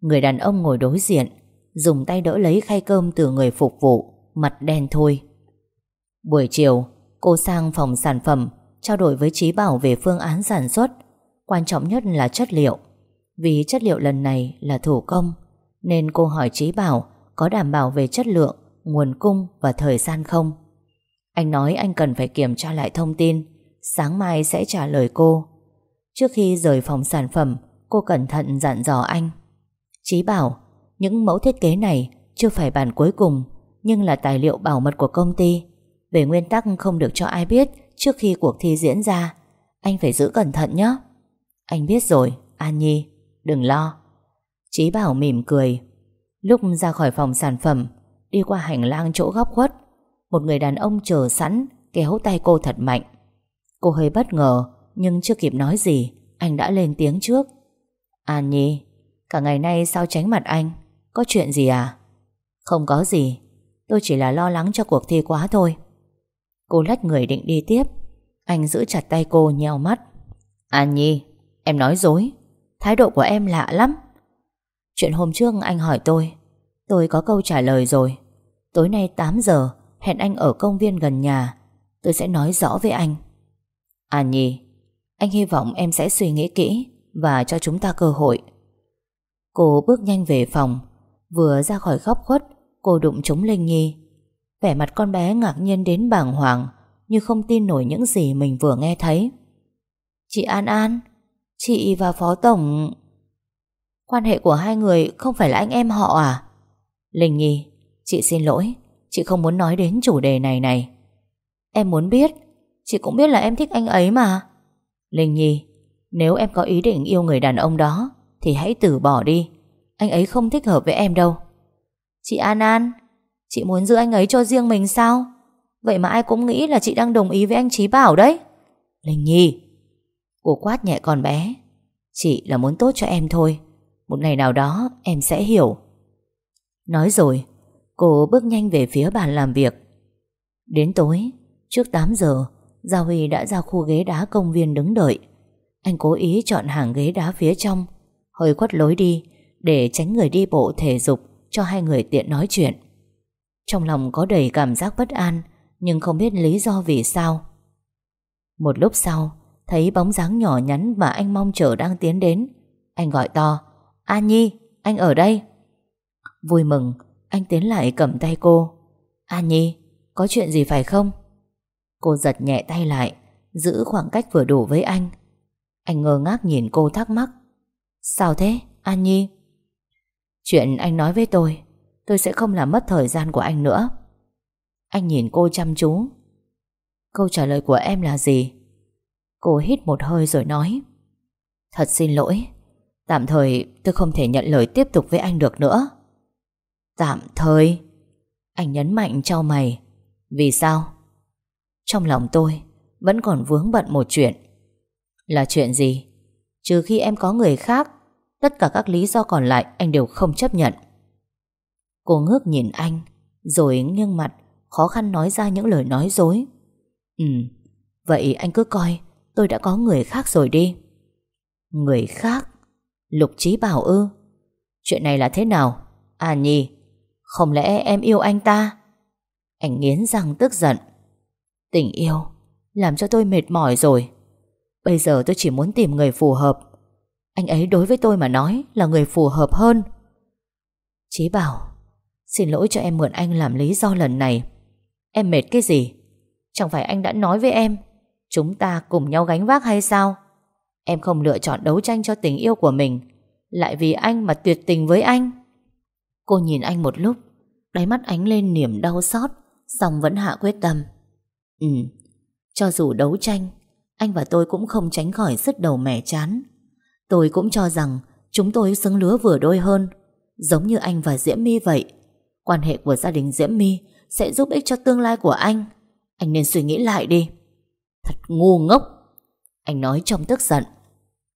Người đàn ông ngồi đối diện, Dùng tay đỡ lấy khay cơm từ người phục vụ, Mặt đen thôi Buổi chiều, Cô sang phòng sản phẩm, Trao đổi với Trí Bảo về phương án sản xuất, Quan trọng nhất là chất liệu. Vì chất liệu lần này là thủ công, Nên cô hỏi Trí Bảo Có đảm bảo về chất lượng Nguồn cung và thời gian không? Anh nói anh cần phải kiểm tra lại thông tin Sáng mai sẽ trả lời cô. Trước khi rời phòng sản phẩm Cô cẩn thận dặn dò anh. Chí Bảo Những mẫu thiết kế này chưa phải bản cuối cùng Nhưng là tài liệu bảo mật của công ty. Về nguyên tắc không được cho ai biết Trước khi cuộc thi diễn ra. Anh phải giữ cẩn thận nhé. Anh biết rồi, An Nhi Đừng lo. Chí Bảo mỉm cười. Lúc ra khỏi phòng sản phẩm Đi qua hành lang chỗ góc khuất, Một người đàn ông chờ sẵn, Kéo tay cô thật mạnh. Cô hơi bất ngờ, Nhưng chưa kịp nói gì, Anh đã lên tiếng trước. An Nhi, Cả ngày nay sao tránh mặt anh? Có chuyện gì à? Không có gì, Tôi chỉ là lo lắng cho cuộc thi quá thôi. Cô lách người định đi tiếp. Anh giữ chặt tay cô, nheo mắt. An Nhi, Em nói dối, Thái độ của em lạ lắm. Chuyện hôm trước anh hỏi tôi Tôi có câu trả lời rồi. Tối nay 8 giờ Hẹn anh ở công viên gần nhà. Tôi sẽ nói rõ với anh. À nhì, Anh hy vọng em sẽ suy nghĩ kỹ Và cho chúng ta cơ hội. Cô bước nhanh về phòng. Vừa ra khỏi góc khuất Cô đụng trúng Linh Nhi. Vẻ mặt con bé ngạc nhiên đến bàng hoàng Như không tin nổi những gì mình vừa nghe thấy. Chị An An Chị và Phó Tổng Quan hệ của hai người không phải là anh em họ à? Linh Nhi, Chị xin lỗi. Chị không muốn nói đến chủ đề này này. Em muốn biết, Chị cũng biết là em thích anh ấy mà. Linh Nhi, Nếu em có ý định yêu người đàn ông đó, Thì hãy từ bỏ đi. Anh ấy không thích hợp với em đâu. Chị An An, Chị muốn giữ anh ấy cho riêng mình sao? Vậy mà ai cũng nghĩ là chị đang đồng ý với anh Trí Bảo đấy. Linh Nhi, Cô quát nhẹ con bé. Chị là muốn tốt cho em thôi. Một ngày nào đó em sẽ hiểu. Nói rồi Cô bước nhanh về phía bàn làm việc. Đến tối Trước 8 giờ Gia Huy đã ra khu ghế đá công viên đứng đợi. Anh cố ý chọn hàng ghế đá phía trong Hơi khuất lối đi Để tránh người đi bộ thể dục Cho hai người tiện nói chuyện. Trong lòng có đầy cảm giác bất an Nhưng không biết lý do vì sao. Một lúc sau Thấy bóng dáng nhỏ nhắn mà anh mong chờ đang tiến đến Anh gọi to An Nhi, anh ở đây. Vui mừng Anh tiến lại cầm tay cô. An Nhi, có chuyện gì phải không? Cô giật nhẹ tay lại Giữ khoảng cách vừa đủ với anh. Anh ngơ ngác nhìn cô thắc mắc. Sao thế, An Nhi? Chuyện anh nói với tôi Tôi sẽ không làm mất thời gian của anh nữa. Anh nhìn cô chăm chú. Câu trả lời của em là gì? Cô hít một hơi rồi nói. Thật xin lỗi Tạm thời tôi không thể nhận lời tiếp tục với anh được nữa. Tạm thời. Anh nhấn mạnh cho mày. Vì sao? Trong lòng tôi Vẫn còn vướng bận một chuyện. Là chuyện gì? Trừ khi em có người khác, Tất cả các lý do còn lại anh đều không chấp nhận. Cô ngước nhìn anh, Rồi nghiêng mặt, Khó khăn nói ra những lời nói dối. Ừ Vậy anh cứ coi, Tôi đã có người khác rồi đi. Người khác? Lục Trí Bảo ư? Chuyện này là thế nào? À Nhi không lẽ em yêu anh ta? Anh nghiến răng tức giận. Tình yêu, Làm cho tôi mệt mỏi rồi. Bây giờ tôi chỉ muốn tìm người phù hợp. Anh ấy đối với tôi mà nói Là người phù hợp hơn. Chí bảo, Xin lỗi cho em mượn anh làm lý do lần này. Em mệt cái gì? Chẳng phải anh đã nói với em, Chúng ta cùng nhau gánh vác hay sao? Em không lựa chọn đấu tranh cho tình yêu của mình, Lại vì anh mà tuyệt tình với anh. Cô nhìn anh một lúc, Đáy mắt ánh lên niềm đau xót Xong vẫn hạ quyết tâm. Ừ Cho dù đấu tranh, Anh và tôi cũng không tránh khỏi sứt đầu mẻ chán. Tôi cũng cho rằng Chúng tôi xứng lứa vừa đôi hơn, Giống như anh và Diễm My vậy. Quan hệ của gia đình Diễm My Sẽ giúp ích cho tương lai của anh. Anh nên suy nghĩ lại đi. Thật ngu ngốc, Anh nói trong tức giận.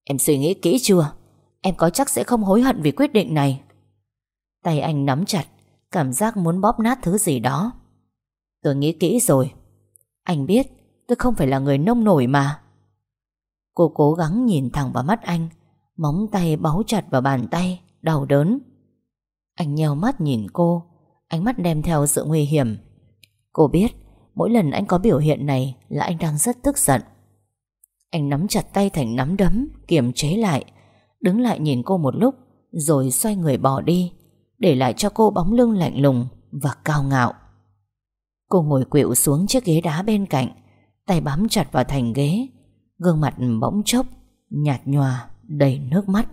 Em suy nghĩ kỹ chưa? Em có chắc sẽ không hối hận vì quyết định này? Tay anh nắm chặt, Cảm giác muốn bóp nát thứ gì đó. Tôi nghĩ kỹ rồi. Anh biết, tôi không phải là người nông nổi mà. Cô cố gắng nhìn thẳng vào mắt anh, Móng tay báu chặt vào bàn tay, Đau đớn. Anh nheo mắt nhìn cô, Ánh mắt đem theo sự nguy hiểm. Cô biết, Mỗi lần anh có biểu hiện này Là anh đang rất tức giận. Anh nắm chặt tay thành nắm đấm, Kiềm chế lại, Đứng lại nhìn cô một lúc, Rồi xoay người bỏ đi. Để lại cho cô bóng lưng lạnh lùng Và cao ngạo. Cô ngồi quỵu xuống chiếc ghế đá bên cạnh, Tay bám chặt vào thành ghế, Gương mặt bỗng chốc Nhạt nhòa, đầy nước mắt.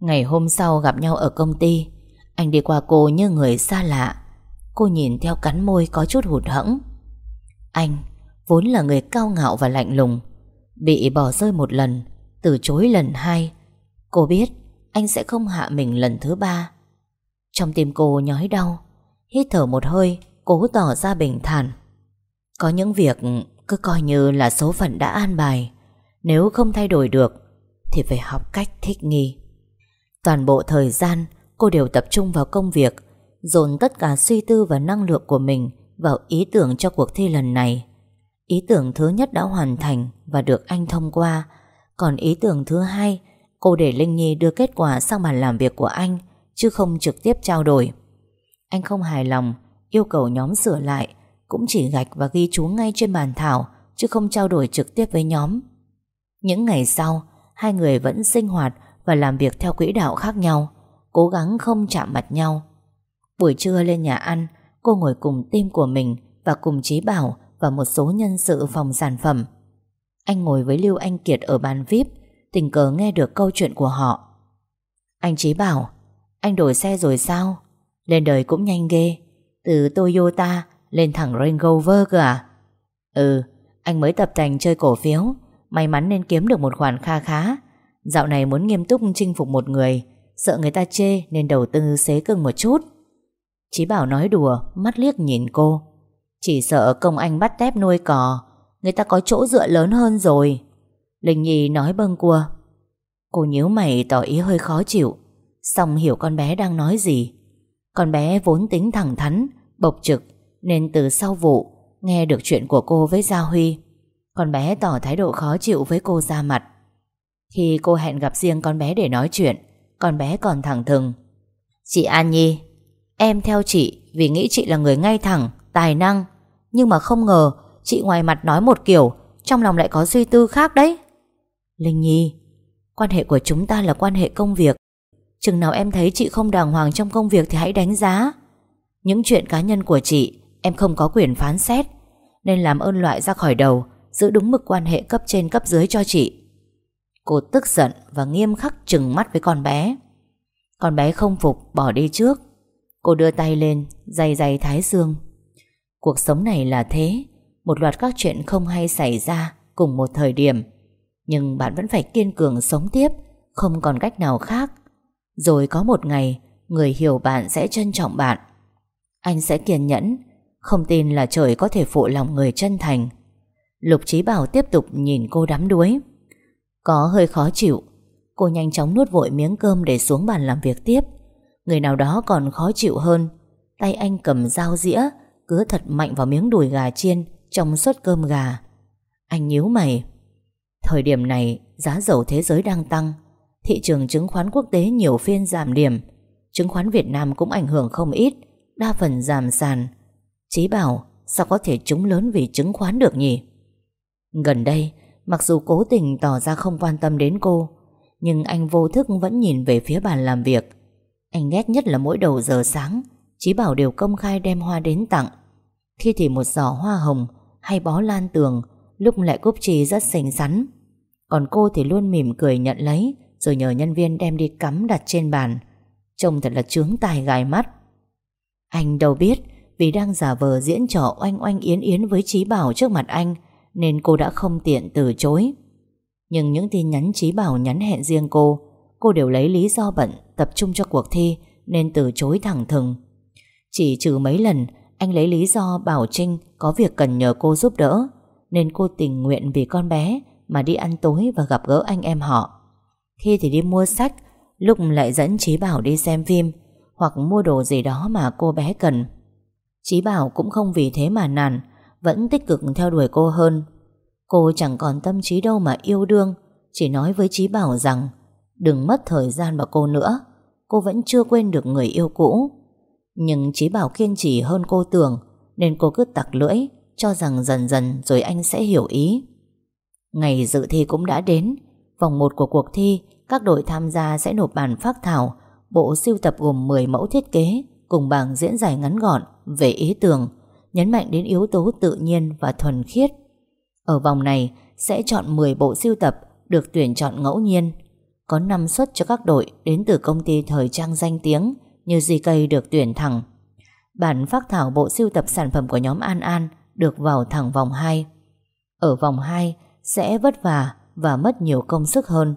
Ngày hôm sau gặp nhau ở công ty, Anh đi qua cô như người xa lạ. Cô nhìn theo cắn môi có chút hụt hẫng. Anh, vốn là người cao ngạo và lạnh lùng, Bị bỏ rơi một lần, Từ chối lần hai. Cô biết anh sẽ không hạ mình lần thứ ba. Trong tim cô nhói đau, Hít thở một hơi, Cố tỏ ra bình thản. Có những việc Cứ coi như là số phận đã an bài. Nếu không thay đổi được, Thì phải học cách thích nghi. Toàn bộ thời gian, Cô đều tập trung vào công việc, Dồn tất cả suy tư và năng lượng của mình Vào ý tưởng cho cuộc thi lần này. Ý tưởng thứ nhất đã hoàn thành Và được anh thông qua. Còn ý tưởng thứ hai, Cô để Linh Nhi đưa kết quả sang bàn làm việc của anh. Chứ không trực tiếp trao đổi. Anh không hài lòng, Yêu cầu nhóm sửa lại, Cũng chỉ gạch và ghi chú ngay trên bàn thảo, Chứ không trao đổi trực tiếp với nhóm. Những ngày sau, Hai người vẫn sinh hoạt Và làm việc theo quỹ đạo khác nhau, Cố gắng không chạm mặt nhau. Buổi trưa lên nhà ăn, Cô ngồi cùng team của mình Và cùng Trí Bảo Và một số nhân sự phòng sản phẩm. Anh ngồi với Lưu Anh Kiệt ở bàn VIP, Tình cờ nghe được câu chuyện của họ. Anh Trí Bảo anh đổi xe rồi sao? Lên đời cũng nhanh ghê. Từ Toyota lên thẳng Range Rover cơ à? Ừ Anh mới tập tành chơi cổ phiếu. May mắn nên kiếm được một khoản kha khá. Dạo này muốn nghiêm túc chinh phục một người, Sợ người ta chê nên đầu tư xế cưng một chút. Chí bảo nói đùa, Mắt liếc nhìn cô. Chỉ sợ công anh bắt tép nuôi cò, Người ta có chỗ dựa lớn hơn rồi. Linh Nhi nói bâng cua Cô nhíu mày tỏ ý hơi khó chịu. Xong hiểu con bé đang nói gì. Con bé vốn tính thẳng thắn, Bộc trực, Nên từ sau vụ, Nghe được chuyện của cô với Gia Huy, Con bé tỏ thái độ khó chịu với cô ra mặt. Khi cô hẹn gặp riêng con bé để nói chuyện, Con bé còn thẳng thừng. Chị An Nhi, Em theo chị vì nghĩ chị là người ngay thẳng, Tài năng, Nhưng mà không ngờ chị ngoài mặt nói một kiểu, Trong lòng lại có suy tư khác đấy. Linh Nhi, Quan hệ của chúng ta là quan hệ công việc Chừng nào em thấy chị không đàng hoàng trong công việc Thì hãy đánh giá. Những chuyện cá nhân của chị, Em không có quyền phán xét. Nên làm ơn loại ra khỏi đầu, Giữ đúng mực quan hệ cấp trên cấp dưới cho chị. Cô tức giận Và nghiêm khắc trừng mắt với con bé. Con bé không phục, bỏ đi trước. Cô đưa tay lên, Dày dày thái dương Cuộc sống này là thế. Một loạt các chuyện không hay xảy ra Cùng một thời điểm. Nhưng bạn vẫn phải kiên cường sống tiếp, Không còn cách nào khác. Rồi có một ngày, Người hiểu bạn sẽ trân trọng bạn. Anh sẽ kiên nhẫn, Không tin là trời có thể phụ lòng người chân thành. Lục Trí Bảo tiếp tục nhìn cô đắm đuối. Có hơi khó chịu, Cô nhanh chóng nuốt vội miếng cơm để xuống bàn làm việc tiếp. Người nào đó còn khó chịu hơn, Tay anh cầm dao dĩa Cứa thật mạnh vào miếng đùi gà chiên Trong suất cơm gà. Anh nhíu mày. Thời điểm này, giá dầu thế giới đang tăng Thị trường chứng khoán quốc tế nhiều phiên giảm điểm. Chứng khoán Việt Nam cũng ảnh hưởng không ít, Đa phần giảm sàn. Chí bảo, sao có thể trúng lớn vì chứng khoán được nhỉ? Gần đây, Mặc dù cố tình tỏ ra không quan tâm đến cô, Nhưng anh vô thức vẫn nhìn về phía bàn làm việc. Anh ghét nhất là mỗi đầu giờ sáng, Chí bảo đều công khai đem hoa đến tặng. Khi thì một giỏ hoa hồng Hay bó lan tường, Lúc lại cúp trì rất xinh xắn. Còn cô thì luôn mỉm cười nhận lấy rồi nhờ nhân viên đem đi cắm đặt trên bàn. Trông thật là trướng tai gài mắt. Anh đâu biết, Vì đang giả vờ diễn trò oanh oanh yến yến Với Trí Bảo trước mặt anh, Nên cô đã không tiện từ chối. Nhưng những tin nhắn Trí Bảo nhắn hẹn riêng cô Cô đều lấy lý do bận, Tập trung cho cuộc thi, Nên từ chối thẳng thừng. Chỉ trừ mấy lần, Anh lấy lý do Bảo Trinh Có việc cần nhờ cô giúp đỡ, nên cô tình nguyện vì con bé Mà đi ăn tối và gặp gỡ anh em họ. Khi thì đi mua sách Lúc lại dẫn Trí Bảo đi xem phim Hoặc mua đồ gì đó mà cô bé cần. Trí Bảo cũng không vì thế mà nản Vẫn tích cực theo đuổi cô hơn. Cô chẳng còn tâm trí đâu mà yêu đương Chỉ nói với Trí Bảo rằng Đừng mất thời gian vào cô nữa Cô vẫn chưa quên được người yêu cũ. Nhưng Trí Bảo kiên trì hơn cô tưởng Nên cô cứ tặc lưỡi cho rằng dần dần rồi anh sẽ hiểu ý. Ngày dự thi cũng đã đến, vòng 1 của cuộc thi, các đội tham gia sẽ nộp bản phác thảo, bộ siêu tập gồm 10 mẫu thiết kế, cùng bảng diễn giải ngắn gọn về ý tưởng, nhấn mạnh đến yếu tố tự nhiên và thuần khiết. Ở vòng này sẽ chọn 10 bộ siêu tập được tuyển chọn ngẫu nhiên. Có 5 suất cho các đội đến từ công ty thời trang danh tiếng như GK được tuyển thẳng. Bản phác thảo bộ siêu tập sản phẩm của nhóm An An được vào thẳng vòng 2. Ở vòng 2 sẽ vất vả và mất nhiều công sức hơn.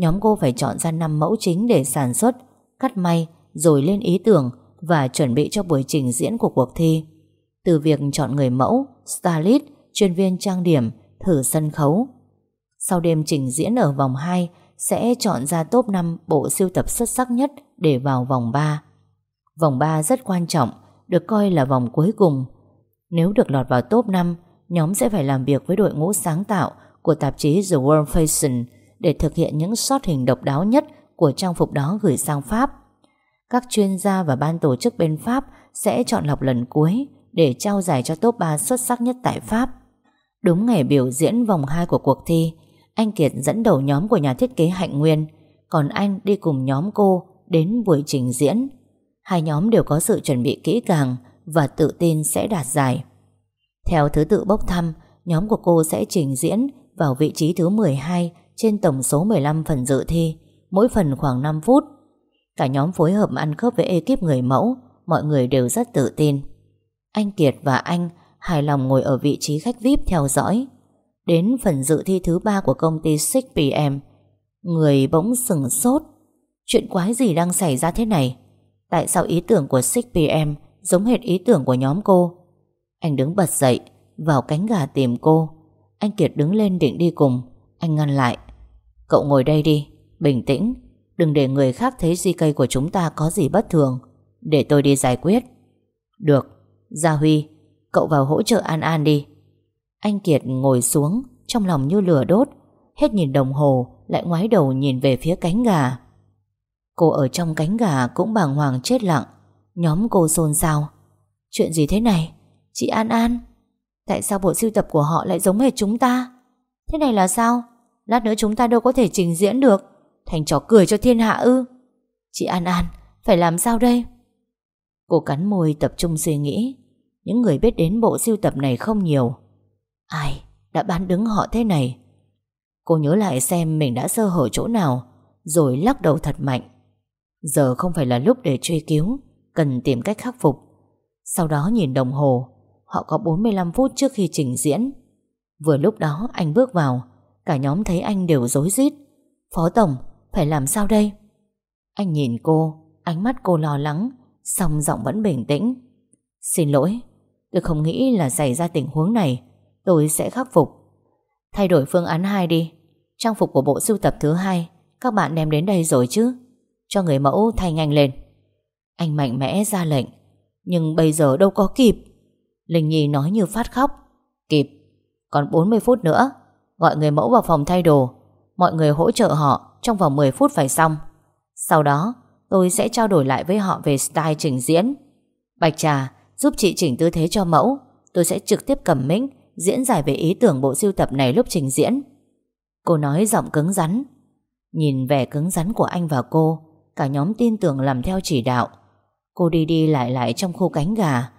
Nhóm cô phải chọn ra 5 mẫu chính để sản xuất, cắt may, rồi lên ý tưởng và chuẩn bị cho buổi trình diễn của cuộc thi. Từ việc chọn người mẫu, stylist chuyên viên trang điểm, thử sân khấu. Sau đêm trình diễn ở vòng 2 sẽ chọn ra top 5 bộ siêu tập xuất sắc nhất để vào vòng 3. Vòng 3 rất quan trọng, được coi là vòng cuối cùng. Nếu được lọt vào top 5, nhóm sẽ phải làm việc với đội ngũ sáng tạo của tạp chí The World Fashion để thực hiện những shot hình độc đáo nhất của trang phục đó gửi sang Pháp. Các chuyên gia và ban tổ chức bên Pháp sẽ chọn lọc lần cuối để trao giải cho top 3 xuất sắc nhất tại Pháp. Đúng ngày biểu diễn vòng 2 của cuộc thi, anh Kiệt dẫn đầu nhóm của nhà thiết kế Hạnh Nguyên, còn anh đi cùng nhóm cô đến buổi trình diễn. Hai nhóm đều có sự chuẩn bị kỹ càng và tự tin sẽ đạt giải. Theo thứ tự bốc thăm, nhóm của cô sẽ trình diễn vào vị trí thứ 12 trên tổng số 15 phần dự thi, mỗi phần khoảng 5 phút. Cả nhóm phối hợp ăn khớp với ekip người mẫu, mọi người đều rất tự tin. Anh Kiệt và anh hài lòng ngồi ở vị trí khách VIP theo dõi. Đến phần dự thi thứ ba của công ty 6PM, người bỗng sừng sốt. Chuyện quái gì đang xảy ra thế này? Tại sao ý tưởng của 6PM giống hệt ý tưởng của nhóm cô? Anh đứng bật dậy, vào cánh gà tìm cô. Anh Kiệt đứng lên định đi cùng, anh ngăn lại. Cậu ngồi đây đi, bình tĩnh, đừng để người khác thấy di cây của chúng ta có gì bất thường. Để tôi đi giải quyết. Được, Gia Huy, cậu vào hỗ trợ An An đi. Anh Kiệt ngồi xuống, trong lòng như lửa đốt, hết nhìn đồng hồ, lại ngoái đầu nhìn về phía cánh gà. Cô ở trong cánh gà cũng bàng hoàng chết lặng, nhóm cô xôn xao. Chuyện gì thế này? Chị An An, tại sao bộ sưu tập của họ lại giống hệt chúng ta? Thế này là sao? Lát nữa chúng ta đâu có thể trình diễn được, thành trò cười cho thiên hạ ư? Chị An An, phải làm sao đây? Cô cắn môi tập trung suy nghĩ. Những người biết đến bộ siêu tập này không nhiều. Ai đã bán đứng họ thế này? Cô nhớ lại xem mình đã sơ hở chỗ nào Rồi lắc đầu thật mạnh. Giờ không phải là lúc để truy cứu Cần tìm cách khắc phục. Sau đó nhìn đồng hồ Họ có 45 phút trước khi trình diễn. Vừa lúc đó anh bước vào Cả nhóm thấy anh đều rối rít. Phó Tổng, phải làm sao đây? Anh nhìn cô Ánh mắt cô lo lắng song giọng vẫn bình tĩnh. Xin lỗi Tôi không nghĩ là xảy ra tình huống này Tôi sẽ khắc phục. Thay đổi phương án 2 đi Trang phục của bộ sưu tập thứ hai Các bạn đem đến đây rồi chứ Cho người mẫu thay nhanh lên. Anh mạnh mẽ ra lệnh Nhưng bây giờ đâu có kịp. Linh Nhi nói như phát khóc Kịp Còn 40 phút nữa Gọi người mẫu vào phòng thay đồ. Mọi người hỗ trợ họ, Trong vòng 10 phút phải xong. Sau đó, Tôi sẽ trao đổi lại với họ về style trình diễn. Bạch Trà, giúp chị chỉnh tư thế cho mẫu. Tôi sẽ trực tiếp cầm mĩnh Diễn giải về ý tưởng bộ sưu tập này lúc trình diễn. Cô nói giọng cứng rắn. Nhìn vẻ cứng rắn của anh và cô, Cả nhóm tin tưởng làm theo chỉ đạo. Cô đi đi lại lại trong khu cánh gà.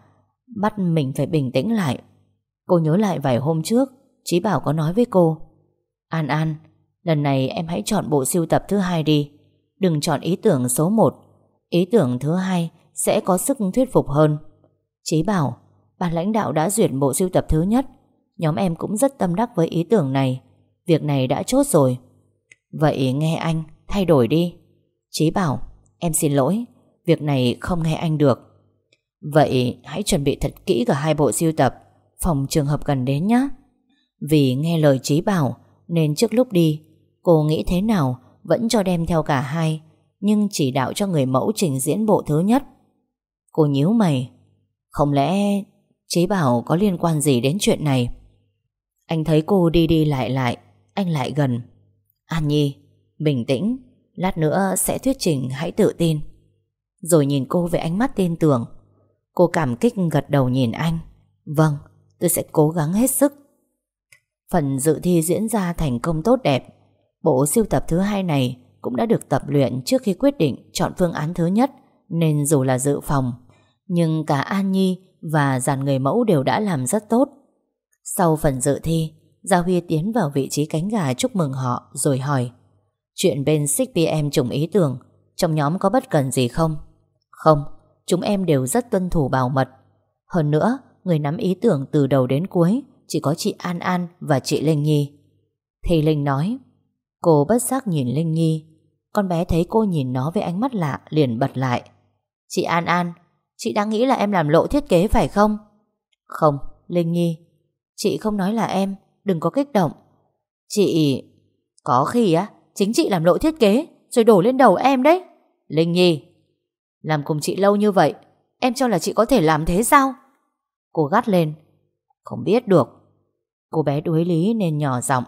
Bắt mình phải bình tĩnh lại. Cô nhớ lại vài hôm trước Chí Bảo có nói với cô, An An, Lần này em hãy chọn bộ siêu tập thứ hai đi. Đừng chọn ý tưởng số 1 Ý tưởng thứ hai Sẽ có sức thuyết phục hơn. Chí bảo, Ban lãnh đạo đã duyệt bộ siêu tập thứ nhất. Nhóm em cũng rất tâm đắc với ý tưởng này. Việc này đã chốt rồi. Vậy nghe anh, Thay đổi đi. Chí bảo, Em xin lỗi, Việc này không nghe anh được. Vậy hãy chuẩn bị thật kỹ cả hai bộ siêu tập, Phòng trường hợp cần đến nhé vì nghe lời trí bảo Nên trước lúc đi Cô nghĩ thế nào vẫn cho đem theo cả hai, nhưng chỉ đạo cho người mẫu trình diễn bộ thứ nhất. Cô nhíu mày, không lẽ trí Bảo có liên quan gì đến chuyện này? Anh thấy cô đi đi lại lại, anh lại gần. An Nhi, bình tĩnh, lát nữa sẽ thuyết trình hãy tự tin. Rồi nhìn cô với ánh mắt tin tưởng. Cô cảm kích gật đầu nhìn anh. Vâng, tôi sẽ cố gắng hết sức. Phần dự thi diễn ra thành công tốt đẹp. Bộ siêu tập thứ hai này cũng đã được tập luyện trước khi quyết định chọn phương án thứ nhất, nên dù là dự phòng, nhưng cả An Nhi và dàn người mẫu đều đã làm rất tốt. Sau phần dự thi, Gia Huy tiến vào vị trí cánh gà chúc mừng họ rồi hỏi Chuyện bên 6PM trùng ý tưởng Trong nhóm có bất cần gì không? Không, chúng em đều rất tuân thủ bảo mật Hơn nữa, người nắm ý tưởng từ đầu đến cuối chỉ có chị An An và chị Linh Nhi. Thì Linh nói, Cô bất giác nhìn Linh Nhi. Con bé thấy cô nhìn nó với ánh mắt lạ, Liền bật lại. Chị An An, Chị đang nghĩ là em làm lộ thiết kế phải không? Không, Linh Nhi. Chị không nói là em, Đừng có kích động. Chị... Có khi á, Chính chị làm lộ thiết kế, Rồi đổ lên đầu em đấy. Linh Nhi, Làm cùng chị lâu như vậy, Em cho là chị có thể làm thế sao? Cô gắt lên. Không biết được Cô bé đuối lý nên nhỏ giọng.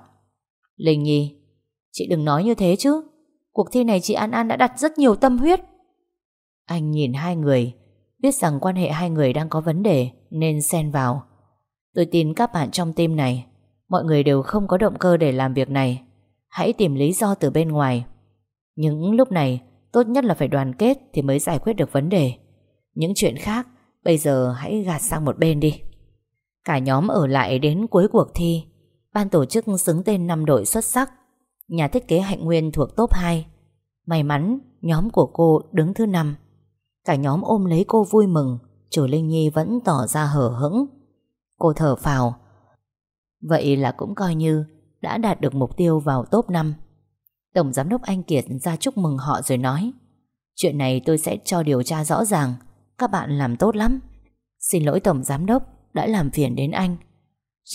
Linh Nhi, Chị đừng nói như thế chứ. Cuộc thi này chị An An đã đặt rất nhiều tâm huyết. Anh nhìn hai người, Biết rằng quan hệ hai người đang có vấn đề Nên xen vào. Tôi tin các bạn trong team này, Mọi người đều không có động cơ để làm việc này. Hãy tìm lý do từ bên ngoài. Những lúc này, Tốt nhất là phải đoàn kết Thì mới giải quyết được vấn đề. Những chuyện khác, Bây giờ hãy gạt sang một bên đi. Cả nhóm ở lại đến cuối cuộc thi. Ban tổ chức xứng tên 5 đội xuất sắc. Nhà thiết kế Hạnh Nguyên thuộc top 2 May mắn, nhóm của cô đứng thứ 5 Cả nhóm ôm lấy cô vui mừng. Chủ Linh Nhi vẫn tỏ ra hở hững. Cô thở phào. Vậy là cũng coi như Đã đạt được mục tiêu vào top 5 Tổng giám đốc Anh Kiệt ra chúc mừng họ rồi nói, Chuyện này tôi sẽ cho điều tra rõ ràng. Các bạn làm tốt lắm. Xin lỗi Tổng giám đốc. Đã làm phiền đến anh.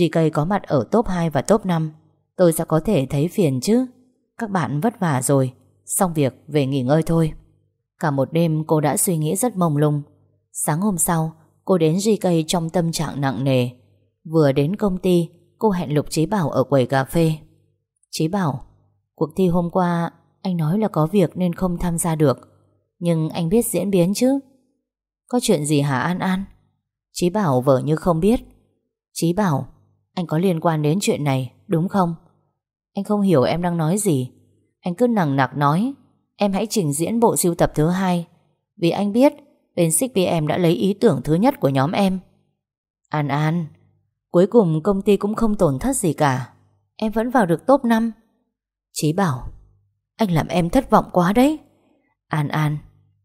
GK có mặt ở top 2 và top 5 Tôi sẽ có thể thấy phiền chứ? Các bạn vất vả rồi. Xong việc, về nghỉ ngơi thôi. Cả một đêm, cô đã suy nghĩ rất mông lung. Sáng hôm sau, Cô đến GK trong tâm trạng nặng nề. Vừa đến công ty, Cô hẹn Lục Chí Bảo ở quầy cà phê. Chí Bảo, Cuộc thi hôm qua, Anh nói là có việc nên không tham gia được. Nhưng anh biết diễn biến chứ? Có chuyện gì hả, An An? Chí Bảo vợ như không biết. Chí Bảo, Anh có liên quan đến chuyện này, đúng không? Anh không hiểu em đang nói gì. Anh cứ nằng nặc nói, Em hãy trình diễn bộ siêu tập thứ hai. Vì anh biết, Bên 6PM đã lấy ý tưởng thứ nhất của nhóm em. An An, Cuối cùng công ty cũng không tổn thất gì cả. Em vẫn vào được top 5 Chí bảo, Anh làm em thất vọng quá đấy. An An,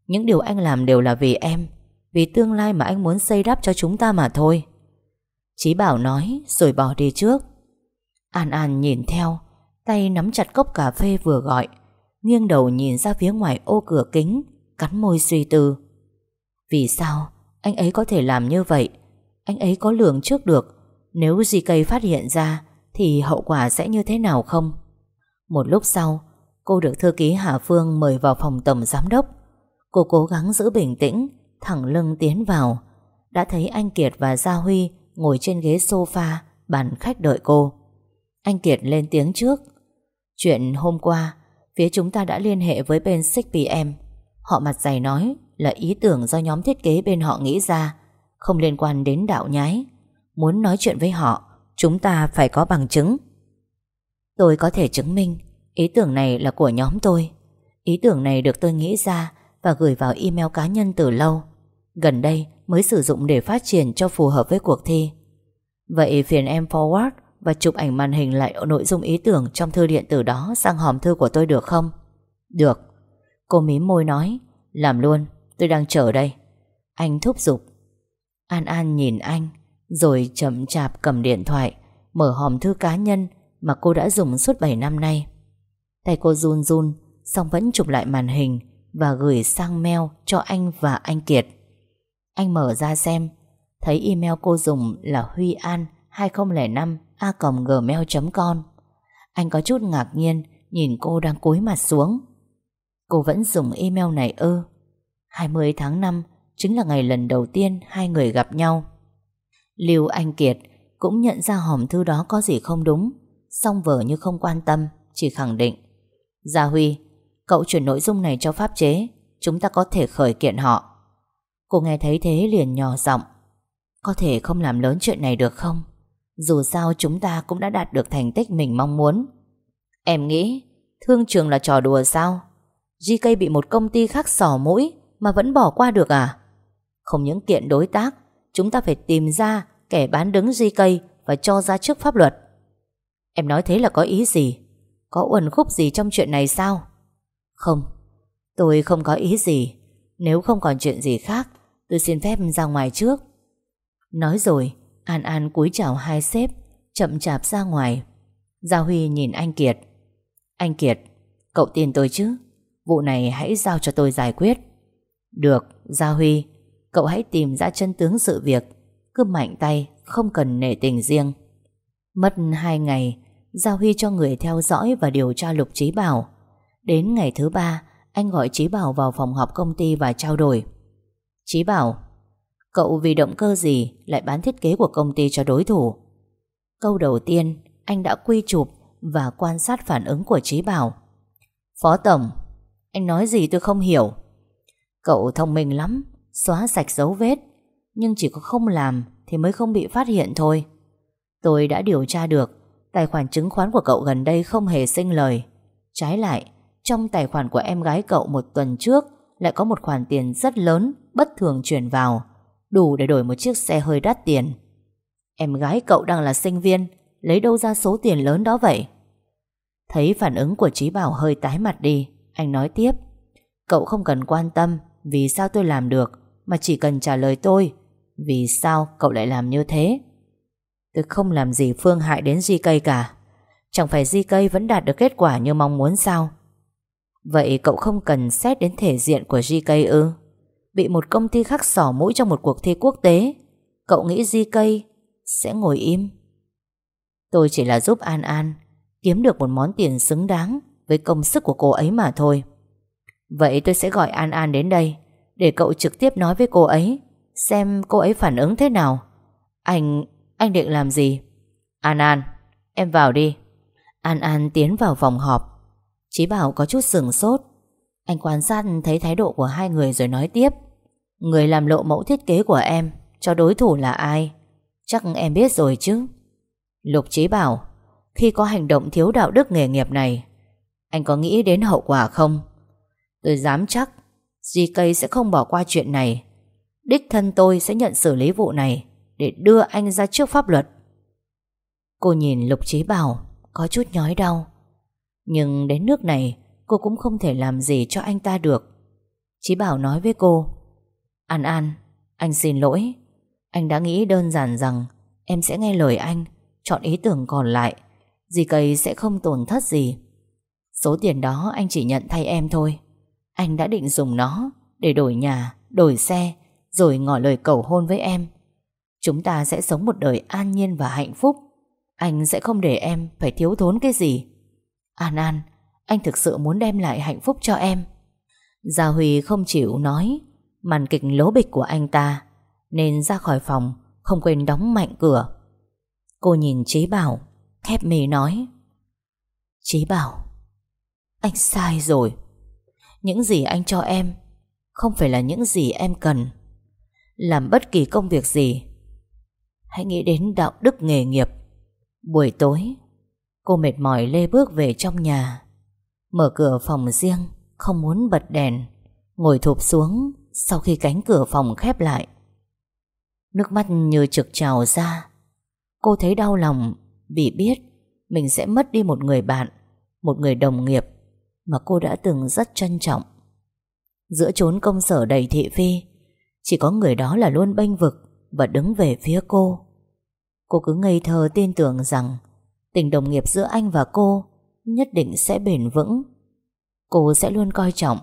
Những điều anh làm đều là vì em. Vì tương lai mà anh muốn xây đắp cho chúng ta mà thôi. Chí bảo nói, Rồi bỏ đi trước. An An nhìn theo, Tay nắm chặt cốc cà phê vừa gọi, Nghiêng đầu nhìn ra phía ngoài ô cửa kính, Cắn môi suy tư. Vì sao anh ấy có thể làm như vậy? Anh ấy có lường trước được. Nếu GK phát hiện ra, Thì hậu quả sẽ như thế nào không? Một lúc sau, Cô được thư ký Hà Phương mời vào phòng tổng giám đốc. Cô cố gắng giữ bình tĩnh Thẳng lưng tiến vào. Đã thấy anh Kiệt và Gia Huy Ngồi trên ghế sofa Bàn khách đợi cô. Anh Kiệt lên tiếng trước. Chuyện hôm qua, Phía chúng ta đã liên hệ với bên 6PM Họ mặt dày nói là ý tưởng do nhóm thiết kế bên họ nghĩ ra, Không liên quan đến đạo nhái. Muốn nói chuyện với họ, Chúng ta phải có bằng chứng. Tôi có thể chứng minh, Ý tưởng này là của nhóm tôi. Ý tưởng này được tôi nghĩ ra Và gửi vào email cá nhân từ lâu. Gần đây mới sử dụng để phát triển Cho phù hợp với cuộc thi Vậy phiền em forward và chụp ảnh màn hình lại nội dung ý tưởng trong thư điện tử đó sang hòm thư của tôi được không? Được. Cô mím môi nói, làm luôn, tôi đang chờ đây. Anh thúc giục. An An nhìn anh, rồi chậm chạp cầm điện thoại, mở hòm thư cá nhân mà cô đã dùng suốt 7 năm nay. Tay cô run run, xong vẫn chụp lại màn hình và gửi sang mail cho anh và anh Kiệt. Anh mở ra xem, thấy email cô dùng là Huy An 2005 a.gmail.com Anh có chút ngạc nhiên Nhìn cô đang cúi mặt xuống. Cô vẫn dùng email này ư? 20 tháng 5 Chính là ngày lần đầu tiên Hai người gặp nhau. Lưu Anh Kiệt Cũng nhận ra hòm thư đó có gì không đúng Xong vờ như không quan tâm Chỉ khẳng định. Gia Huy Cậu chuyển nội dung này cho pháp chế Chúng ta có thể khởi kiện họ. Cô nghe thấy thế liền nhỏ giọng. Có thể không làm lớn chuyện này được không? Dù sao chúng ta cũng đã đạt được thành tích mình mong muốn. Em nghĩ, Thương trường là trò đùa sao? GK bị một công ty khác sỏ mũi Mà vẫn bỏ qua được à? Không những kiện đối tác, Chúng ta phải tìm ra kẻ bán đứng GK Và cho ra trước pháp luật. Em nói thế là có ý gì? Có uẩn khúc gì trong chuyện này sao? Không, Tôi không có ý gì. Nếu không còn chuyện gì khác Tôi xin phép ra ngoài trước. Nói rồi An An cúi chào hai sếp Chậm chạp ra ngoài. Gia Huy nhìn anh Kiệt. Anh Kiệt, cậu tin tôi chứ? Vụ này hãy giao cho tôi giải quyết. Được, Gia Huy Cậu hãy tìm ra chân tướng sự việc. Cứ mạnh tay, không cần nể tình riêng. Mất hai ngày Gia Huy cho người theo dõi và điều tra Lục Trí Bảo. Đến ngày thứ ba Anh gọi Trí Bảo vào phòng họp công ty và trao đổi. Chí Bảo, Cậu vì động cơ gì Lại bán thiết kế của công ty cho đối thủ? Câu đầu tiên, Anh đã quy chụp Và quan sát phản ứng của Chí Bảo. Phó Tổng, Anh nói gì tôi không hiểu. Cậu thông minh lắm, Xóa sạch dấu vết, Nhưng chỉ có không làm Thì mới không bị phát hiện thôi. Tôi đã điều tra được, Tài khoản chứng khoán của cậu gần đây không hề sinh lời. Trái lại, Trong tài khoản của em gái cậu một tuần trước lại có một khoản tiền rất lớn Bất thường chuyển vào, Đủ để đổi một chiếc xe hơi đắt tiền. Em gái cậu đang là sinh viên, Lấy đâu ra số tiền lớn đó vậy? Thấy phản ứng của Trí Bảo hơi tái mặt đi, Anh nói tiếp. Cậu không cần quan tâm Vì sao tôi làm được, Mà chỉ cần trả lời tôi, Vì sao cậu lại làm như thế? Tôi không làm gì phương hại đến GK cả. Chẳng phải GK vẫn đạt được kết quả như mong muốn sao? Vậy cậu không cần xét đến thể diện của GK ư Bị một công ty khác sỏ mũi trong một cuộc thi quốc tế Cậu nghĩ GK sẽ ngồi im Tôi chỉ là giúp An An Kiếm được một món tiền xứng đáng Với công sức của cô ấy mà thôi Vậy tôi sẽ gọi An An đến đây Để cậu trực tiếp nói với cô ấy Xem cô ấy phản ứng thế nào Anh anh định làm gì? An An, em vào đi. An An tiến vào phòng họp. Chí Bảo có chút sừng sốt. Anh quan sát thấy thái độ của hai người rồi nói tiếp. Người làm lộ mẫu thiết kế của em cho đối thủ là ai? Chắc em biết rồi chứ. Lục Chí Bảo, khi có hành động thiếu đạo đức nghề nghiệp này, anh có nghĩ đến hậu quả không? Tôi dám chắc GK sẽ không bỏ qua chuyện này. Đích thân tôi sẽ nhận xử lý vụ này để đưa anh ra trước pháp luật. Cô nhìn Lục Chí Bảo có chút nhói đau. Nhưng đến nước này cô cũng không thể làm gì cho anh ta được. Chí Bảo nói với cô An An, anh xin lỗi. Anh đã nghĩ đơn giản rằng em sẽ nghe lời anh, chọn ý tưởng còn lại. Dì cây sẽ không tổn thất gì. Số tiền đó anh chỉ nhận thay em thôi. Anh đã định dùng nó để đổi nhà, đổi xe, rồi ngỏ lời cầu hôn với em. Chúng ta sẽ sống một đời an nhiên và hạnh phúc Anh sẽ không để em phải thiếu thốn cái gì An An, Anh thực sự muốn đem lại hạnh phúc cho em. Gia Huy không chịu nói, Màn kịch lố bịch của anh ta, Nên ra khỏi phòng, Không quên đóng mạnh cửa. Cô nhìn Trí Bảo, Khép mì nói Trí Bảo, Anh sai rồi. Những gì anh cho em Không phải là những gì em cần. Làm bất kỳ công việc gì, Hãy nghĩ đến đạo đức nghề nghiệp. Buổi tối Cô mệt mỏi lê bước về trong nhà. Mở cửa phòng riêng, Không muốn bật đèn. Ngồi thụp xuống, Sau khi cánh cửa phòng khép lại. Nước mắt như trực trào ra. Cô thấy đau lòng, Vì biết Mình sẽ mất đi một người bạn, Một người đồng nghiệp Mà cô đã từng rất trân trọng. Giữa chốn công sở đầy thị phi, Chỉ có người đó là luôn bênh vực Và đứng về phía cô. Cô cứ ngây thơ tin tưởng rằng tình đồng nghiệp giữa anh và cô nhất định sẽ bền vững. Cô sẽ luôn coi trọng,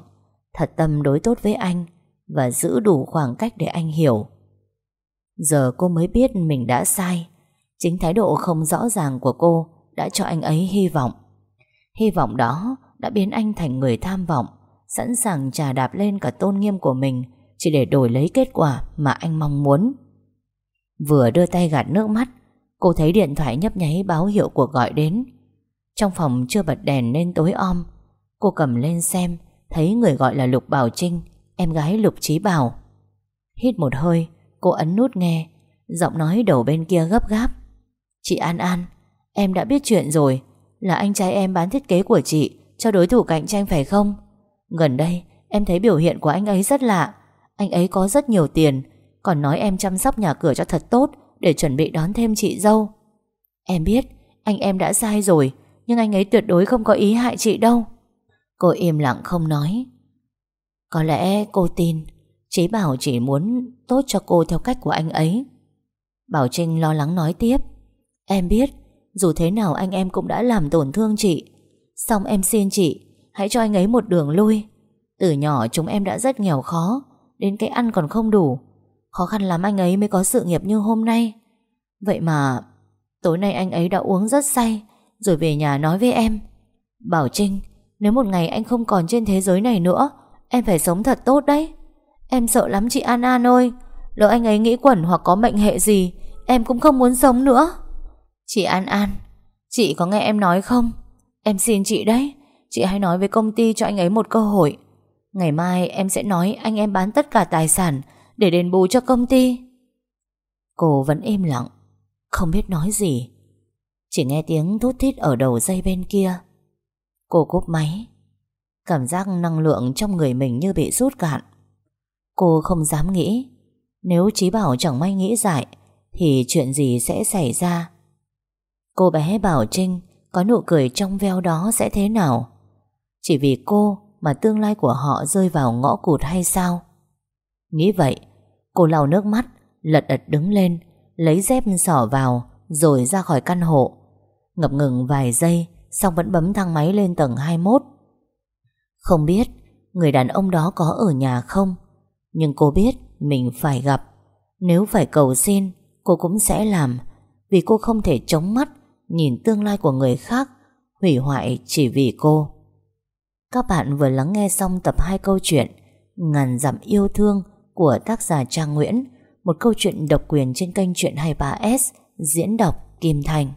thật tâm đối tốt với anh và giữ đủ khoảng cách để anh hiểu. Giờ cô mới biết mình đã sai. Chính thái độ không rõ ràng của cô đã cho anh ấy hy vọng. Hy vọng đó đã biến anh thành người tham vọng, sẵn sàng trà đạp lên cả tôn nghiêm của mình chỉ để đổi lấy kết quả mà anh mong muốn. Vừa đưa tay gạt nước mắt Cô thấy điện thoại nhấp nháy báo hiệu cuộc gọi đến. Trong phòng chưa bật đèn nên tối om. Cô cầm lên xem, Thấy người gọi là Lục Bảo Trinh, Em gái Lục Trí Bảo. Hít một hơi, Cô ấn nút nghe. Giọng nói đầu bên kia gấp gáp. Chị An An, Em đã biết chuyện rồi. Là anh trai em bán thiết kế của chị, Cho đối thủ cạnh tranh phải không? Gần đây, em thấy biểu hiện của anh ấy rất lạ. Anh ấy có rất nhiều tiền, Còn nói em chăm sóc nhà cửa cho thật tốt để chuẩn bị đón thêm chị dâu. Em biết anh em đã sai rồi, nhưng anh ấy tuyệt đối không có ý hại chị đâu. Cô im lặng không nói. Có lẽ cô tin Chí Bảo chỉ muốn tốt cho cô theo cách của anh ấy. Bảo Trinh lo lắng nói tiếp. Em biết, dù thế nào anh em cũng đã làm tổn thương chị. Xong em xin chị, hãy cho anh ấy một đường lui. Từ nhỏ chúng em đã rất nghèo khó, đến cái ăn còn không đủ. Khó khăn lắm anh ấy mới có sự nghiệp như hôm nay. Vậy mà Tối nay anh ấy đã uống rất say, Rồi về nhà nói với em. Bảo Trinh, Nếu một ngày anh không còn trên thế giới này nữa, Em phải sống thật tốt đấy. Em sợ lắm chị An An ơi. Lỡ anh ấy nghĩ quẩn hoặc có mệnh hệ gì, Em cũng không muốn sống nữa. Chị An An, Chị có nghe em nói không? Em xin chị đấy. Chị hãy nói với công ty cho anh ấy một cơ hội. Ngày mai em sẽ nói anh em bán tất cả tài sản để đền bù cho công ty. Cô vẫn im lặng, Không biết nói gì. Chỉ nghe tiếng thút thít ở đầu dây bên kia. Cô cúp máy. Cảm giác năng lượng trong người mình như bị rút cạn. Cô không dám nghĩ, Nếu Chí Bảo chẳng may nghĩ dại, Thì chuyện gì sẽ xảy ra? Cô bé Bảo Trinh Có nụ cười trong veo đó sẽ thế nào? Chỉ vì cô Mà tương lai của họ rơi vào ngõ cụt hay sao? Nghĩ vậy, Cô lau nước mắt, Lật đật đứng lên, Lấy dép sỏ vào, Rồi ra khỏi căn hộ. Ngập ngừng vài giây, Xong vẫn bấm thang máy lên tầng 21 Không biết Người đàn ông đó có ở nhà không, Nhưng cô biết Mình phải gặp. Nếu phải cầu xin, Cô cũng sẽ làm, Vì cô không thể chống mắt Nhìn tương lai của người khác, Hủy hoại chỉ vì cô. Các bạn vừa lắng nghe xong tập 2 câu chuyện Ngàn dặm yêu thương của tác giả Trang Nguyễn, Một câu chuyện độc quyền trên kênh Chuyện 23S Diễn đọc Kim Thành.